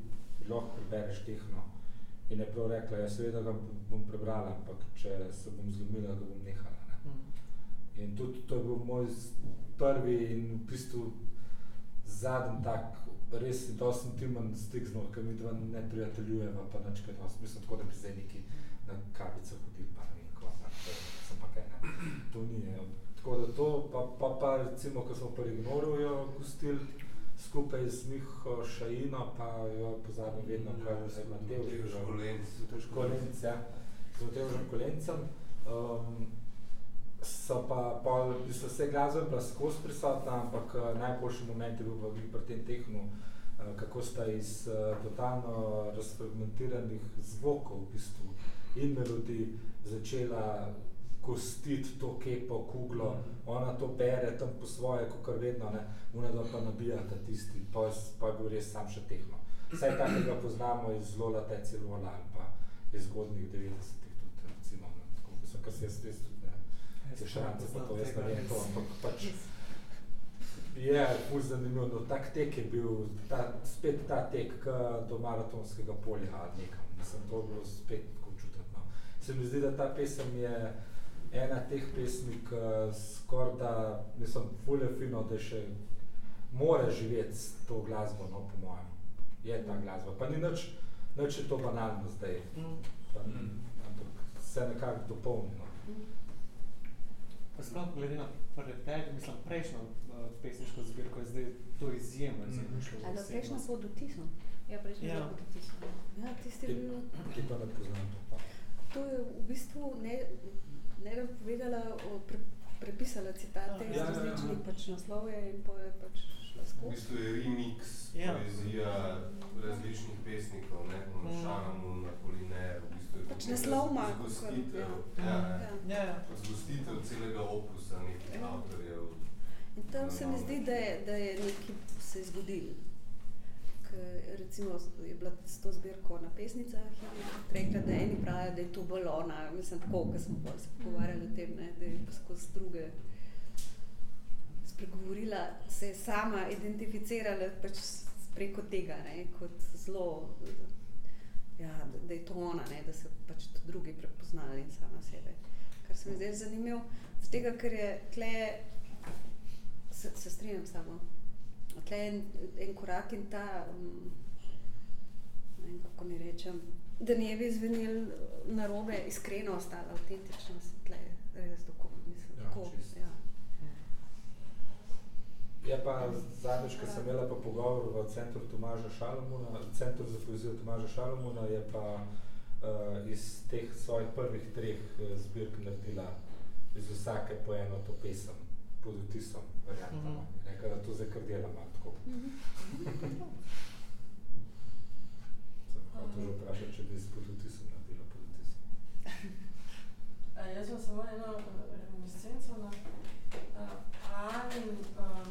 lahko prebereš tehno. In je prav rekla, ja seveda ga bom- prebrala, ampak če se bom zlomila, ga bom nehala. Ne. In tudi to je bil moj prvi in v bistvu zadnji tak res dosti intimen stik z njo, ker mi dva ne prijateljujeva, pa nič kaj dosti. Mislim tako, da bi zdaj neki na kavico hodili, pa ne vem, kva, pa, to, sem pa kaj, ne. To ni, ne. Tako da to, pa, pa, pa recimo, ko smo pri Ignoru jo gostili, skupaj z Miho Šajino, pa jo pozabim vedno, kaj je Matevž. Kolenc. Ja. Z Matevžem Kolencem. Um, so pa, pol, v bistvu vse glasba je bila skozi prisotna, ampak uh, najboljši moment je bil pa glih pri tem tehnu, uh, kako sta iz uh, totalno razfragmentiranih zvokov v bistvu in melodij začela gostiti to kepo, kuglo, ona to bere tam po svoje, kot vedno, ne, dva pa nabijata tisti, pa, je pa je bil res sam še tehno. Vsaj takega poznamo iz Lola Teci Lola ali pa iz zgodnjih 90-ih tudi, recimo, ne, tako, mislim, kar se jaz res tudi ne, te šrance pa to, jaz ne vem to, ampak pač je ful zanimivo, no tak tek je bil, ta, spet ta tek k, do maratonskega polja ali nekam, mislim, to je bilo spet tako čutiti, no. Se mi zdi, da ta pesem je ena teh pesmi, ki skoraj da, mislim, ful je fino, da še more živeti s to glasbo, no, po mojem. Je ta glasba, pa ni nič, nič je to banalno zdaj, pa, ampak se nekako dopolni, no. Pa sploh glede na pretek, mislim, prejšnjo uh, pesniško zbirko je zdaj to izjemno, izjemno šlo. Ali je prejšnja pod vtisom? Ja, prejšnji Ja. ja. pod vtisom. Ja, tisti. Ki pa ne poznam to pa. To je v bistvu ne, ne bi povedala, o, pre, prepisala citate Ja, iz ja, ja, ja. različnih pač naslovov in pol je pač šla V skozi. bistvu je remix Ja. poezija različnih pesnikov, ne, Mm. Šanamu, Napoliner, v bistvu je Pač naslov ima, zgostitev, kakor, ja, ja. ja. Ja, ja. zgostitev celega opusa nekih Ja. avtorjev. In tam se mi zdi, da je, da je nekaj se je zgodilo. Ker recimo je bila s to zbirko na pesnicah in je rekla, da eni pravijo, da je to bolj ona, mislim tako, ko smo pol se pogovarjali o tem, ne, da je skozi druge spregovorila, se je sama identificirala pač preko tega, ne, kot zelo, ja, da, da je to ona, ne, da so pač tudi drugi prepoznali in sama sebe. Kar se mi zdaj zanimivo, z tega, ker je tle se, se strinjam s tabo. Tle je en, en korak in ta, um, ne vem, kako ne rečem, da ne bi zvenel narobe, iskreno ostala, avtentičnost, tle res tako, mislim, Ja, tako, čisto. ja. Je pa zadnjič, ko sem imela pa pogovor v centru Tomaža Šalamuna, centru za poezijo Tomaža Šalamuna, je pa uh, iz teh svojih prvih treh eh, zbirk naredila iz vsake po eno to pesem, pod vtisom variantama. Mhm. Mm -hmm. Rekla, da to zdaj kar dela malo tako. Sem hotel že vprašati, če bi s pod vtisom naredila pod vtisom. A, jaz imam samo eno eh, reminiscenco na uh, Anin um,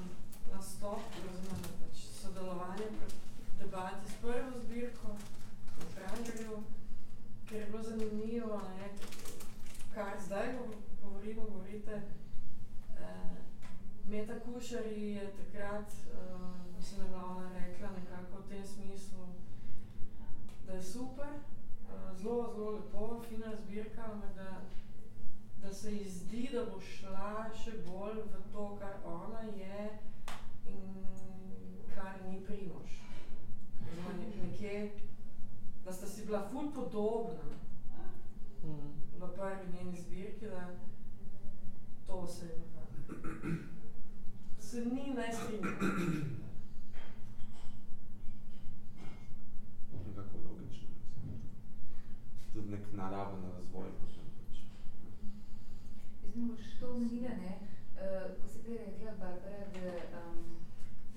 nastop, oziroma pač sodelovanje pri debati s prvo zbirko v Frangerju, ker je bilo zanimivo, ne, kar zdaj go- govorimo, govorite. Uh, Meta Kušari je takrat, uh, mislim, da je bila ona rekla nekako v tem smislu, da je super, uh, zelo, zelo lepo, fina zbirka, ampak da, da se ji zdi, da bo šla še bolj v to, kar ona je in kar ni primož. Oziroma nekje, da sta si bila ful podobna hmm. v prvi njeni zbirki, da to se je nekako ni najstrinjal. Nekako logično. Tudi nek naraven razvoj. potem pač. Jaz bi mogoče to omenila, ne, uh, ko si prej rekla, Barbara, da, um,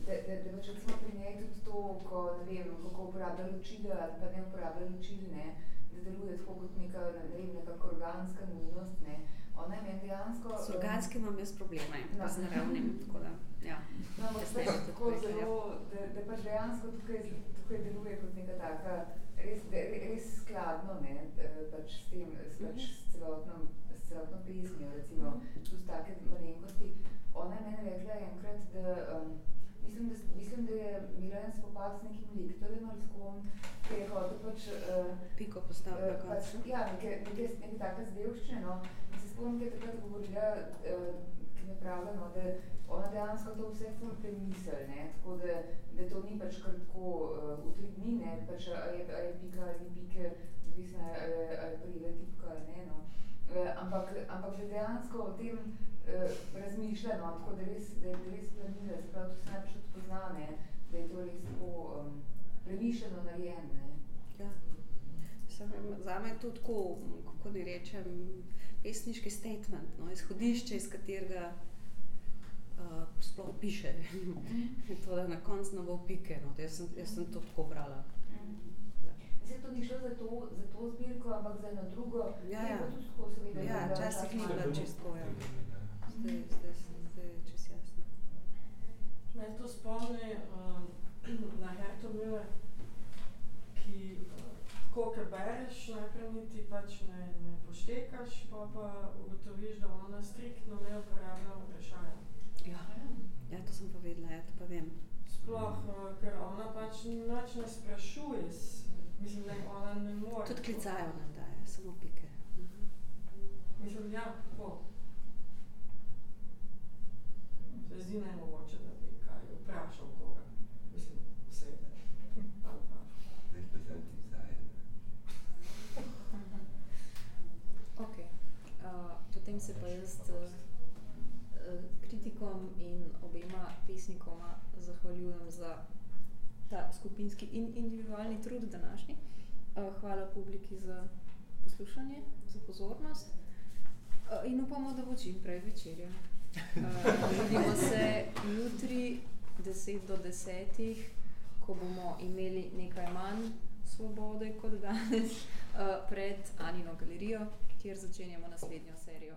da, da, da pač recimo pri njej tudi to, ko ne vem, kako uporablja ločila ali pa ne uporablja ločil, ne, da deluje tako kot neka, ne vem, nekako organska nujnost, ne. Ona meni dejansko... Z organskim imam jaz probleme, pa z naravnim, tako da, ja. No, ampak ne bi tako zelo, da, da pač dejansko tukaj, tukaj deluje kot neka taka, res, res skladno, ne, eh, pač s tem, s, pač Mhm. s celotno, s celotno pesmijo, recimo, tudi take malenkosti. Ona je meni rekla enkrat, da, um, mislim, da, s- mislim, da je imela en spopad s nekim lektorjem ali s kom, ki je hotel pač, uh, Piko postaviti na Eh, pač, koncu. ja, neke, neke, neke take zadevščine. No. Spomnim, da je takrat govorila, je pravila, no, da ona dejansko to vse ful premisel, ne, tako da, da to ni pač kar tako uh, v tri dni, ne, pač a je, a je pika ali ni pike, odvisno je, a je, prijela tipka ali ne, no. Uh, ampak, ampak da dejansko o tem uh, razmišlja, no, tako da res, da je res planira, se pravi, to se najbolj tudi pozna, ne, da je to res tako um, premišljeno narejen, ne. Ja. Samo Za me je to tako, kako naj rečem, pesniški statement, no, izhodišče, iz katerega uh, sploh piše. to, da na koncu ne bo pike. No. Jaz, sem, jaz sem to tako brala. Zdaj to ni šlo za to, za to zbirko, ampak za eno drugo. Ja, ja. seveda. Ja, včasih ni bila čisto, ja. Zdaj, zdaj, zdaj je čisto jasno. Me to spomni uh, na Herto Müller, ki uh, tako, ker bereš, najprej niti pač ne, ne poštekaš, pa pa ugotoviš, da ona striktno ne uporablja vprašanja. Ja. ja, to sem pa vedela, ja, to pa vem. Sploh, uh, ker ona pač nič ne sprašuje, mislim, da ona ne more. Tudi klicajo nam daje, samo pike. Mhm. Mislim, ja, tako. Se zdi nemogoče, da bi kaj vprašal koga. Mislim, osebe. Ali pa. Veš, da sem ti zdaj. Ok, potem se pa jaz uh, kritikom in obema pesnikoma zahvaljujem za ta skupinski in individualni trud današnji. Uh, hvala publiki za poslušanje, za pozornost in upamo, da bo čim prej večerja. Vidimo se jutri 10 do 10, ko bomo imeli nekaj manj svobode kot danes pred Anino galerijo, kjer začenjamo naslednjo serijo.